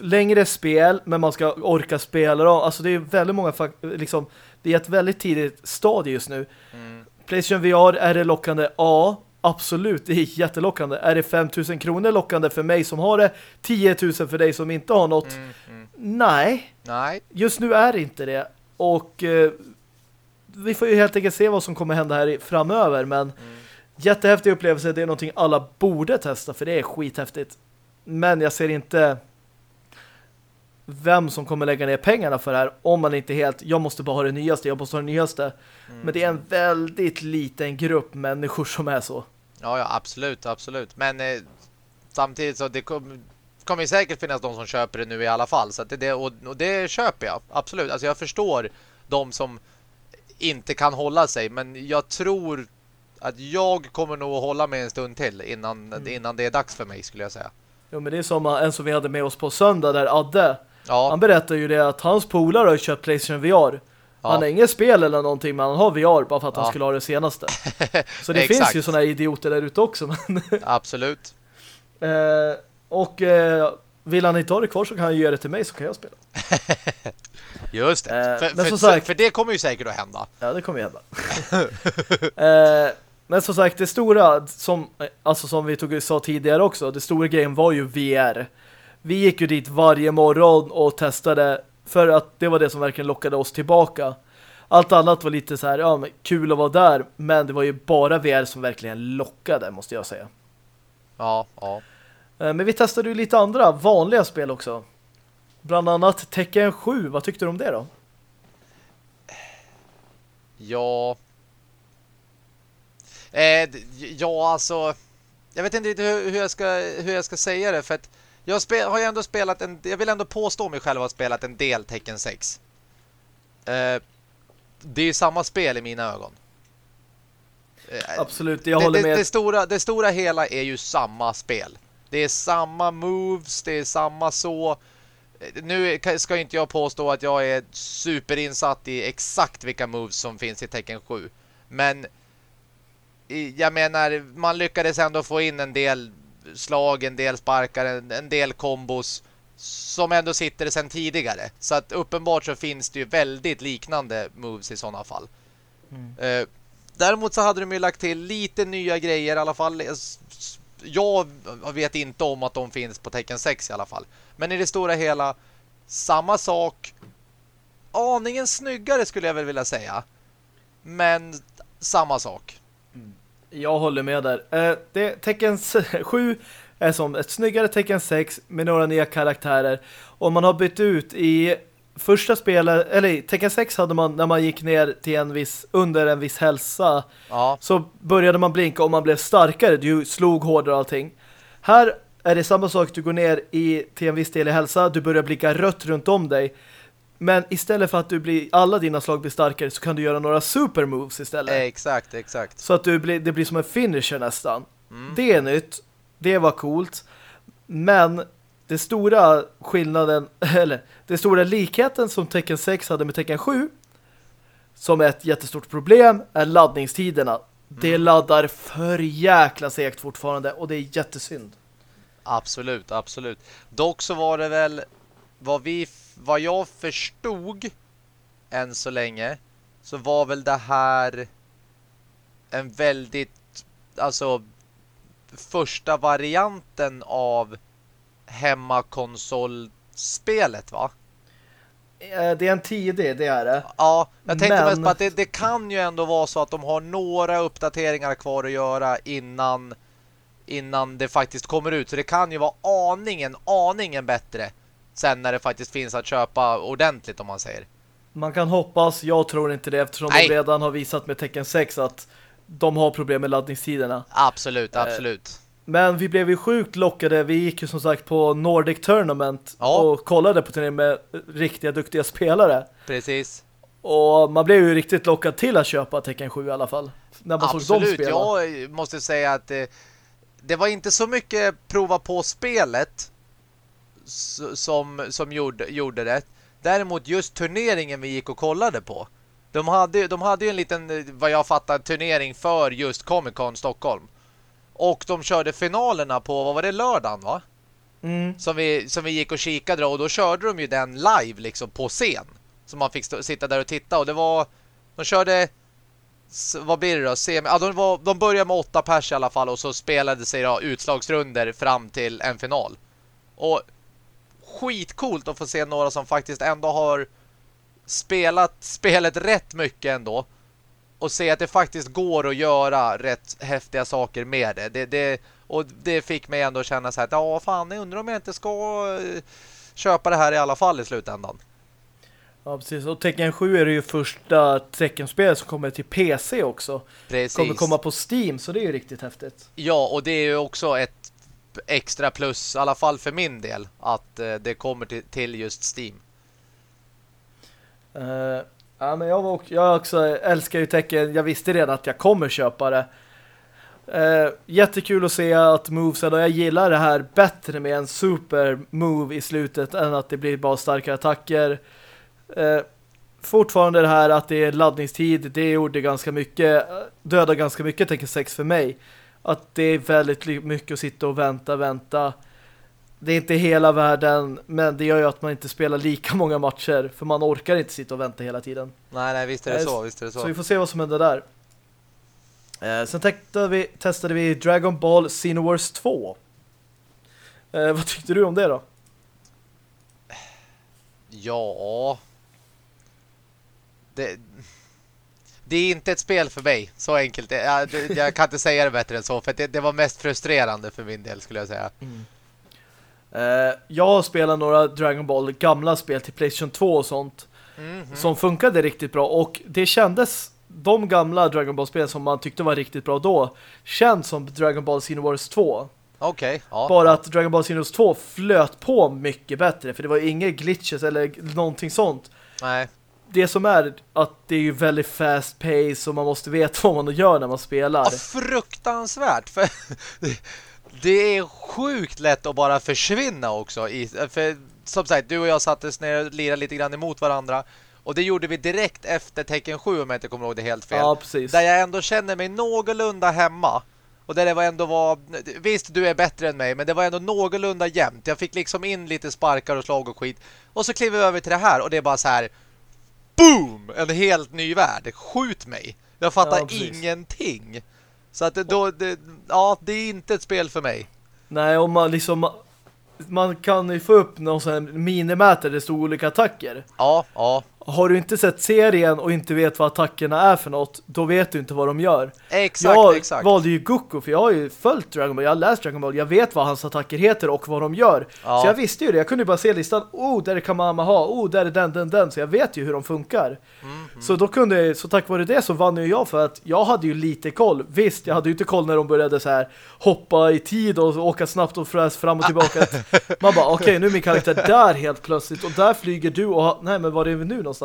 längre spel men man ska orka spela dem. Alltså det är väldigt många liksom, det är ett väldigt tidigt stadie just nu. Mm. Playstation VR, är det lockande? Ja, absolut, det är jättelockande. Är det 5000 kronor lockande för mig som har det? 10 000 för dig som inte har något? Mm, mm. Nej, Nej, just nu är det inte det. Och eh, vi får ju helt enkelt se vad som kommer hända här framöver. Men Mm. jättehäftig upplevelse. Det är någonting alla borde testa för det är skithäftigt. Men jag ser inte vem som kommer lägga ner pengarna för det här om man inte helt, jag måste bara ha det nyaste, jag måste ha det nyaste. Men det är en väldigt liten grupp människor som är så. Ja, ja, absolut, absolut. Men eh, samtidigt så det kom, kommer säkert finnas de som köper det nu i alla fall. Så det, och, och det köper jag, absolut. Alltså jag förstår de som inte kan hålla sig. Men jag tror att jag kommer nog att hålla mig en stund till innan, innan det är dags för mig skulle jag säga. Jo, men det är som en som vi hade med oss på söndag där Adde, Ja, han berättar ju det att hans polare har köpt Playstation VR. Han har inget spel eller någonting men han har VR bara för att han Ja. skulle ha det senaste. Så det finns ju såna här idioter där ute också. Men absolut. eh, och eh, vill han inte ha det kvar så kan han ge det till mig så kan jag spela. Just det. Eh, för, men för, sagt- för det kommer ju säkert att hända. Ja, det kommer ju hända. eh, men som sagt, det stora som, alltså som vi tog, sa tidigare också, det stora grejen var ju VR. Vi gick ju dit varje morgon och testade för att det var det som verkligen lockade oss tillbaka. Allt annat var lite så här, ja men kul att vara där, men det var ju bara VR som verkligen lockade, måste jag säga. Ja, ja. Eh, men vi testade ju lite andra vanliga spel också. Bland annat Tekken 7, vad tyckte du om det då? Ja. Eh, ja, alltså. Jag vet inte riktigt hur, hur, jag ska, hur jag ska säga det. För att jag har ju ändå spelat en... Jag vill ändå påstå mig själv att ha spelat en del Tekken 6. Eh, det är ju samma spel i mina ögon. Eh, Absolut, jag det, håller det, med. det, stora, det stora hela är ju samma spel. Det är samma moves, det är samma så. Eh, Nu ka- ska inte jag påstå att jag är superinsatt i exakt vilka moves som finns i Tekken 7. Men jag menar, man lyckades ändå få in en del slag, en del sparkar, en, del kombos som ändå sitter sedan tidigare. Så att uppenbart så finns det ju väldigt liknande moves i sådana fall. Eh, däremot så hade de ju lagt till lite nya grejer i alla fall. Jag vet inte om att de finns på tecken 6 i alla fall. Men i det stora hela samma sak. Aningen snyggare skulle jag väl vilja säga. Men samma sak. Mm. Jag håller med där. Eh, det, tecken 7 är som ett snyggare tecken 6 med några nya karaktärer. Och man har bytt ut i första spelet, eller Tekken 6 hade man när man gick ner till en viss, under en viss hälsa Ja, så började man blinka och man blev starkare. Du slog hårdare och allting. Här är det samma sak. Du går ner i, till en viss del i hälsa. Du börjar blicka rött runt om dig. Men istället för att du blir, alla dina slag blir starkare så kan du göra några super moves istället. exakt, exakt. Så att du blir, det blir som en finisher nästan. Mm. Det är nytt. Det var coolt. Men det stora skillnaden, eller det stora likheten som Tekken 6 hade med Tekken 7 som är ett jättestort problem är laddningstiderna. Det Mm. laddar för jäkla segt fortfarande och det är jättesynd. Absolut, absolut. Dock så var det väl vad vi vad jag förstod än så länge så var väl det här en väldigt alltså första varianten av hemmakonsolspelet va? Eh, Det är en 10D, det är det. Ja, jag tänkte Men- mest på att det, det kan ju ändå vara så att de har några uppdateringar kvar att göra innan innan det faktiskt kommer ut. Så det kan ju vara aningen, aningen bättre sen när det faktiskt finns att köpa ordentligt om man säger. Man kan hoppas, jag tror inte det eftersom Nej. de redan har visat med Tekken 6 att de har problem med laddningstiderna. Absolut, Eh, absolut. Men vi blev ju sjukt lockade. Vi gick ju som sagt på Nordic Tournament Ja. och kollade på turneringen med riktiga duktiga spelare. Precis. Och man blev ju riktigt lockad till att köpa Tekken 7 i alla fall. När man såg dem Absolut, spela. jag måste säga att det, det var inte så mycket prova på spelet som, som gjorde, gjorde det. Däremot just turneringen vi gick och kollade på. De hade, de hade ju en liten, eh, vad jag fattar, turnering för just Comic Con Stockholm. Och de körde finalerna på, vad var det, lördagen va? Mm. Som vi, som vi gick och kikade och då körde de ju den live liksom på scen. Så man fick stå, sitta där och titta och det var, de körde vad blir det då? Semi, ja, de, var, de började med åtta pers i alla fall och så spelade sig då utslagsrunder fram till en final. Och skitcoolt att få se några som faktiskt ändå har spelat spelet rätt mycket ändå. Och se att det faktiskt går att göra rätt häftiga saker med det. det, det och det fick mig ändå känna så här att ja fan, jag undrar om jag inte ska eh, köpa det här i alla fall i slutändan. Ja, precis. Och Tekken 7 är det ju första Tekken-spel som kommer till PC också. Precis. Kommer komma på Steam, så det är ju riktigt häftigt. Ja, och det är ju också ett extra plus, i alla fall för min del, att eh, det kommer till, till just Steam. Eh, ja, men jag, var, också- jag också älskar ju tecken, Jag visste redan att jag kommer köpa det. Eh, jättekul att se att movesen, och jag gillar det här bättre med en super move i slutet än att det blir bara starka attacker. Eh, fortfarande det här att det är laddningstid, det gjorde ganska mycket, döda ganska mycket tecken 6 för mig. Att det är väldigt mycket att sitta och vänta, vänta. Det är inte hela världen, men det gör ju att man inte spelar lika många matcher, för man orkar inte sitta och vänta hela tiden. Nej, nej, visst är det Nej, så, visst är det så. Så vi får se vad som händer där. Eh, sen testade vi, testade vi Dragon Ball Xenoverse 2. Eh, vad tyckte du om det då? Ja... Det, det är inte ett spel för mig, så enkelt. Jag, jag kan inte säga det bättre än så, för det, det var mest frustrerande för min del, skulle jag säga. Eh, jag har spelat några Dragon Ball gamla spel till Playstation 2 och sånt som funkade riktigt bra och det kändes de gamla Dragon Ball-spel som man tyckte var riktigt bra då känns som Dragon Ball Xenoverse 2. Okej, ja. Bara att Dragon Ball Xenoverse 2 flöt på mycket bättre för det var inga glitches eller någonting sånt. Nej, det som är att det är ju väldigt fast pace och man måste veta vad man gör när man spelar. Ja, fruktansvärt. För det är sjukt lätt att bara försvinna också. I, för som sagt, du och jag sattes ner och lirade lite grann emot varandra. Och det gjorde vi direkt efter Tekken 7 om jag inte kommer ihåg det helt fel. Ja, precis. Där jag ändå känner mig någorlunda hemma. Och där det var ändå var... Visst, du är bättre än mig, men det var ändå någorlunda jämnt. Jag fick liksom in lite sparkar och slag och skit. Och så kliver vi över till det här och det är bara så här... Boom! En helt ny värld. Skjut mig. Jag fattar Ja, ingenting. Så att då, det, ja, det är inte ett spel för mig. Nej, om man liksom man kan ju få upp någon sån här minimätare det står olika attacker. Ja, ja. Har du inte sett serien och inte vet vad attackerna är för något, då vet du inte vad de gör. Exakt, jag exakt. valde ju Goku för jag har ju följt Dragon Ball, jag har läst Dragon Ball, jag vet vad hans attacker heter och vad de gör. Ja. Så jag visste ju det, jag kunde ju bara se listan, oh där är Kamehameha, oh där är den, den, den, så jag vet ju hur de funkar. Mm, Så då kunde, så tack vare det så vann ju jag för att jag hade ju lite koll. Visst, jag hade ju inte koll när de började så här hoppa i tid och åka snabbt och fräs fram och tillbaka. Man bara, okej nu är min karaktär där helt plötsligt och där flyger du och, nej men var är vi nu någonstans?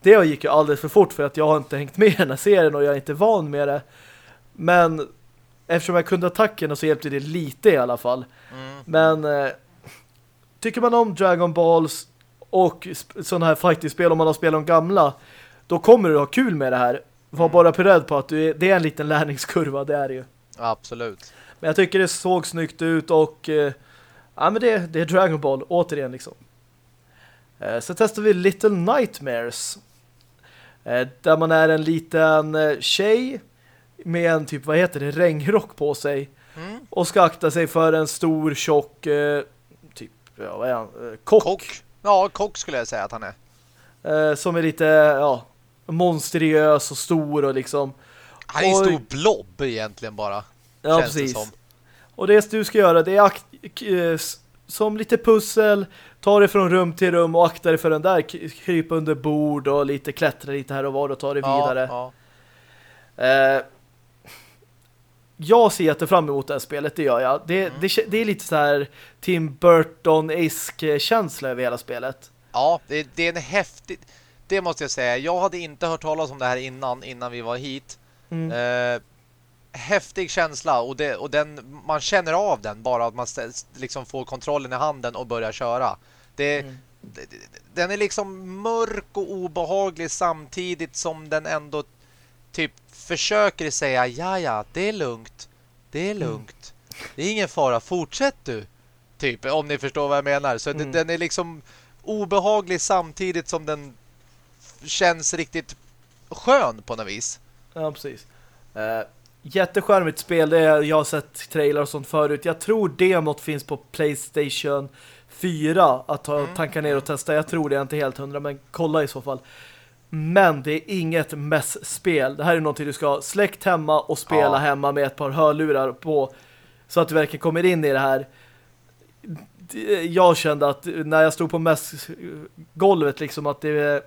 Det gick ju alldeles för fort för att jag har inte hängt med i den här serien och jag är inte van med det. Men eftersom jag kunde attackerna så hjälpte det lite i alla fall. Mm. Men eh, tycker man om Dragon Balls och sådana här fighting-spel om man har spelat de gamla då kommer du ha kul med det här. Var bara beredd på att du är, det är en liten lärningskurva, det är det ju. Absolut. Men jag tycker det såg snyggt ut och eh, ja men det, det är Dragon Ball återigen liksom. Eh, så testar vi Little Nightmares. Eh, där man är en liten eh, tjej med en typ, vad heter det, regnrock på sig. Mm. Och ska akta sig för en stor, tjock typ, ja vad är han? Kock. Kock. Ja, kock skulle jag säga att han är. Som är lite, ja, monstriös och stor och liksom. Han är en stor blob egentligen bara. Ja, det precis. som. Och det du ska göra, det är som lite pussel, ta dig från rum till rum och akta dig för den där, krypa under bord och lite klättra lite här och var och ta dig vidare. Ja, Eh, jag ser jätte fram emot det här spelet, det gör jag. Det, det, kä- det är lite så här Tim Burton-esk känsla över hela spelet. ja det, det är en häftig... Det måste jag säga. Jag hade inte hört talas om det här innan, innan vi var hit. Mm. Eh, häftig känsla och, det, och den, man känner av den bara att man liksom får kontrollen i handen och börjar köra. Det, Mm. den är liksom mörk och obehaglig samtidigt som den ändå typ försöker säga ja ja, det är lugnt. Det är lugnt. Det är ingen fara. Fortsätt du. Typ, om ni förstår vad jag menar. Så Mm. den är liksom obehaglig samtidigt som den känns riktigt skön på något vis. Ja, precis. Uh, jätteskärmigt spel. Det är, jag har sett trailer och sånt förut. Jag tror demot finns på Playstation 4 att ta, Mm. tanka ner och testa. Jag tror det, är inte helt hundra, men kolla i så fall. Men det är inget mässspel. Det här är någonting du ska ha släckt hemma och spela Ja. hemma med ett par hörlurar på så att du verkligen kommer in i det här. Jag kände att när jag stod på mässgolvet liksom att det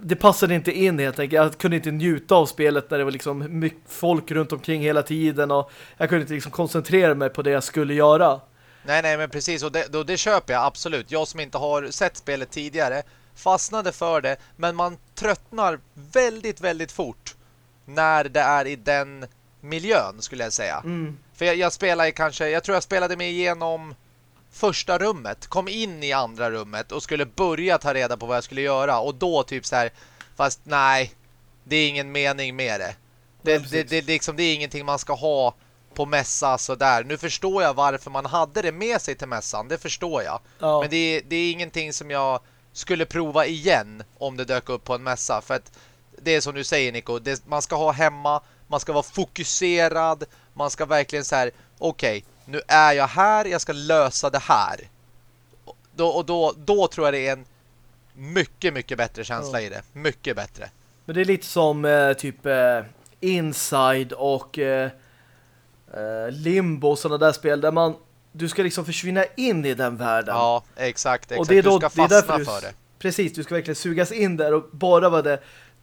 det passade inte in helt enkelt. Jag kunde inte njuta av spelet när det var liksom mycket folk runt omkring hela tiden och jag kunde inte liksom koncentrera mig på det jag skulle göra. Nej, nej, men precis. Och det, då, det köper jag absolut. Jag som inte har sett spelet tidigare fastnade för det. Men man tröttnar väldigt, väldigt fort när det är i den miljön, skulle jag säga. Mm. För jag, jag spelar kanske, jag tror jag spelade mig igenom första rummet, kom in i andra rummet och skulle börja ta reda på vad jag skulle göra. Och då typ så här, fast nej, det är ingen mening med det. Det, Nej, det, det, liksom, det är ingenting man ska ha på mässa sådär. Nu förstår jag varför man hade det med sig till mässan, det förstår jag. Ja. Men det är, det är ingenting som jag skulle prova igen om det dök upp på en mässa. För att det är som du säger Nico, det, man ska ha hemma, man ska vara fokuserad, man ska verkligen så här, okej, nu är jag här, jag ska lösa det här. Då, och då, då tror jag det är en mycket, mycket bättre känsla Ja. i det. Mycket bättre. Men det är lite som eh, typ eh, Inside och eh, eh, Limbo och sådana där spel där man du ska liksom försvinna in i den världen. Ja, exakt. exakt. Och det är då, du ska det är fastna du, för det. Precis, du ska verkligen sugas in där och bara vara det.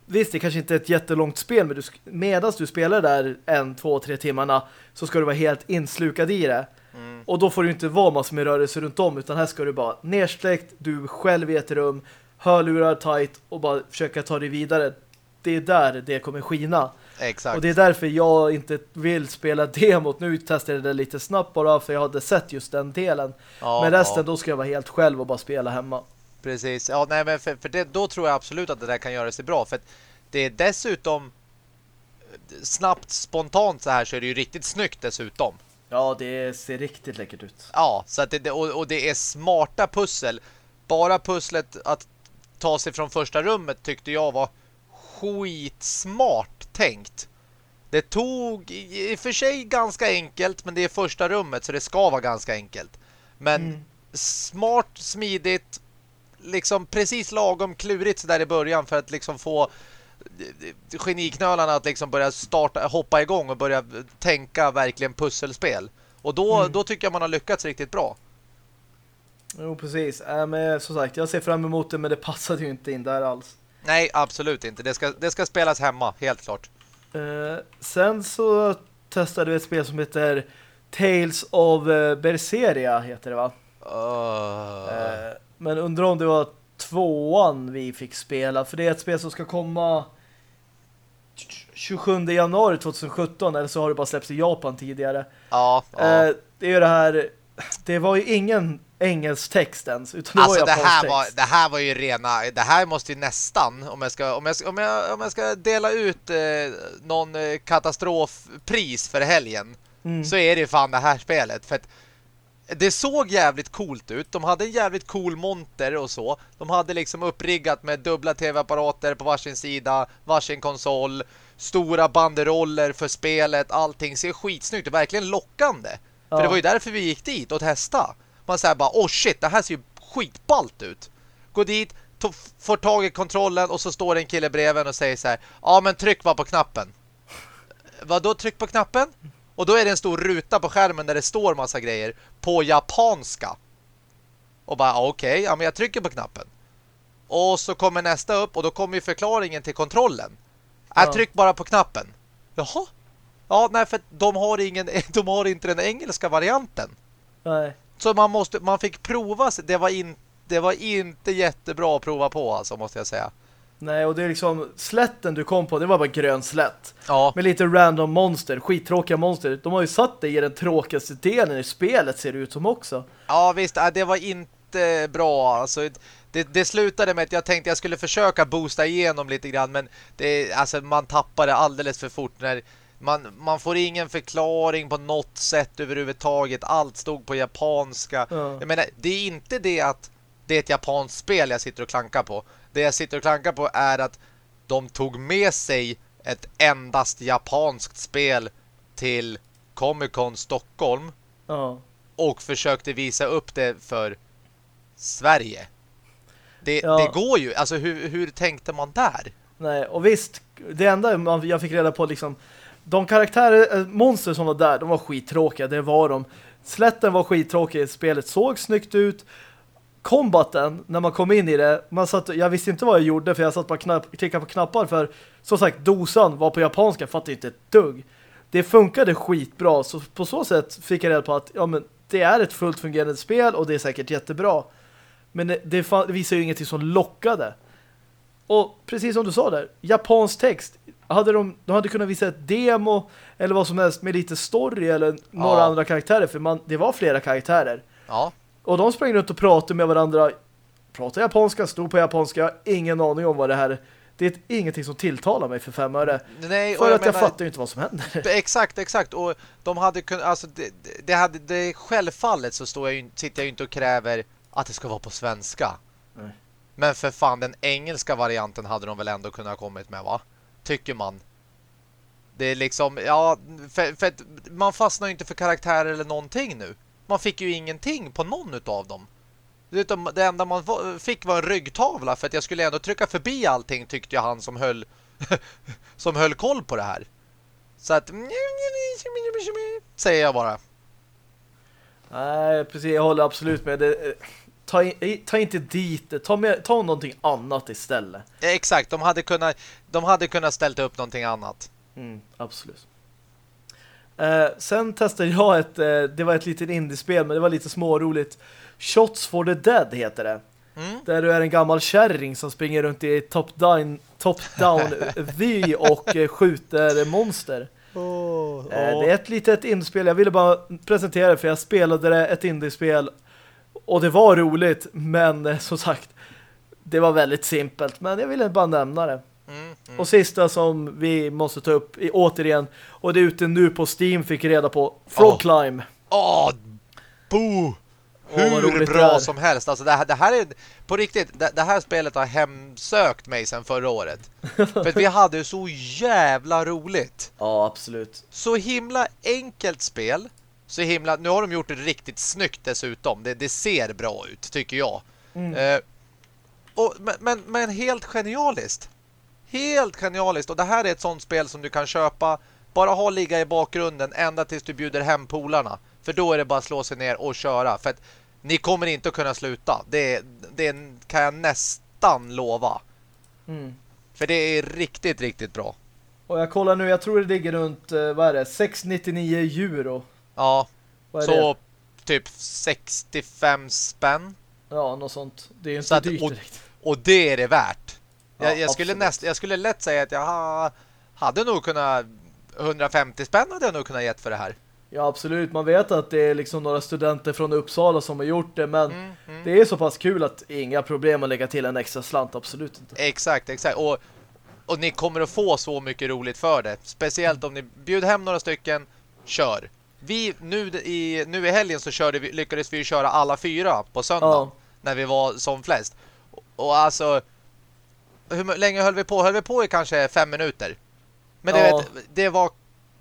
Visst, det kanske inte är ett jättelångt spel, men du, medan du spelar där en, två, tre timmarna så ska du vara helt inslukad i det. Mm. Och då får du inte vara massor med rörelse runt om, utan här ska du bara nersläckt, du själv i ett rum, hörlurar tight och bara försöka ta dig vidare. Det är där det kommer skina. Exakt. Och det är därför jag inte vill spela demot. Nu testade jag det lite snabbt bara för jag hade sett just den delen. Ja, Men resten ja. då ska jag vara helt själv och bara spela hemma. Precis. Ja, nej, men för, för det, då tror jag absolut att det där kan göra sig bra. För att det är dessutom snabbt, spontant så här så är det ju riktigt snyggt dessutom. Ja, det ser riktigt läckert ut. Ja, så att det, det- och, och det är smarta pussel. Bara pusslet att ta sig från första rummet tyckte jag var skitsmart tänkt. Det tog i och för sig ganska enkelt, men det är första rummet så det ska vara ganska enkelt. Men Mm. smart, smidigt, liksom precis lagom klurigt där i början för att liksom få eh, geniknölarna att liksom börja starta, hoppa igång och börja tänka verkligen pusselspel. Och då, Mm. då tycker jag man har lyckats riktigt bra. Jo, precis. Äh, men som sagt, jag ser fram emot det, men det passade ju inte in där alls. Nej, absolut inte. Det ska, det ska spelas hemma, helt klart. Eh, sen så testade vi ett spel som heter Tales of uh, Berseria, heter det va? Uh, Eh, men undrar om det var tvåan vi fick spela, för det är ett spel som ska komma 27 januari 2017, eller så har det bara släppts i Japan tidigare. ja, ja. Eh, det är ju det här det var ju ingen engelsk text ens, utan det Alltså det här, text. var, det här var ju rena Det här måste ju nästan Om jag ska, om jag, om jag, om jag ska dela ut eh, Någon eh, katastrofpris för helgen Mm. Så är det ju fan det här spelet För att det såg jävligt coolt ut De hade en jävligt cool monter och så De hade liksom uppriggat med dubbla tv-apparater på varsin sida Varsin konsol Stora banderoller för spelet Allting ser skitsnyggt och verkligen lockande För Ja. det var ju därför vi gick dit och testa. Man säger bara, oh shit, det här ser ju skitballt ut. Gå dit, to- får tag i kontrollen och så står det en kille bredvid och säger så här, ja men tryck bara på knappen. Vad då tryck på knappen? Och då är det en stor ruta på skärmen där det står massa grejer på japanska. Och bara, okej, ja men jag trycker på knappen. Och så kommer nästa upp och då kommer ju förklaringen till kontrollen. Äh, Ja. tryck bara på knappen. Jaha? Ja, nej för de har, ingen, de har inte den engelska varianten. Nej. Så man måste man fick prova sig. Det var, in, det var inte jättebra att prova på alltså måste jag säga. Nej, och det är liksom slätten du kom på, det var bara grön slätt. Ja, Med lite random monster, skittråkiga monster. De har ju satt det i den tråkigaste delen i spelet ser det ut som också. ja visst, det var inte bra. Alltså, det, det slutade med att jag tänkte jag skulle försöka boosta igenom lite grann, men det, alltså, man tappade alldeles för fort när man, man får ingen förklaring på något sätt överhuvudtaget. Allt stod på japanska. Ja. Jag menar, det är inte det att det är ett japanskt spel jag sitter och klankar på. Det jag sitter och klankar på är att de tog med sig ett endast japanskt spel till Comic Con Stockholm Ja. och försökte visa upp det för Sverige. Det, Ja. det går ju. Alltså hur, hur tänkte man där? Nej, och visst, det enda jag fick reda på liksom, de karaktärer, eh, monster som var där, de var skittråkiga, det var de. Slätten var skittråkig, spelet såg snyggt ut. Kombaten, när man kom in i det, man satt, jag visste inte vad jag gjorde för jag satt bara knapp, klickade på knappar för, som sagt, dosan var på japanska, jag fattade inte ett dugg. Det funkade skitbra, så på så sätt fick jag reda på att ja, men det är ett fullt fungerande spel och det är säkert jättebra. Men det, det visar ju ingenting som lockade. Och precis som du sa där, japansk text. Hade de, de hade kunnat visa ett demo eller vad som helst med lite story eller några Ja. andra karaktärer. För man, det var flera karaktärer. Ja, Och de sprang runt och pratade med varandra. Pratade japanska, stod på japanska. Jag har ingen aning om vad det här är. Det är ingenting som tilltalar mig för fem öre. nej, För att jag menar- fattar ju inte vad som händer. Exakt, exakt. Och de hade kunnat, alltså det, det hade, det självfallet så står jag ju, sitter jag ju inte och kräver att det ska vara på svenska. Nej. Men för fan, den engelska varianten hade de väl ändå kunnat ha kommit med, va? Tycker man. Det är liksom, ja, för, för att man fastnar ju inte för karaktärer eller någonting nu. Man fick ju ingenting på någon utav dem. Utom det enda man fick var en ryggtavla för att jag skulle ändå trycka förbi allting tyckte jag han som höll som höll koll på det här. Så att säger jag bara. Nej, precis. Jag håller absolut med. Det, ta, in, ta inte dit. Ta, med, ta någonting annat istället. Eh, Exakt, de hade kunnat de hade kunnat ställt upp någonting annat. Mm, absolut. Eh, sen testade jag ett, eh, det var ett litet indiespel men det var lite småroligt. Shots for the Dead heter det. Mm. Där du är en gammal kärring som springer runt i top-down top down vy och eh, skjuter monster. Eh, det är ett litet indiespel. Jag ville bara presentera det för jag spelade det, ett indiespel och det var roligt men eh, som sagt det var väldigt simpelt men jag ville bara nämna det. Mm, mm. Och sista som vi måste ta upp i, återigen, och det är ute nu på Steam fick reda på, Frog Åh. Åh, bo! Hur bra som helst. Alltså det, här- det här är på riktigt, det, det här spelet har hemsökt mig sedan förra året. För vi hade så jävla roligt. Ja, absolut. Så himla enkelt spel. Så himla, nu har de gjort det riktigt snyggt dessutom. Det, det ser bra ut, tycker jag. Mm. Eh, och, men, men, men helt genialiskt. Helt genialiskt. Och det här är ett sånt spel som du kan köpa. Bara ha ligga i bakgrunden ända tills du bjuder hem polarna. För då är det bara att slå sig ner och köra. För att ni kommer inte att kunna sluta. Det, det kan jag nästan lova. Mm. För det är riktigt, riktigt bra. Och jag kollar nu, jag tror det ligger runt, eh, vad är det, 699 euro. Ja, så det? typ 65 spänn. Ja, något sånt. Det är ju Så inte att- dyrt och- direkt. Och det är det värt. Jag, Ja, jag, skulle näst, jag skulle lätt säga att jag ha, hade nog kunnat 150 spänn hade jag nog kunnat gett för det här. Ja, absolut. Man vet att det är liksom några studenter från Uppsala som har gjort det, men Mm, mm. det är så pass kul att inga problem att lägga till en extra slant, absolut inte. Exakt, exakt. Och, och ni kommer att få så mycket roligt för det. Speciellt om ni bjuder hem några stycken, kör. Vi, nu, i, nu i helgen så körde vi, lyckades vi köra alla fyra på söndagen. Ja. När vi var som flest. Och, och alltså, hur länge höll vi på? Höll vi på i kanske fem minuter? Men det, Ja. vet, det var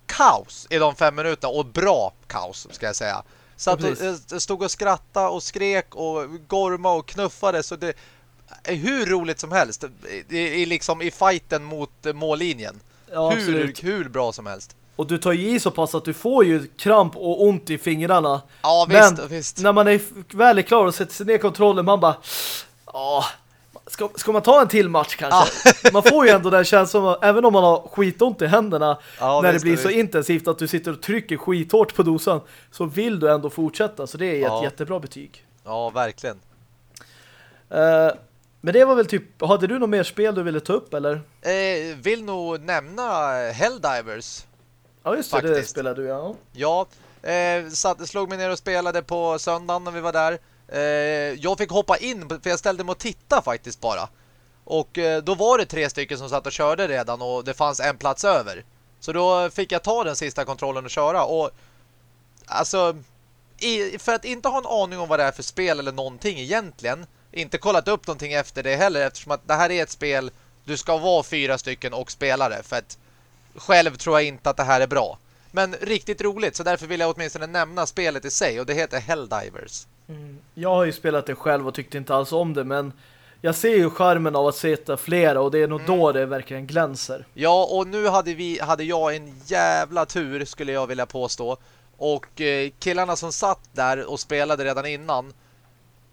kaos i de fem minuterna. Och bra kaos, ska jag säga. Så Ja, att precis. det stod och skratta och skrek och gorma och knuffade. Så det är hur roligt som helst. I, i, liksom i fighten mot eh, mållinjen. Ja, hur, absolut. hur bra som helst. Och du tar ju i så pass att du får ju kramp och ont i fingrarna. Ja, Men visst, visst. när man är väl klar och sätter sig ner kontrollen, man bara ja, ska, ska man ta en till match kanske? Man får ju ändå den känslan, även om man har skitont i händerna, Ja, när visst, det blir så visst. intensivt att du sitter och trycker skithårt på dosan, så vill du ändå fortsätta. Så det är ett Ja. jättebra betyg. Ja, verkligen. Eh, Men det var väl typ, hade du något mer spel du ville ta upp eller? Eh, vill nog nämna Helldivers. Ja just det, det spelade du ja. Ja, eh, satt, slog mig ner och spelade på söndagen när vi var där. Eh, jag fick hoppa in, för jag ställde mig och titta faktiskt bara. Och eh, då var det tre stycken som satt och körde redan och det fanns en plats över. Så då fick jag ta den sista kontrollen och köra. Och alltså, i, för att inte ha en aning om vad det är för spel eller någonting egentligen, inte kollat upp någonting efter det heller eftersom att det här är ett spel du ska vara fyra stycken och spelare för att själv tror jag inte att det här är bra. Men riktigt roligt, så därför vill jag åtminstone nämna spelet i sig och det heter Helldivers. Jag har ju spelat det själv och tyckte inte alls om det men jag ser ju charmen av att sätta flera och det är nog då det verkligen glänser. Ja, och nu hade vi hade jag en jävla tur skulle jag vilja påstå. Och eh, killarna som satt där och spelade redan innan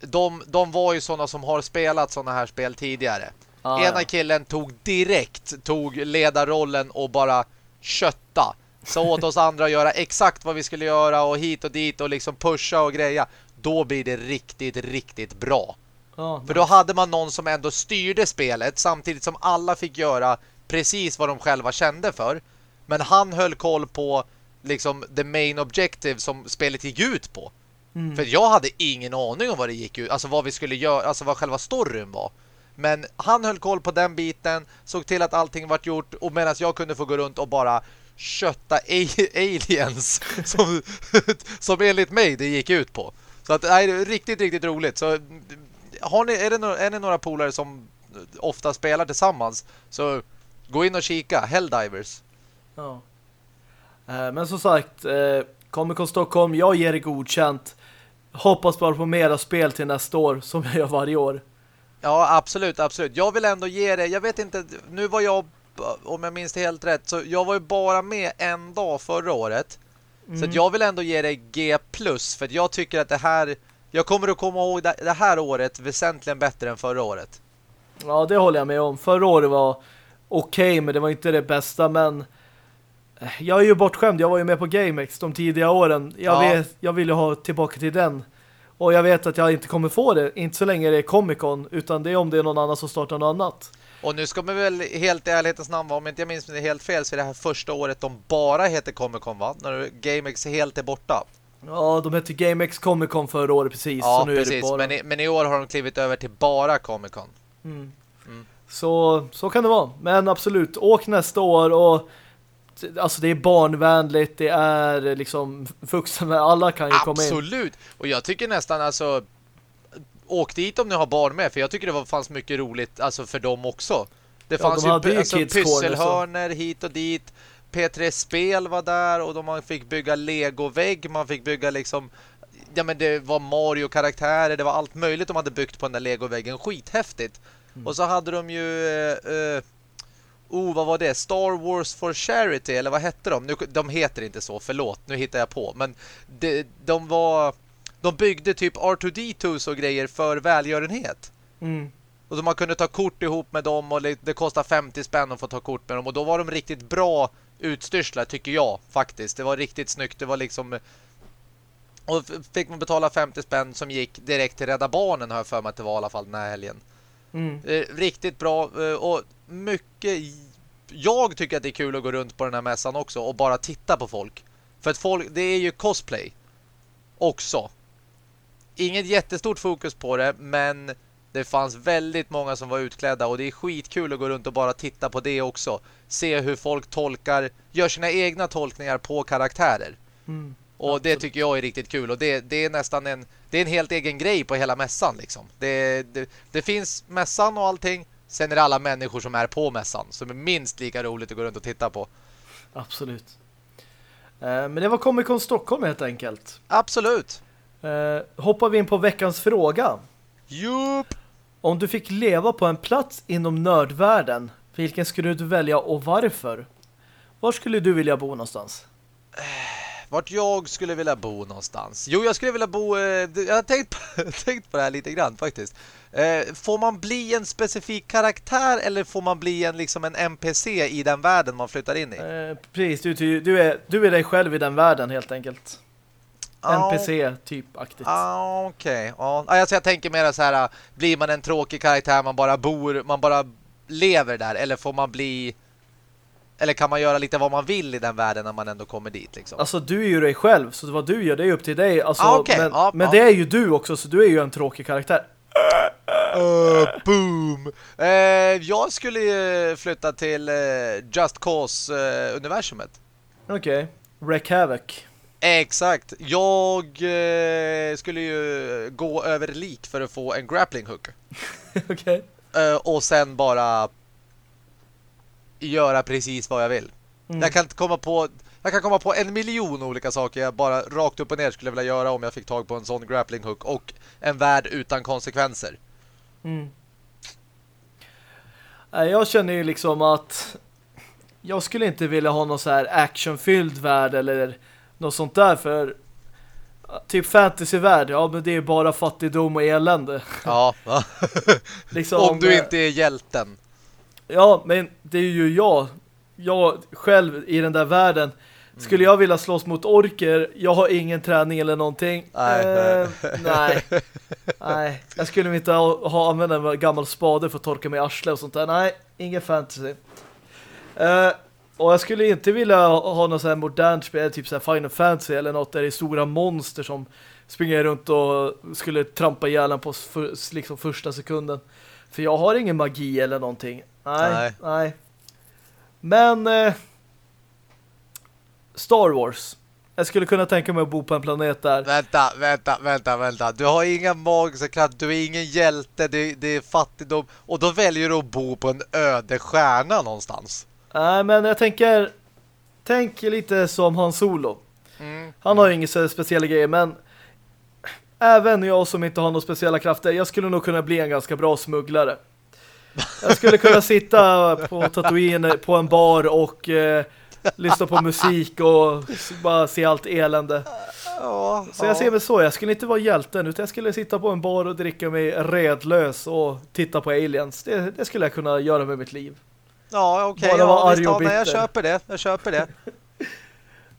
de, de var ju sådana som har spelat sådana här spel tidigare. Ah, Ena ja. killen tog direkt tog ledarrollen och bara kötta. Så åt oss andra att göra exakt vad vi skulle göra och hit och dit och liksom pusha och greja. Då blir det riktigt, riktigt bra. Ja, För då hade man någon som ändå styrde spelet samtidigt som alla fick göra precis vad de själva kände för. Men han höll koll på liksom the main objective som spelet gick ut på. Mm. För jag hade ingen aning om vad det gick ut, alltså vad vi skulle göra, alltså vad själva storyn var. Men han höll koll på den biten, såg till att allting vart gjort och medan jag kunde få gå runt och bara kötta aliens som, som enligt mig det gick ut på. Så att nej, det är riktigt, riktigt roligt. Så har ni, är, det några, är ni några polare som ofta spelar tillsammans så gå in och kika. Helldivers. Ja. Eh, men som sagt, eh, Comic Con Stockholm, jag ger det godkänt. Hoppas bara på mera spel till nästa år som jag gör varje år. Ja, absolut, absolut. Jag vill ändå ge det, jag vet inte, nu var jag, om jag minns det helt rätt, så jag var ju bara med en dag förra året. Så att jag vill ändå ge det G+, för jag tycker att det här, jag kommer att komma ihåg det här året väsentligen bättre än förra året. Ja, det håller jag med om. Förra året var okej, men det var inte det bästa, men eh, jag är ju bortskämd. Jag var ju med på GameX de tidiga åren. Jag, Ja. vet, jag vill ju ha tillbaka till den. Och jag vet att jag inte kommer få det. Inte så länge det är Comic Con, utan det är om det är någon annan som startar något annat. Och nu ska man väl helt i ärlighetens namn om inte jag minns det helt fel, så är det här första året de bara heter Comic Con va? När GameX helt är borta. Ja, de hette GameX Comic Con förra året precis. Ja, så nu är det precis. bara... Men, i, men i år har de klivit över till bara Comic Con. Mm. Så, så kan det vara. Men absolut, åk nästa år och alltså det är barnvänligt, det är liksom vuxna, alla kan ju komma in. Absolut. Och jag tycker nästan alltså åk dit om ni har barn med för jag tycker det var, fanns mycket roligt alltså för dem också. Det Ja, fanns de ju, alltså, pysselhörner hit och dit. P3 Spel var där och de man fick bygga Lego-vägg, man fick bygga liksom ja men det var Mario-karaktärer, det var allt möjligt de hade byggt på den där Lego-väggen. Skithäftigt. Mm. Och så hade de ju eh, eh, Oh, vad var det? Star Wars for Charity, eller vad hette de? Nu, de heter inte så, förlåt, nu hittar jag på. Men de, de var... De byggde typ R2D2s och grejer för välgörenhet. Mm. Och så man kunde ta kort ihop med dem och det, kostar 50 spänn att få ta kort med dem. Och då var de riktigt bra utstyrslar, tycker jag faktiskt. Det var riktigt snyggt. Det var liksom... Och fick man betala 50 spänn som gick direkt till Rädda Barnen har jag för mig att det var i alla fall den här helgen. Mm. Eh, riktigt bra eh, och mycket jag tycker att det är kul att gå runt på den här mässan också och bara titta på folk. För att folk, det är ju cosplay också. Inget jättestort fokus på det, men det fanns väldigt många som var utklädda och det är skitkul att gå runt och bara titta på det också. Se hur folk tolkar, gör sina egna tolkningar på karaktärer. Mm. Och det tycker jag är riktigt kul och det, det är nästan en det är en helt egen grej på hela mässan liksom. Det, det, det finns mässan och allting. Sen är det alla människor som är på mässan som är minst lika roligt att gå runt och titta på. Absolut. Eh, Men det var Comic Con Stockholm helt enkelt. Absolut. Eh, hoppar vi in på veckans fråga. Jupp. Om du fick leva på en plats inom nördvärlden, vilken skulle du välja och varför? Var skulle du vilja bo någonstans? Vart jag skulle vilja bo någonstans? Jo, jag skulle vilja bo... Eh, jag har tänkt på, tänkt på det här lite grann faktiskt. Eh, får man bli en specifik karaktär eller får man bli en, liksom en NPC i den världen man flyttar in i? Eh, precis, du, du, är, du är dig själv i den världen helt enkelt. NPC-typ-aktigt. Ah, Okej, ja. Alltså jag tänker mer så här, blir man en tråkig karaktär, man bara bor, man bara lever där, eller får man bli... Eller kan man göra lite vad man vill i den världen när man ändå kommer dit liksom? Alltså du är ju dig själv, så vad du gör det är upp till dig. Alltså, Ah, okej. Men, Ja, men ja. det är ju du också, så du är ju en tråkig karaktär. Uh, boom! Eh, jag skulle ju flytta till eh, Just Cause-universumet. Okej. Wreck Havoc. Exakt. Jag skulle ju gå över lik för att få en grappling hook. Okej. Eh, och sen bara göra precis vad jag vill. Mm. Jag kan komma på jag kan komma på en miljon olika saker jag bara rakt upp och ner skulle vilja göra om jag fick tag på en sån grappling hook och en värld utan konsekvenser. Mm. Nej, Jag känner ju liksom att jag skulle inte vilja ha någon så här actionfylld värld eller något sånt där för typ fantasyvärld, ja men det är bara fattigdom och elände. Ja, Liksom, om du inte är hjälten. Ja, men det är ju jag. Jag själv i den där världen. Skulle jag vilja slåss mot orker, jag har ingen träning eller någonting. Nej. Eh, nej. nej. Jag skulle inte ha, ha använt en gammal spade för att torka mig arsle och sånt där. Nej, ingen fantasy. Eh, och jag skulle inte vilja ha, något så här modernt spel, typ så här Final Fantasy eller något där det är stora monster som springer runt och skulle trampa ihjäl på för, liksom första sekunden. För jag har ingen magi eller någonting. Nej, Nej. nej. Men eh, Star Wars. Jag skulle kunna tänka mig att bo på en planet där. Vänta, vänta, vänta, vänta. Du har inga magiska krafter, du är ingen hjälte, det, det är fattigdom. Och då väljer du att bo på en öde stjärna någonstans. Nej, men jag tänker tänk lite som Han Solo. Mm. Han har ju inga speciella grejer, men även jag som inte har några speciella krafter, jag skulle nog kunna bli en ganska bra smugglare. Jag skulle kunna sitta på Tatooine på en bar och eh, lyssna på musik och bara se allt elände. Ja, Så jag ser mig så, jag skulle inte vara hjälten utan jag skulle sitta på en bar och dricka mig redlös och titta på aliens. Det, det skulle jag kunna göra med mitt liv. Ja, okej. Bara ja, visst, arg ja, jag köper det. Jag köper det.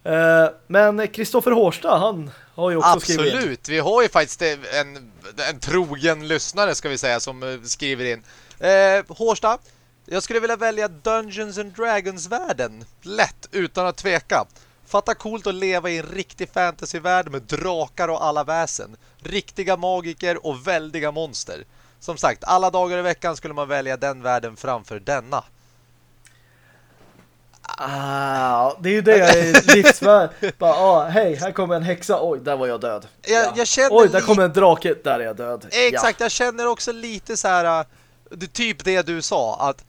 Eh, men Kristoffer Hårsta, han har ju också skrivit in. Absolut. Vi har ju faktiskt en, en trogen lyssnare ska vi säga som eh, skriver in. Eh, Hårsta, jag skulle vilja välja Dungeons and Dragons-världen. Lätt, utan att tveka. Fatta coolt att leva i en riktig fantasyvärld med drakar och alla väsen. Riktiga magiker och väldiga monster. Som sagt, alla dagar i veckan skulle man välja den världen framför denna. Ah, det är ju det jag är livsvärd. Bara, ah, hej, här kommer en häxa. Oj, där var jag död. Jag, jag känner Oj, där kommer en drake. Där är jag död. Exakt, jag känner också lite så här äh, det, typ det du sa att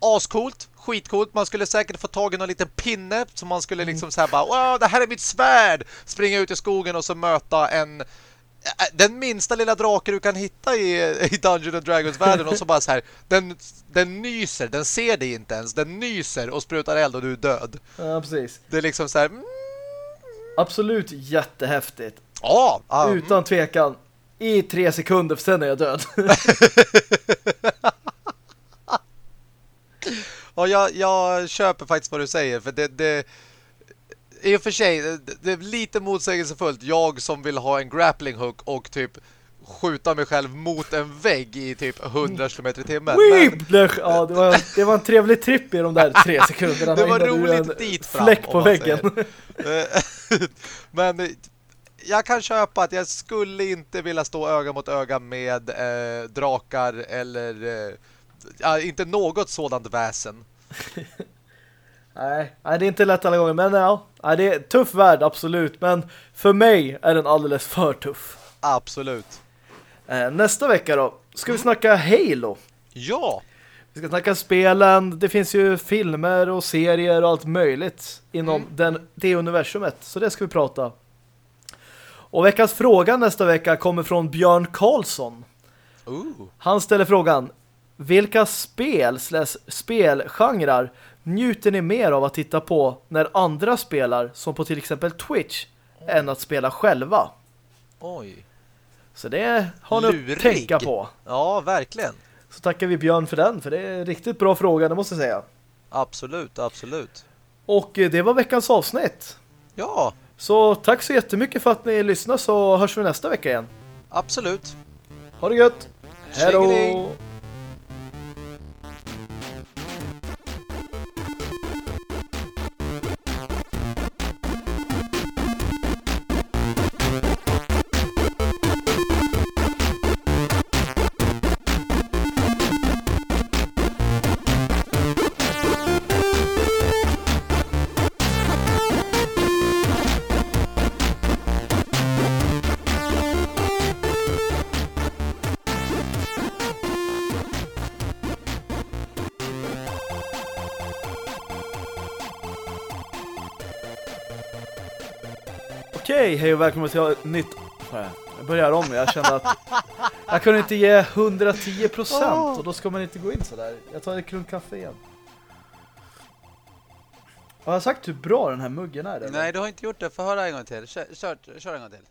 ascoolt, skitcoolt, man skulle säkert få tag i någon liten pinne som man skulle liksom så här bara, wow, det här är mitt svärd! Springa ut i skogen och så möta en äh, den minsta lilla drake du kan hitta i, i Dungeons and Dragons-världen och så bara så här, den, den nyser, den ser dig inte ens, den nyser och sprutar eld och du är död. Ja. precis. Det är liksom så här, mm, Absolut jättehäftigt. ja, ah, mm. Utan tvekan. I tre sekunder, för sen är jag död. Ja, jag, jag köper faktiskt vad du säger för det, det i och för sig det, är lite motsägelsefullt jag som vill ha en grappling hook och typ skjuta mig själv mot en vägg i typ 100 km i timmen. Weep! Ja, det var, det var en trevlig tripp i de där tre sekunderna. Det var roligt dit fram, Fläck på väggen. Men eh, jag kan köpa att jag skulle inte vilja stå öga mot öga med eh, drakar eller eh, inte något sådant väsen. Nej, det är inte lätt alla gånger. Men ja, det är tuff värld, absolut. Men för mig är den alldeles för tuff. Absolut. Eh, nästa vecka då, ska vi snacka Halo. Ja, Vi ska snacka spelen. Det finns ju filmer och serier och allt möjligt inom den, det universumet. Så det ska vi prata. Och veckans fråga nästa vecka kommer från Björn Karlsson. Ooh. Han ställer frågan Vilka spel slash spelgenrer njuter ni mer av att titta på när andra spelar som på till exempel Twitch än att spela själva? Oj. Så det har ni Lurig. att tänka på. Ja, verkligen. Så tackar vi Björn för den, för det är en riktigt bra fråga, det måste jag säga. Absolut, absolut. Och eh, det var veckans avsnitt. Ja, Så tack så jättemycket för att ni lyssnar så hörs vi nästa vecka igen. Absolut. Ha det gött! Hej då! Hej och välkommen till ett nytt... Jag börjar om, jag kände att jag kunde inte ge 110% och då ska man inte gå in så där. Jag tar en klunk kaffe igen. Har jag sagt hur bra den här muggen är? eller? Nej, du har inte gjort det. Få höra en gång till. Kör, kör, kör en gång till.